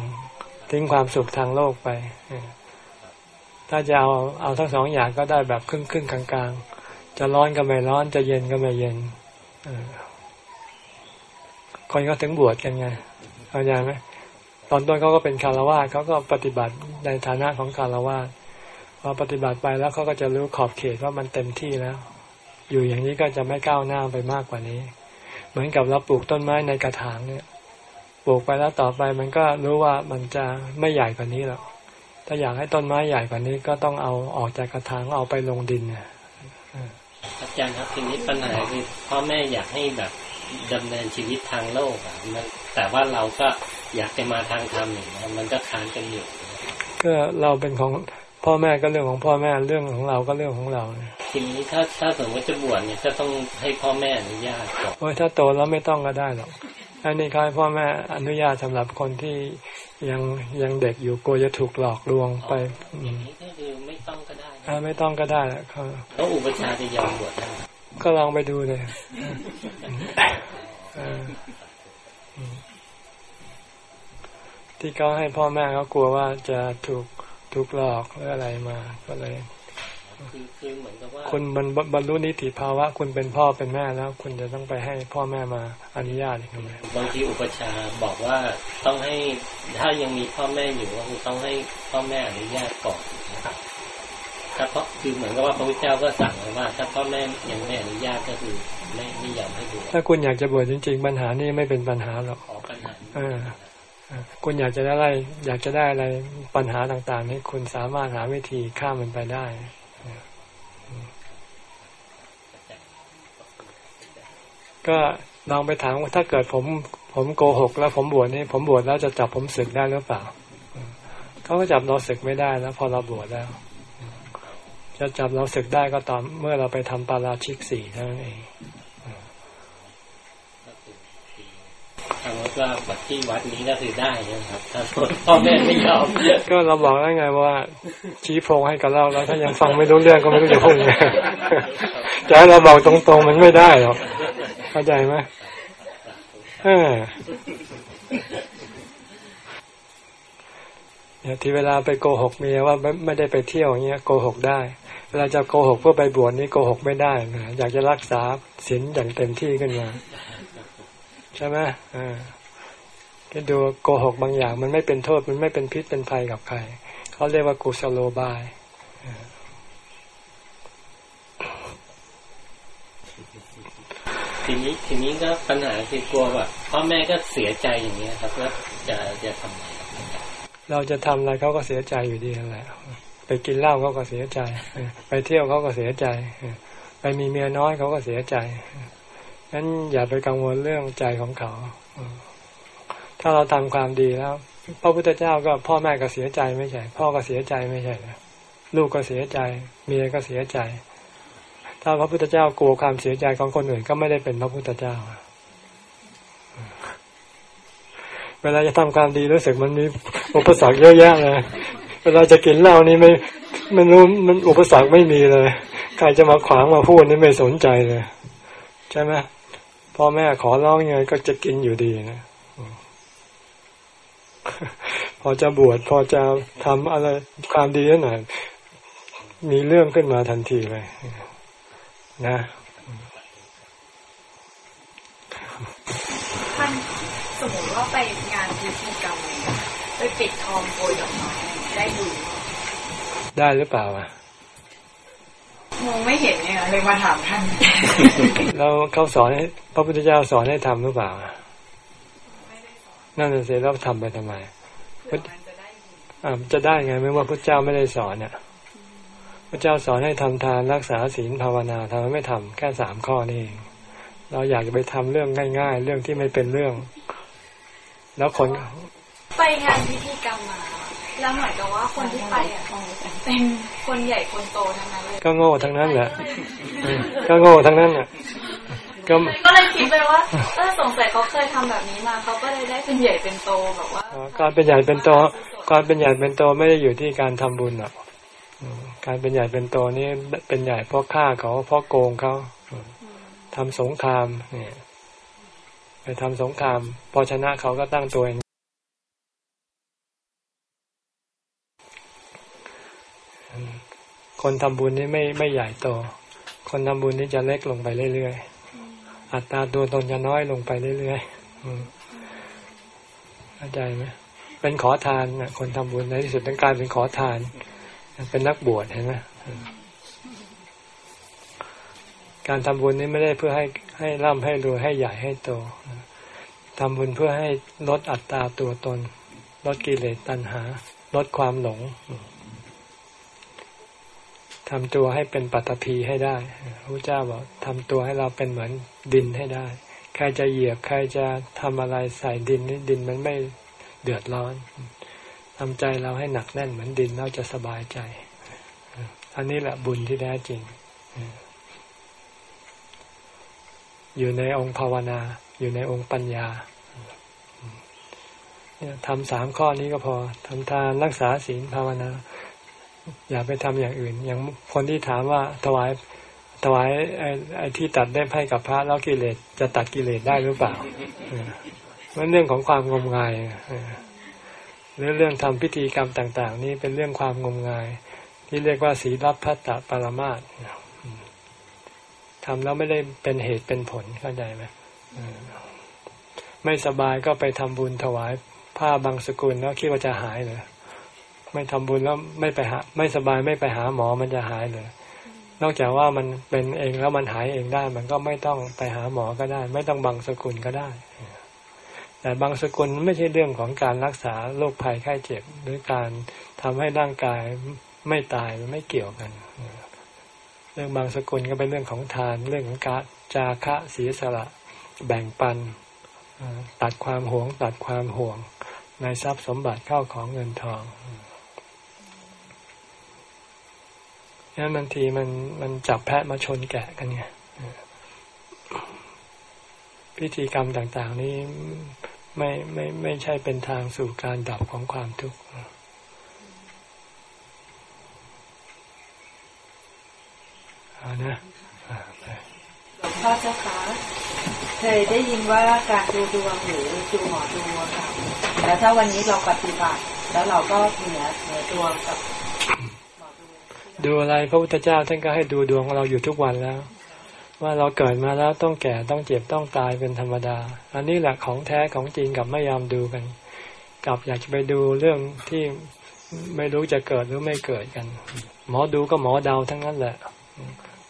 ทิ้งความสุขทางโลกไปเออ ถ้าจะเอาเอาทั้งสองอย่างก็ได้แบบครึ่งครึ่งกลางกลางจะร้อนก็ไม่ร้อน จะเย็นก็ไม่เย็นอคนก็ถึงบวชกันไงเข้าใจไหมตอนต้นเขาก็เป็นคารวะเขาก็ปฏิบัติในฐานะของคารวะพอปฏิบัติไปแล้วเขาก็จะรู้ขอบเขตว่ามันเต็มที่แล้ว อยู่อย่างนี้ก็จะไม่ก้าวหน้าไปมากกว่านี้ เหมือนกับเราปลูกต้นไม้ในกระถางเนี่ย ปลูกไปแล้วต่อไปมันก็รู้ว่ามันจะไม่ใหญ่กว่านี้หรอก ถ้าอยากให้ต้นไม้ใหญ่กว่านี้ก็ต้องเอาออกจากกระถางเอาไปลงดินเนี่ยอาจารย์ครับทีนี้ปัญหาคือพ่อแม่อยากให้แบบดำเนินชีวิตทางโลกอะมันแต่ว่าเราก็อยากจะมาทางธรรมอย่างนี้ยมันก็ค้านกันอยู่ก็เราเป็นของพ่อแม่ก็เรื่องของพ่อแม่เรื่องของเราก็เรื่องของเราทีนี้ถ้าถ้าสมมติจะบวชเนี่ยก็ต้องให้พ่อแม่อนุญาตก่อนโอ้ยถ้าโตแล้วไม่ต้องก็ได้หรอกอันนี้เขาให้พ่อแม่อนุญาตสำหรับคนที่ ยังยังเด็กอยู่กลัวจะถูกหลอกลวงไปอือย่างมนี้ก็คือไม่ต้องก็ได้นะอ่าไม่ต้องก็ได้แหละเขาแล้วอุปชฌาย์จะยอมบวชได้ไหมก็ลองไปดูเลยเอออืมที่เขาให้พ่อแม่เขากลัวว่าจะถูกถูกหลอกหรืออะไรมา ก็เลยคือ คือเหมือนกับว่าคุณบรรบรรลุนิติภาวะ คุณเป็นพ่อเป็นแม่แล้ว คุณจะต้องไปให้พ่อแม่มาอนุญาตอีกทำไมบางทีอุปชฌาย์บอกว่าต้องให้ถ้ายังมีพ่อแม่อยู่ก็คือต้องให้พ่อแม่อนุญาตก่อนนะครับถ้าเพราะคือเหมือนกับว่าพระพุทธเจ้าก็สั่งไว้ว่า ถ้าพ่อแม่ยังไม่อนุญาตก็คือไม่ไม่ยอมให้บวชถ้าคุณอยากจะบวชจริง ๆ ปัญหานี้ไม่เป็นปัญหาหรอกขอปัญหาเออคุณอยากจะได้อะไร อยากจะได้อะไรปัญหาต่างๆ นี้คุณสามารถหาวิธีข้ามมันไปได้ ก็ลองไปถามว่าถ้าเกิดผมผมโกหก แล้วผมบวชนี่ผมบวชแล้วจะจับผมศึกได้หรือเปล่าเขาก็จับเราศึกไม่ได้แล้ว พอเราบวชแล้ว จะจับเราศึกได้ก็ตอนเมื่อเราไปทำปาราชิกสี่เท่านั้นเองสมมติว่าบัตรที่วัดนี้ก็คือได้ใช่ไหมครับ ถ้าพ่อแม่ไม่ยอมก็เราบอกแล้วไงว่า ชี้โพรงให้กับเราแล้วถ้ายังฟังไม่รู้เรื่องก็ไม่รู้จะพูดไงจะให้เราบอกตรงๆมันไม่ได้หรอก เข้าใจไหมเออเนี่ยที่เวลาไปโกหกเมียว่าไม่ไม่ได้ไปเที่ยวอย่างเงี้ยโกหกได้ เวลาจะโกหกเพื่อไปบวชนี่โกหกไม่ได้นะอยากจะรักษาศีลอย่างเต็มที่ขึ้นมาใช่ไหมอ่าก็ดูโกหกบางอย่าง มันไม่เป็นโทษมันไม่เป็นพิษเป็นภัยกับใครเขาเรียกว่ากุศโลบาย ทีนี้ทีนี้ก็ปัญหาคือกลัวว่าพ่อแม่ก็เสียใจอย่างเงี้ครับแล้วจะจะทำไงเราจะทำอะไรเขาก็เสียใจอยู่ดีนั่นแหละไปกินเหล้าเขาก็เสียใจ ไปเที่ยวเขาก็เสียใจ ไปมีเมียน้อยเขาก็เสียใจงั้นอย่าไปกังวลเรื่องใจของเขา ถ้าเราทำความดีแล้วพระพุทธเจ้าก็พ่อแม่ก็เสียใจไม่ใช่ พ่อก็เสียใจไม่ใช่ลูกก็เสียใจ เมียก็เสียใจ ถ้าพระพุทธเจ้ากลัวความเสียใจของคนอื่นก็ไม่ได้เป็นพระพุทธเจ้า เวลาจะทำความดีรู้สึกมันมีอุปสรรคเยอะแยะเลย เวลาจะกินเหล้านี่ไม่มันรู้มันอุปสรรคไม่มีเลย ใครจะมาขวางมาพูดนี่ไม่สนใจเลย ใช่ไหมพ่อแม่ขอร้องยังไงก็จะกินอยู่ดีนะพอจะบวชพอจะทำอะไรความดีหน่อยมีเรื่องขึ้นมาทันทีเลย นะท่านสมมติว่าไปงานพิธีกรรมอะไรเงี้ยไปปิดทองโปรยดอกไม้ได้บุญได้หรือเปล่าอะมองไม่เห็นเนี่ยเลยมาถามท่านแล้วเขาสอนให้พระพุทธเจ้าสอนให้ทำหรือเปล่าอะนั่นน่ะสิแล้วทำไปทำไมเผื่อมันจะได้บุญอ่าจะได้ไงไม่ว่าพระเจ้าไม่ได้สอนเนี่ย พระเจ้าสอนให้ทำทานรักษาศีลภาวนาทำไมไม่ทำแค่สามข้อนี่เองเราอยากจะไปทำเรื่องง่ายๆ เรื่องที่ไม่เป็นเรื่อง แล้วคนไปงานพิธีกรรมมาแล้วเหมือนกับว่าคนที่ไปอะเป็นคนใหญ่คนโตทั้งนั้นเลยก็โง่ทั้งนั้นแหละเออก็โง่ทั้งนั้นอะก็ก็เลยคิดไปว่าเออสงสัยเขาเคยทำแบบนี้มาเขาก็เลยได้เป็นใหญ่เป็นโตแบบว่าเอ่อการเป็นใหญ่เป็นโตการเป็นใหญ่เป็นโตไม่ได้อยู่ที่การทำบุญหรอกอืม การเป็นใหญ่เป็นโตนี่เป็นใหญ่เพราะฆ่าเขาเพราะโกงเขาอืมทำสงคราม เนี่ยไปทำสงคราม พอชนะเขาก็ตั้งตัวเองคนทำบุญนี่ไม่ไม่ใหญ่โต คนทำบุญนี่จะเล็กลงไปเรื่อยๆ อัตราตัวตนจะน้อยลงไปเรื่อยๆอืมเข้าใจไหมเป็นขอทานนะคนทำบุญในที่สุดต้องกลารเป็นขอทาน เป็นนักบวชเห็นไหมการทำบุญนี่ไม่ได้เพื่อให้ให้ร่ำให้รวยให้ใหญ่ให้โตทำบุญเพื่อให้ลดอัตราตัวตน ลดกิเลสตัณหา ลดความหลงทำตัวให้เป็นปัตตภีให้ได้พระเจ้าบอกทำตัวให้เราเป็นเหมือนดินให้ได้ ใครจะเหยียบใครจะทำอะไรใส่ดินนี่ดินมันไม่เดือดร้อน ทำใจเราให้หนักแน่นเหมือนดินเราจะสบายใจ อันนี้แหละบุญที่แท้จริง อยู่ในองค์ภาวนา อยู่ในองค์ปัญญาทำสามข้อนี้ก็พอทำทานรักษาศีลภาวนา อย่าไปทำอย่างอื่น อย่างคนที่ถามว่าถวายถวายไอ้ไอที่ตัดได้ให้กับพระแล้วกิเลสจะตัดกิเลสได้หรือเปล่าเออมันเรื่องของความงมงายอ รือเรื่องทำพิธีกรรมต่าง ๆ นี่เป็นเรื่องความงมงาย ที่เรียกว่าศีลพัตตปรมาสทำแล้วไม่ได้เป็นเหตุเป็นผลเข้าใจไหมไม่สบายก็ไปทำบุญถวายผ้าบางสกุลแล้วคิดว่าจะหายเลยไม่ทำบุญแล้วไม่ไปหา ไม่สบายไม่ไปหาหมอมันจะหายเลย นอกจากว่ามันเป็นเองแล้วมันหายเองได้ มันก็ไม่ต้องไปหาหมอก็ได้ ไม่ต้องบังสกุลก็ได้ แต่บางสกุลไม่ใช่เรื่องของการรักษาโรคภัยไข้เจ็บ หรือการทำให้ร่างกายไม่ตายไม่เกี่ยวกัน เรื่องบางสกุลก็เป็นเรื่องของทาน เรื่องของกาจาคะเสียสละ แบ่งปัน ตัดความหวง ตัดความห่วง ในทรัพย์สมบัติเข้าของเงินทองงั้นบางทีมันมันจับแพะมาชนแกะกันไงพิธีกรรมต่าง ๆ นี้ ไม่ไม่ไม่ใช่เป็นทางสู่การดับของความทุกข์เอานะอ่าไปพ่อเจ้าคะเคยได้ยินว่าการดูดวงหรือดูหมอดูอะค่ะแล้วถ้าวันนี้เราปฏิบัติ แล้วเราก็เหนือเหนือดวงกับหมอดูดูอะไรพระพุทธเจ้าท่านก็ให้ดูดวงของเราอยู่ทุกวันแล้ว ว่าเราเกิดมาแล้วต้องแก่ต้องเจ็บต้องตายเป็นธรรมดา อันนี้แหละของแท้ของจริงกับไม่ยอมดูกันกับอยากจะไปดูเรื่องที่ไม่รู้จะเกิดหรือไม่เกิดกัน หมอดูก็หมอเดาทั้งนั้นแหละ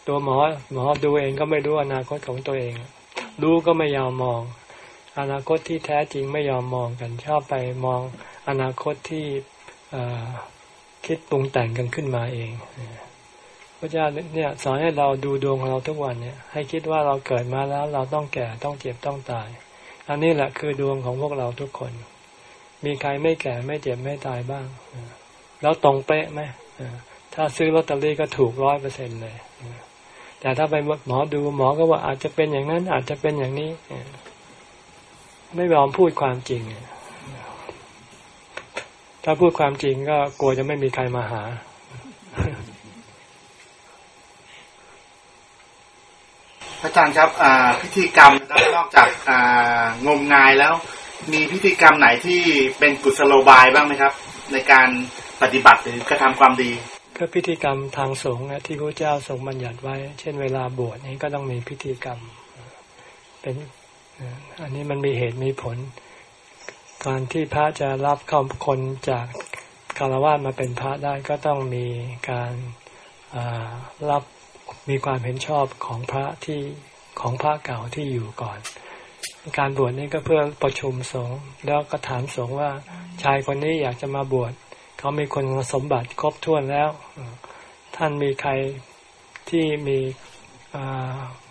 ตัวหมอหมอดูเองก็ไม่รู้อนาคตของตัวเอง รู้ก็ไม่ยอมมอง อนาคตที่แท้จริงไม่ยอมมองกัน ชอบไปมองอนาคตที่คิดปรุงแต่งกันขึ้นมาเอง ระเจ้าเนี่ยสอนให้เราดูดวงของเราทุกวันเนี่ย ให้คิดว่าเราเกิดมาแล้วเราต้องแก่ต้องเจ็บต้องตาย อันนี้แหละคือดวงของพวกเราทุกคน มีใครไม่แก่ไม่เจ็บไม่ตายบ้าง แล้วตรงเป๊ะไหมถ้าซื้อลอตเตอรี่ก็ถูกร้อยเปอร์เซ็นเลย แต่ถ้าไปหมอดูหมอก็ว่าอาจจะเป็นอย่างนั้น อาจจะเป็นอย่างนี้ ไม่ยอมพูดความจริง ถ้าพูดความจริงก็กลัวจะไม่มีใครมาหา ระอาจารย์ครับพิธีกรรมนอกจากงมงายแล้ว มีพิธีกรรมไหนที่เป็นกุศโลบายบ้างไหมครับ ในการปฏิบัติหรือกระทำความดี ก็พิธีกรรมทางสงฆ์ที่พระเจ้าทรงบัญญัติไว้ เช่นเวลาบวชนี้ก็ต้องมีพิธีกรรม เป็นอันนี้มันมีเหตุมีผล การที่พระจะรับคำคนจากคารวะมาเป็นพระได้ก็ต้องมีการรับ มีความเห็นชอบของพระที่ของพระเก่าที่อยู่ก่อน การบวชนี่ก็เพื่อประชุมสงฆ์แล้วก็ถามสงฆ์ว่า ชายคนนี้อยากจะมาบวชเขามีคนสมบัติครบถ้วนแล้ว ท่านมีใครที่มี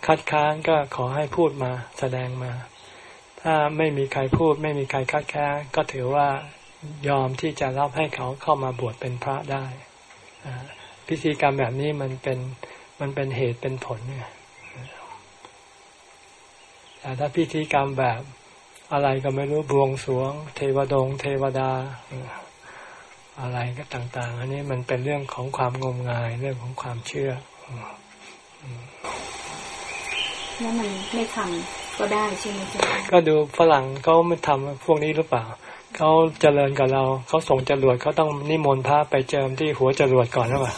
คัดค้านก็ขอให้พูดมาแสดงมา ถ้าไม่มีใครพูด ไม่มีใครคัดค้านก็ถือว่ายอมที่จะรับให้เขาเข้ามาบวชเป็นพระได้พิธีกรรมแบบนี้มันเป็น มันเป็นเหตุเป็นผลเนี่ยแต่ถ้าพิธีกรรมแบบอะไรก็ไม่รู้บวงสรวง เทวดง เทวดา อะไรก็ต่าง ๆ อันนี้มันเป็นเรื่องของความงมงายเรื่องของความเชื่อแล้วมันไม่ทำก็ได้ใช่ไหมจ๊ะก็ดูฝรั่งเขาไม่ทำพวกนี้หรือเปล่าเขาเจริญกับเราเขาส่งจรวดเขาต้องนิมนต์พระไปเจิมที่หัวจรวดก่อนหรือเปล่า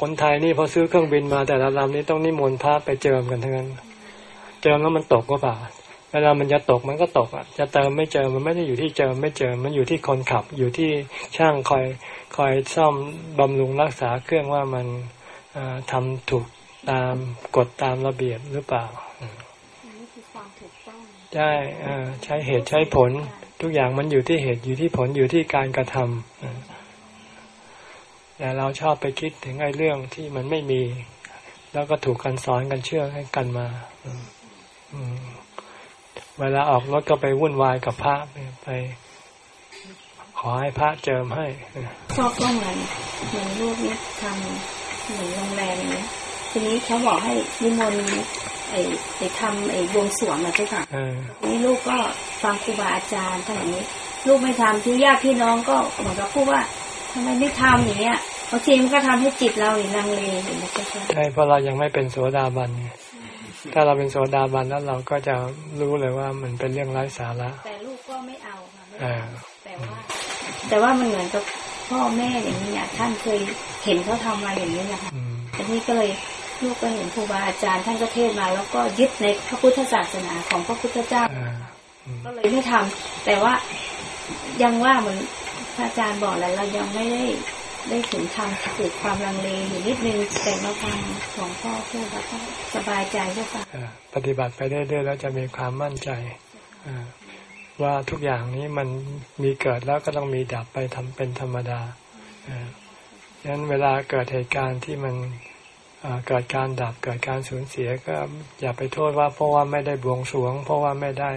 คนไทยนี่พอซื้อเครื่องบินมาแต่ละลำนี้ต้องนิมนต์พระไปเจิมกันทั้งนั้น เจิมแล้วมันตกก็เปล่าเวลามันจะตกมันก็ตกอะ จะเติมไม่เจิมมันไม่ได้อยู่ที่เจิมไม่เจิมมันอยู่ที่คนขับ อยู่ที่ช่างคอยคอยซ่อมบำรุงรักษาเครื่องว่ามันทำถูกตามกฎตามระเบียบหรือเปล่านี่คือความถูกต้องใช่ใช้เหตุใช้ผล ทุกอย่างมันอยู่ที่เหตุอยู่ที่ผลอยู่ที่การกระทำ แต่เราชอบไปคิดถึงไอ้เรื่องที่มันไม่มี แล้วก็ถูกกันสอนกันเชื่อให้กันมาเวลาออกรถก็ไปวุ่นวายกับพระไป ขอให้พระเจิมให้ชอบก็เหมือนเหมือนลูกเนี่ยทำเหมือนโรงแรมเนี้ยทีนี้เขาบอกให้นิมนต์ไอ้ไอ้ทำไอ้บวงสรวงนะเจ้าค่ะทีนี้ลูกก็ฟังครูบาอาจารย์ท่านอย่างนี้ ลูกไม่ทำที่ญาติพี่น้องก็เหมือนกับพูดว่าทำไมไม่ทำอย่างเงี้ย บางทีมันก็ทำให้จิตเราอย่างลังเลอย่างนี้เจ้าค่ะใช่เพราะเรายังไม่เป็นโสดาบันไงถ้าเราเป็นโสดาบันแล้วเราก็จะรู้เลยว่ามันเป็นเรื่องไร้สาระ แต่ลูกก็ไม่เอาค่ะไม่อ่าเอาแต่ว่า แต่ว่ามันเหมือนกับพ่อแม่อย่างนี้อะท่านเคยเห็นเขาทำมาอย่างนี้นะคะอืมอันนี้ก็เลยลูกก็เห็นครูบาอาจารย์ท่านก็เทศน์มา แล้วก็ยึดในพระพุทธศาสนาของพระพุทธเจ้าอ่าอืมก็เลยไม่ทำแต่ว่ายังว่าเหมือนพระอาจารย์บอกแล้วเรายังไม่ได้ ได้ถึงทำเกิดความลังเลอยู่นิดนึงแต่มาฟังของพ่อพูดแล้วก็สบายใจเจ้าค่ะปฏิบัติไปเรื่อยๆแล้วจะมีความมั่นใจว่าทุกอย่างนี้มันมีเกิดแล้วก็ต้องมีดับไปทำเป็นธรรมดาอ่าฉะนั้นเวลาเกิดเหตุการณ์ที่มันเกิดการดับเกิดการสูญเสียก็อย่าไปโทษว่าเพราะว่าไม่ได้บวงสรวง เพราะว่าไม่ได้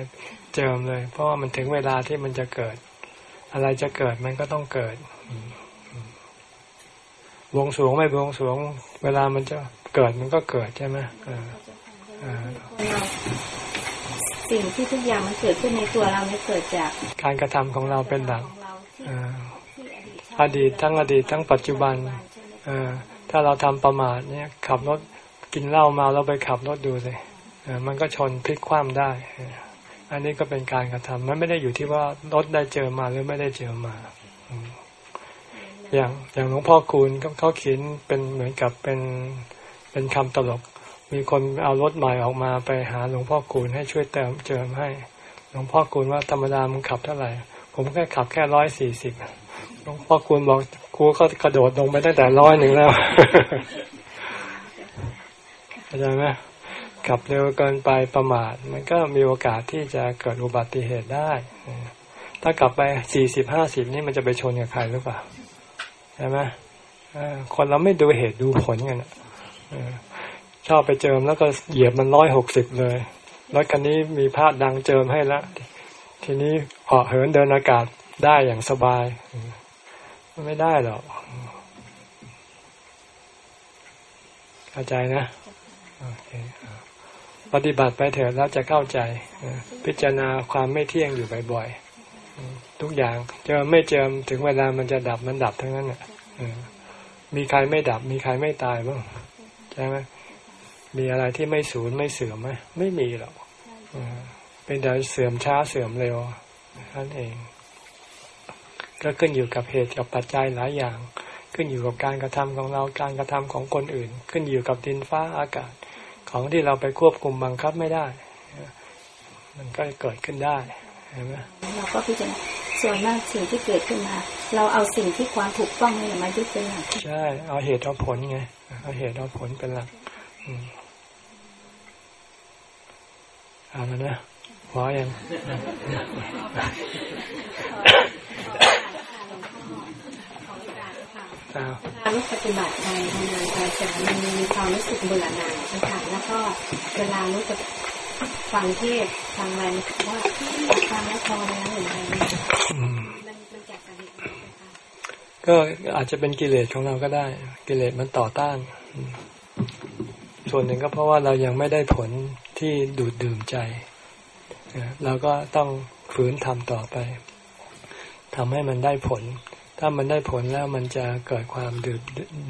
เจิมเลย เพราะว่ามันถึงเวลาที่มันจะเกิด อะไรจะเกิดมันก็ต้องเกิด บวงสรวงไม่บวงสรวง เวลามันจะเกิดมันก็เกิดใช่ไหมอ่าอ่าคนเราสิ่งที่ทุกอย่างมันเกิดขึ้นในตัวเราเนี่ยเกิดจาก การกระทำของเราเป็นหลักของเราที่อ่าที่อดีตทั้งอดีตทั้งปัจจุบันใช่ไหมอ่าถ้าเราทำประมาทเนี่ยขับรถกินเหล้าเมาแล้วไปขับรถดูสิเออมันก็ชนพลิกคว่ำได้เอออันนี้ก็เป็นการกระทำมันไม่ได้อยู่ที่ว่ารถได้เจอมาหรือไม่ได้เจอมา อย่างอย่างหลวงพ่อคูณเขาเขียนเป็นเหมือนกับเป็นเป็นคำตลก มีคนเอารถใหม่ออกมาไปหาหลวงพ่อคูณให้ช่วยเติมเจิมให้ หลวงพ่อคูณว่าธรรมดามึงขับเท่าไหร่ ผมแค่ขับแค่ร้อยสี่สิบหลวงพ่อคูณบอกครูก็กระโดดลงไปตั้งแต่ร้อยหนึ่งแล้วเข้าใจไหมขับเร็วเกินไปประมาท มันก็มีโอกาสที่จะเกิดอุบัติเหตุได้ ถ้ากลับไปสี่สิบห้าสิบนี่มันจะไปชนกับใครหรือเปล่า ใช่ไหมคนเราไม่ดูเหตุดูผลกันชอบไปเจิมแล้วก็เหยียบมันร้อยหกสิบเลยรถคันนี้มีภาพดังเจิมให้แล้วทีนี้เหาะเหินเดินอากาศได้อย่างสบาย ไม่ได้หรอกเข้าใจนะปฏิบัติไปเถิดแล้วจะเข้าใจ พิจารณาความไม่เที่ยงอยู่บ่อยๆ ทุกอย่างเจอไม่เจอถึงเวลามันจะดับมันดับทั้งนั้นอะมีใครไม่ดับ มีใครไม่ตายบ้างใช่ไหมมีอะไรที่ไม่สูญไม่เสื่อมไหมไม่มีหรอกเป็นแต่เสื่อมช้าเสื่อมเร็วนั่นเอง ก็ขึ้นอยู่กับเหตุกับปัจจัยหลายอย่าง ขึ้นอยู่กับการกระทำของเราการกระทำของคนอื่น ขึ้นอยู่กับดินฟ้าอากาศ ของที่เราไปควบคุมบังคับไม่ได้ มันก็เกิดขึ้นได้ เห็นไหมเราก็พิจารณาส่วนมากสิ่งที่เกิดขึ้นมา เราเอาสิ่งที่ความถูกต้องนี่แหละมายึดเป็นหลักใช่เอาเหตุเอาผลไงเอาเหตุเอาผลเป็นหลักอืมเอาแล้วนะพอยังอ้าวการปฏิบัติไปทำงานไปเสร็จมันมีความรู้สึกเบื่อหน่ายนะคะแล้วก็เวลารู้จะ ฟังเทศฟังอะไรว่าฟังแล้วพอแล้วหรืออะไรมมันมันจากอะไรก็อาจจะเป็นกิเลสของเราก็ได้ กิเลสมันต่อต้าน ส่วนหนึ่งก็เพราะว่าเรายังไม่ได้ผลที่ดูดดื่มใจเราก็ต้องฝืนทำต่อไปทำให้มันได้ผล ถ้ามันได้ผลแล้วมันจะเกิดความดื่ม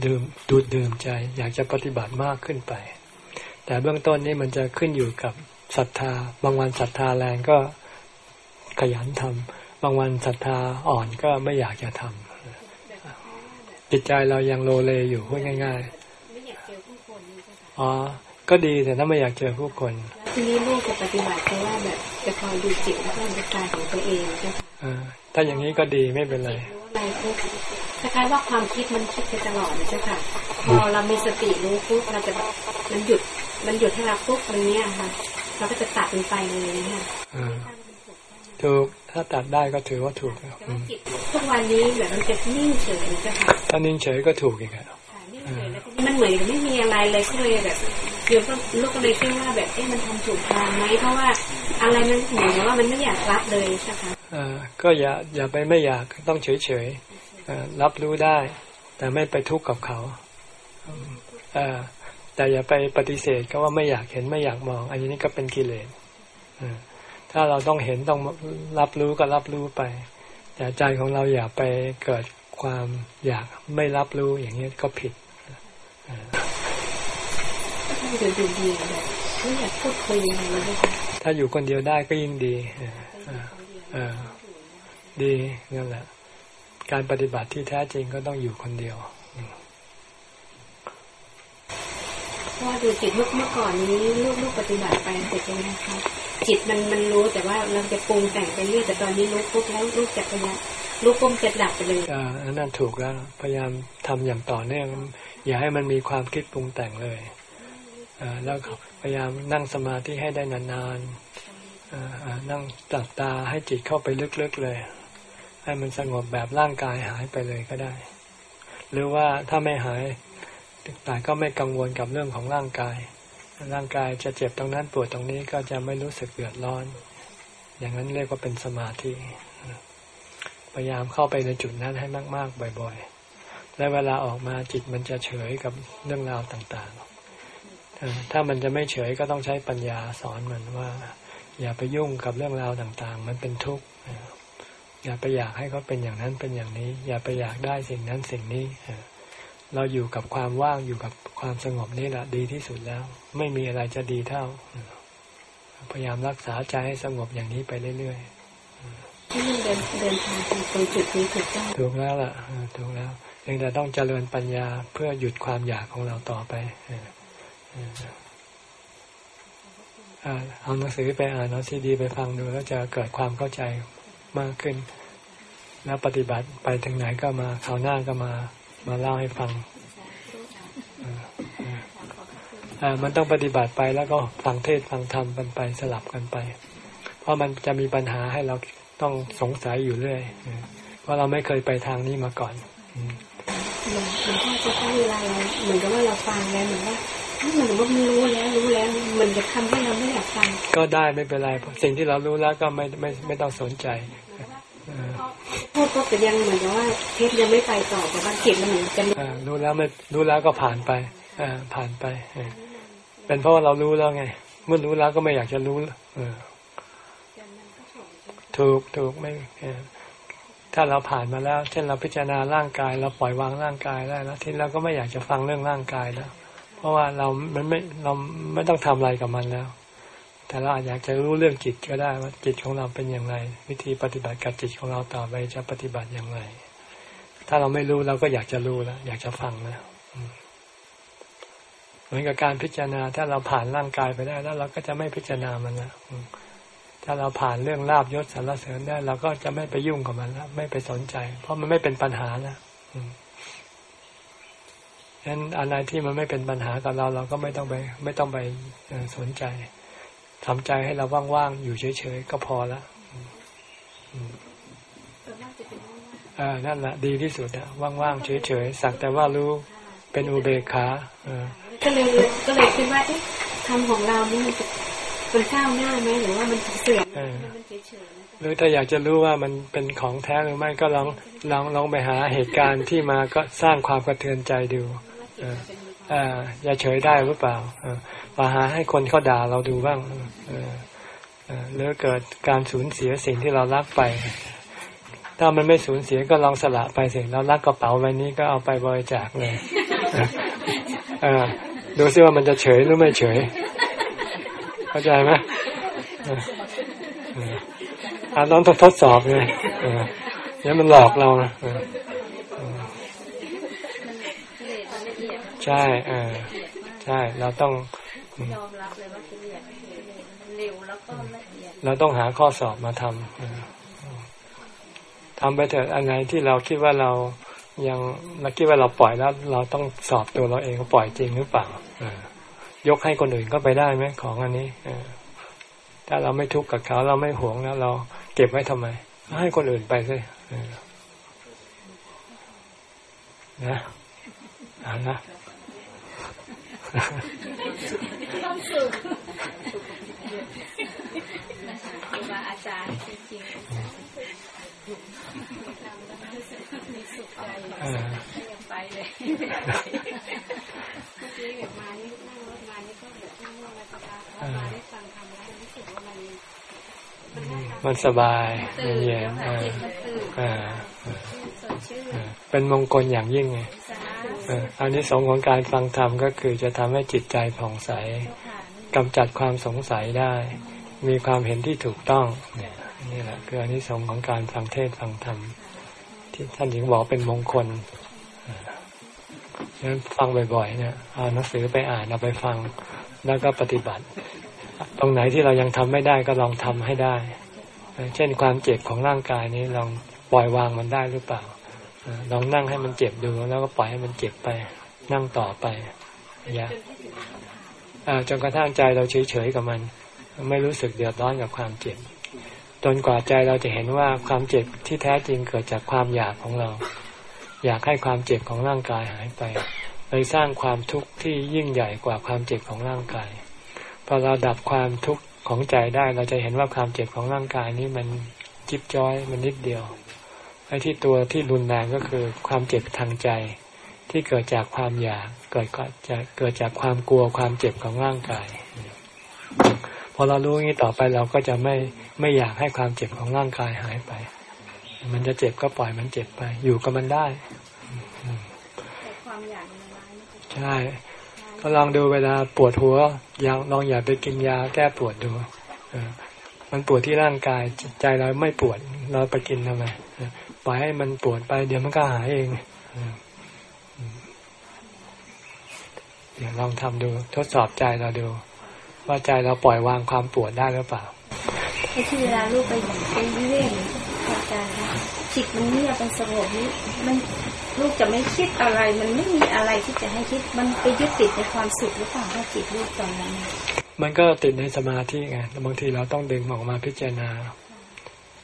ดื่มดูดดื่มใจ อยากจะปฏิบัติมากขึ้นไป แต่เบื้องต้นนี้มันจะขึ้นอยู่กับ ศรัทธา บางวันศรัทธาแรงก็ขยันทำบางวันศรัทธาอ่อนก็ไม่อยากจะทำจิตใจเรายังโลเลอยู่พูดง่ายไม่อยากเจอผู้คนนี่ใช่ไหมๆอ๋อ ก็ดีแต่ถ้าไม่อยากเจอผู้คนแล้วทีนี้ลูกจะปฏิบัติเพราะว่าแบบจะคอยดูจิตและร่างกายของตัวเองใช่ไหมอ่าถ้าอย่างนี้ก็ดีไม่เป็นไรรู้อะไรปุ๊บคล้ายๆว่าความคิดมันคิดไปตลอดนะเจ้าค่ะ พอเรามีสติรู้ปุ๊บเราจะแบบมันหยุด มันหยุดให้เราปุ๊บตรงเนี้ยค่ะ เราก็จะตัดมันไปเลยค่ะอ่าถูกถ้าตัดได้ก็ถือว่าถูกครับแต่อืว่ามจิตทุกวันนี้แบบมันจะนิ่งเฉยเจ้าค่ะถ้านิ่งเฉยก็ถูกอีกอะค่ะนิ่งเฉยแล้วทีนี้มันเหมือนกับไม่มีอะไรเลยก็เลยแบบโยมก็ลูกก็เลยคิดว่าแบบเอ๊ะมันทำถูกทางไหมเพราะว่าอะไรมันเหมือนกับว่ามันไม่อยากรับเลยใช่ไหมคะอ่าก็อย่าอย่าไปไม่อยากต้องเฉยเฉยๆอ่ารับรู้ได้ แต่ไม่ไปทุกข์กับเขาอืมอ่า แต่อย่าไปปฏิเสธก็ว่าไม่อยากเห็นไม่อยากมอง อันนี้ก็เป็นกิเลสอ่าถ้าเราต้องเห็นต้องรับรู้ก็รับรู้ไป แต่ใจของเราอย่าไปเกิดความอยากไม่รับรู้อย่างนี้ก็ผิดอ่าก็ดูดูดีแบบไม่อยากพูดคุยอะไรเลยค่ะถ้าอยู่คนเดียวได้ก็ยิ่งดีอ่าอ่าอ่าดีนั่นแหละ การปฏิบัติที่แท้จริงก็ต้องอยู่คนเดียว เพราะว่าดูจิตลูกเมื่อก่อนนี้ลูกลูกปฏิบัติไปเสร็จแล้วนะคะจิตมันมันรู้แต่ว่าเราจะปรุงแต่งไปเรื่อยแต่ตอนนี้รู้ปุ๊บแล้วลูกจะพยายามลูกปุ๊บจะดับไปเลยอ่านนั้นถูกแล้วพยายามทำอย่างต่อเนื่องอย่าให้มันมีความคิดปรุงแต่งเลยอ่าแล้วก็พยายามนั่งสมาธิให้ได้นานๆอ่านั่งตับตาให้จิตเข้าไปลึกๆเลย ให้มันสงบแบบร่างกายหายไปเลยก็ได้ หรือว่าถ้าไม่หาย แต่ก็ไม่กังวลกับเรื่องของร่างกาย ร่างกายจะเจ็บตรงนั้นปวดตรงนี้ก็จะไม่รู้สึกเดือดร้อน อย่างนั้นเรียกว่าเป็นสมาธิ พยายามเข้าไปในจุดนั้นให้มาก ๆ บ่อย ๆ และเวลาออกมาจิตมันจะเฉยกับเรื่องราวต่างๆ ถ้ามันจะไม่เฉยก็ต้องใช้ปัญญาสอนมันว่า อย่าไปยุ่งกับเรื่องราวต่างๆ มันเป็นทุกข์เอ่ออย่าไปอยากให้เขาเป็นอย่างนั้นเป็นอย่างนี้ อย่าไปอยากได้สิ่งนั้นสิ่งนี้ เอ่อเราอยู่กับความว่างอยู่กับความสงบนี่แหละดีที่สุดแล้ว ไม่มีอะไรจะดีเท่า พยายามรักษาใจให้สงบอย่างนี้ไปเรื่อยที่มันเดินเดินทางตรงจุดนี้ถูกต้องๆถูกแล้วล่ะเออถูกแล้วเพียงแต่ต้องเจริญปัญญาเพื่อหยุดความอยากของเราต่อไปเออเอออ่าเอาหนังสือไปอ่านเอาซีดี ไปฟังดูแล้วจะเกิดความเข้าใจมากขึ้น แล้วปฏิบัติไปถึงไหนก็มาคราวหน้าก็มา มาเล่าให้ฟังเออเอออ่ามันต้องปฏิบัติไปแล้วก็ฟังเทศฟังธรรมกันไปสลับกันไป เพราะมันจะมีปัญหาให้เราต้องสงสัยอยู่เรื่อยเออเพราะเราไม่เคยไปทางนี้มาก่อนอืมหลวงพ่อจะต้องเวลาเราเหมือนกับว่าเราฟังแล้วเหมือนว่าเหมือนว่ามันรู้แล้วรู้แล้วมันจะทำให้เราไม่อยากฟังก็ได้ไม่เป็นไรสิ่งที่เรารู้แล้วก็ไม่ไม่ไม่ต้องสนใจเออ พูดก็แต่ยังเหมือนกับว่าเทปยังไม่ไปต่อแต่ว่าจิตมันเหมือนจะรู้แล้วไม่รู้แล้วก็ผ่านไปเอผ่านไปเป็นเพราะว่าเรารู้แล้วไง เมื่อรู้แล้วก็ไม่อยากจะรู้เออถูกถูกไม่ถ้าเราผ่านมาแล้ว เช่นเราพิจารณาร่างกาย เราปล่อยวางร่างกายได้แล้วทีนี้เราก็ไม่อยากจะฟังเรื่องร่างกายแล้ว เพราะว่าเรามันไม่เราไม่ต้องทำอะไรกับมันแล้ว แต่เราอาจอยากจะรู้เรื่องจิตก็ได้ว่าจิตของเราเป็นอย่างไร วิธีปฏิบัติกับจิตของเราต่อไปจะปฏิบัติอย่างไร ถ้าเราไม่รู้เราก็อยากจะรู้แล้วอยากจะฟังแล้วเหมือนกับการพิจารณา ถ้าเราผ่านร่างกายไปได้แล้วเราก็จะไม่พิจารณามันแล้วถ้าเราผ่านเรื่องลาบยศสรรเสริญได้เราก็จะไม่ไปยุ่งกับมันแล้วไม่ไปสนใจ เพราะมันไม่เป็นปัญหาแล้วฉะนั้นอะไรที่มันไม่เป็นปัญหากับเรา เราก็ไม่ต้องไป ไม่ต้องไปสนใจ ทำใจให้เราว่างๆ อยู่เฉยๆ ก็พอละอืมอืมเออนั่นแหละดีที่สุดอะว่างๆ เฉยๆ สักแต่ว่ารู้เป็นอุเบกขาเออก็เลยก็เลยคิดว่าเอ๊ะทำของเรานี่มันจะมันก้าวหน้าไหมหรือว่ามันเสื่อมเออมันเฉยๆนะหรือถ้าอยากจะรู้ว่ามันเป็นของแท้หรือไม่ก็ลองลองลองไปหาเหตุการณ์ที่มาก็สร้างความกระเทือนใจดู เออ อย่าเฉยได้หรือเปล่าออมาหาให้คนเขาด่าเราดูบ้างออเออหรือเกิดการสูญเสียสิ่งที่เรารักไป ถ้ามันไม่สูญเสียก็ลองสละไปสิเรารักกระเป๋าใบนี้ก็เอาไปบริจาคเลยดูซิว่ามันจะเฉยหรือไม่เฉย เข้าใจไหมอ่าต้องทดสอบไงเออเนี่ยวมันหลอกเรานะเออเออ ใช่เออใช่ เราต้องยอมรับเลยว่ากิเลสมันเร็วแล้วก็ละเอียดเราต้องหาข้อสอบมาทำเออทำไปเถอะอันไหนที่เราคิดว่าเรายังเราคิดว่าเราปล่อยแล้ว เราต้องสอบตัวเราเองว่าปล่อยจริงหรือเปล่าเออยกให้คนอื่นก็ไปได้ไหมของอันนี้เออถ้าเราไม่ทุกข์กับเขาเราไม่หวงแล้วเราเก็บไว้ทำไม ให้คนอื่นไปสิเออนะ ต้อ่านนะครูบาอาจารย์จริงๆมีสุขใจเออยังไปเลยเมื่อกี้แบบมานี่นั่งรถมานี่ก็แบบนั่งง่วงแล้วก็มามาได้ฟังธรรมแล้วรู้สึกว่ามันมันสบายมันเย็นแล้วเอค่ะอจิตมันสนอ่าสดชื่นเป็นมงคลอย่างยิ่งไงสา อันนี้สองของการฟังธรรมก็คือจะทำให้จิตใจผ่องใสกำจัดความสงสัยได้ มีความเห็นที่ถูกต้องเนี่ยนี่แหละคืออันนี้สงของการฟังเทศฟังธรรมที่ท่านถึงบอกเป็นมงคลอ่าฉะนั้นฟังบ่อยๆเนี่ยเอาหนังสือไปอ่านเอาไปฟังแล้วก็ปฏิบัติ ตรงไหนที่เรายังทำไม่ได้ก็ลองทำให้ได้ เช่นความเจ็บของร่างกายนี้ลองปล่อยวางมันได้หรือเปล่า ลองนั่งให้มันเจ็บดู แล้วก็ปล่อยให้มันเจ็บไป นั่งต่อไปอย่าจนกระทั่งใจเราเฉยๆกับมัน ไม่รู้สึกเดือดร้อนกับความเจ็บจนกว่าใจเราจะเห็นว่าความเจ็บที่แท้จริงเกิดจากความอยากของเรา อยากให้ความเจ็บของร่างกายหายไปเลยสร้างความทุกข์ที่ยิ่งใหญ่กว่าความเจ็บของร่างกายพอเราดับความทุกข์ของใจได้เราจะเห็นว่าความเจ็บของร่างกายนี้มันจิบจ้อยมันนิดเดียว ไอ้ที่ตัวที่รุนแรงก็คือความเจ็บทางใจ ที่เกิดจากความอยากเกิดก็จะเกิดจากความกลัวความเจ็บของร่างกายพอเรารู้อย่างนี้ต่อไปเราก็จะไม่ไม่อยากให้ความเจ็บของร่างกายหายไป มันจะเจ็บก็ปล่อยมันเจ็บไป อยู่กับมันได้แต่ความอยากใช่ก็ลองดูเวลาปวดหัวยังลองอย่าไปกินยาแก้ปวดดูเออมันปวดที่ร่างกายใจเราไม่ปวดเราไปกินทำไมเออ ปล่อยให้มันปวดไป เดี๋ยวมันก็หายเองเออเดี๋ยวลองทำดูทดสอบใจเราดู ว่าใจเราปล่อยวางความปวดได้หรือเปล่าไอ้ที่เวลาลูกไปไปวิเวกเนี่ยอาจารย์คะจิตมันเงียบมันสงบนี่มันลูกจะไม่คิดอะไร มันไม่มีอะไรที่จะให้คิด มันไปยึดติดในความสุขหรือเปล่าถ้าจิตลูกตอนนั้นน่ะมันก็ติดในสมาธิไงบางทีเราต้องดึงออกมาพิจารณา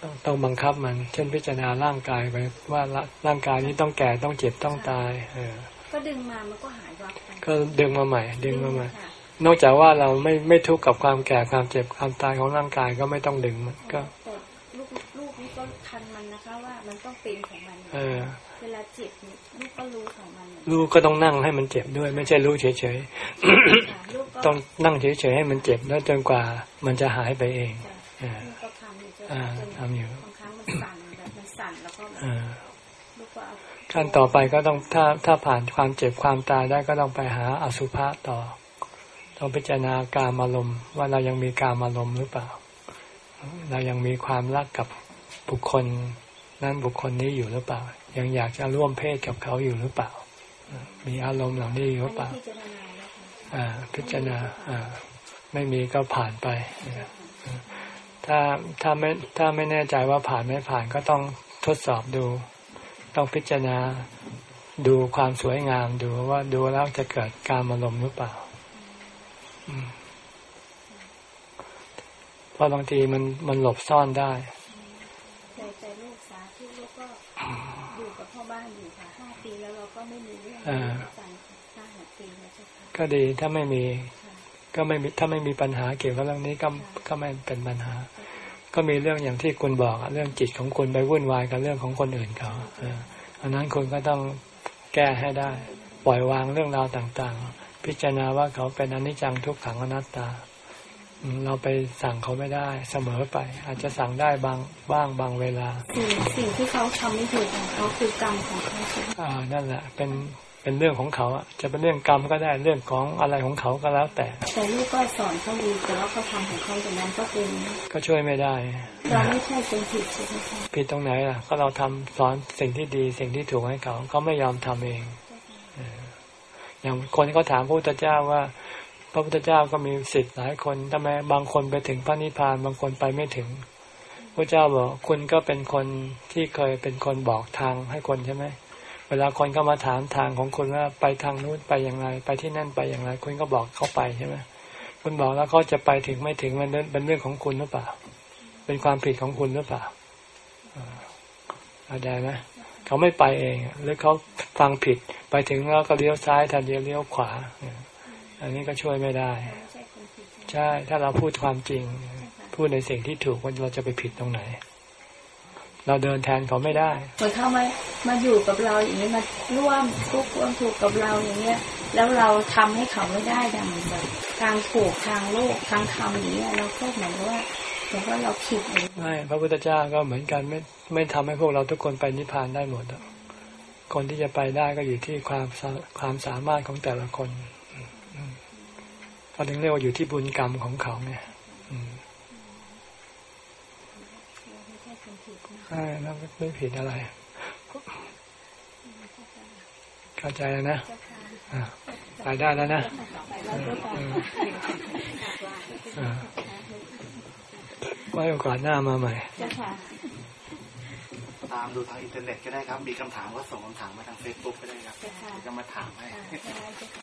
ต้องต้องบังคับมัน เช่นพิจารณาร่างกายไปว่าร่าร่างกายนี้ต้องแก่ต้องเจ็บต้องตาย เออ ก็ดึงมามันก็หายวับไปก็ดึงมาใหม่ ดึงมาใหม่ค่ะนอกจากว่าเราไม่ไม่ทุกข์กับความแก่ความเจ็บความตายของร่างกายก็ไม่ต้องดึงมันก็แต่ลูกลูกนี่ก็ทันมันนะคะว่ามันต้องเป็นของมันเออเวลาเจ็บนี่ลูกก็รู้ของมันเหมือนกันลูกก็ต้องนั่งให้มันเจ็บด้วย ไม่ใช่รู้เฉยค่ะลูกก็ๆต้องนั่งเฉยๆให้มันเจ็บแล้วจนกว่ามันจะหายไปเองจ้ะเออลูกก็ทำอยู่จนอ่าจน ทำอยู่บางครั้งมันสั่นแบบมันสั่นแล้วก็แบบเออลูกก็เอาขั้นต่อไปก็ต้องถ้าถ้าผ่านความเจ็บความตายได้ก็ต้องไปหาอสุภะต่อ ต้องพิจารณาการอารมณ์ว่าเรายังมีการอารมณ์หรือเปล่า เรายังมีความรักกับบุคคลนั้นบุคคลนี้อยู่หรือเปล่า ยังอยากจะร่วมเพศกับเขาอยู่หรือเปล่า มีอารมณ์เหล่านี้อยู่หรือเปล่าอันนี้พิจารณาแล้วค่ะอ่าพิจารณาอ่าไม่มีก็ผ่านไป ถ้าถ้าไม่ถ้าไม่แน่ใจว่าผ่านไม่ผ่านก็ต้องทดสอบดู ต้องพิจารณาดูความสวยงามดูว่าดูแล้วจะเกิดการอารมณ์หรือเปล่าอืมเพราะบางทีมันมันหลบซ่อนได้แต่ใจลูกสาที่ลูกก็อยู่กับพ่อบ้านอยู่ค่ะห้าปีแล้วเราก็ไม่มีเรื่องอ่ากันห้าหกปีแล้วใช่ไหมก็ดีถ้าไม่มีค่ะ ก็ไม่มีถ้าไม่มีปัญหาเกี่ยวกับเรื่องนี้ก็ก็ไม่เป็นปัญหา ก็มีเรื่องอย่างที่คุณบอกอะเรื่องจิตของคุณไปวุ่นวายกับเรื่องของคนอื่นเขาเอออันนั้นคุณก็ต้องแก้ให้ได้ ปล่อยวางเรื่องราวต่าง ๆ พิจารณาว่าเขาเป็นอนิจจังทุกขังอนัตตาอืมเราไปสั่งเขาไม่ได้เสมอไป อาจจะสั่งได้บางบ้างบางเวลา สิ่งสิ่งที่เขาทำไม่ถูกของเขาคือกรรมของเขาใช่ไหมอ่านั่นแหละเป็น เป็นเรื่องของเขาอะจะเป็นเรื่องกรรมก็ได้เรื่องของอะไรของเขาก็แล้วแต่ แต่ลูกก็สอนเขาดีแต่ว่าเขาทำของเขาอย่างนั้นก็เป็นก็ช่วยไม่ได้เราไม่ใช่เป็นผิดใช่ไหมคะผิดตรงไหนล่ะ ก็เราทำสอนสิ่งที่ดีสิ่งที่ถูกให้เขาเขาไม่ยอมทำเองเอออย่างคนเขาถามพระพุทธเจ้าว่า พระพุทธเจ้าก็มีสิทธิ์หลายคนทำไมบางคนไปถึงพระนิพพานบางคนไปไม่ถึงพระเจ้าบอกคุณก็เป็นคนที่เคยเป็นคนบอกทางให้คนใช่ไหม เวลาคนก็มาถามทางของคุณว่าไปทางนู้นไปอย่างไร ไปที่นั่นไปอย่างไรคุณก็บอกเขาไปใช่ไหมคุณบอกแล้วเขาจะไปถึงไม่ถึงมันเป็นเรื่องของคุณหรือเปล่า เป็นความผิดของคุณหรือเปล่าเข้าใจไหมเขาไม่ไปเองหรือเขาฟังผิดไปถึงแล้วก็เลี้ยวซ้ายทันเดียวเลี้ยวขวาอันนี้ก็ช่วยไม่ได้ ใช่ ถ้าเราพูดความจริง พูดในสิ่งที่ถูกว่าเราจะไปผิดตรงไหน เราเดินแทนเขาไม่ได้เหมือนเขามามาอยู่กับเราอย่างนี้มาร่วมทุกข์ร่วมถูกข์กับเราอย่างเงี้ย แล้วเราทำให้เขาไม่ได้ดังแบบทางถูกทางโลกทางธรรมอย่างเงี้ยเราก็เหมือนว่าเหมือนว่าเราผิดอย่างเงี้ยไม่พระพุทธเจ้าก็เหมือนกันไม่ไม่ทำให้พวกเราทุกคนไปนิพพานได้หมดหรอกคนที่จะไปได้ก็อยู่ที่ความสาความสามารถของแต่ละคนอืมเขาถึงเรียกว่าอยู่ที่บุญกรรมของเขาเนี่ยอืม เราไม่ใช่คนผิดนะ ใช่แล้วไม่ผิดอะไร เข้าใจแล้วนะเจ้าค่ะอ่าไปได้แล้วนะไปแล้วเจ้าค่ะอ่าไว้โอกาสหน้ามาใหม่เจ้าค่ะตามดูทางอินเทอร์เน็ตก็ได้ครับ มีคำถามก็ส่งคำถามมาทางเฟซบุ๊กก็ได้ครับเจ้าค่ะเดี๋ยวจะมาถามให้ได้เจ้าค่ะ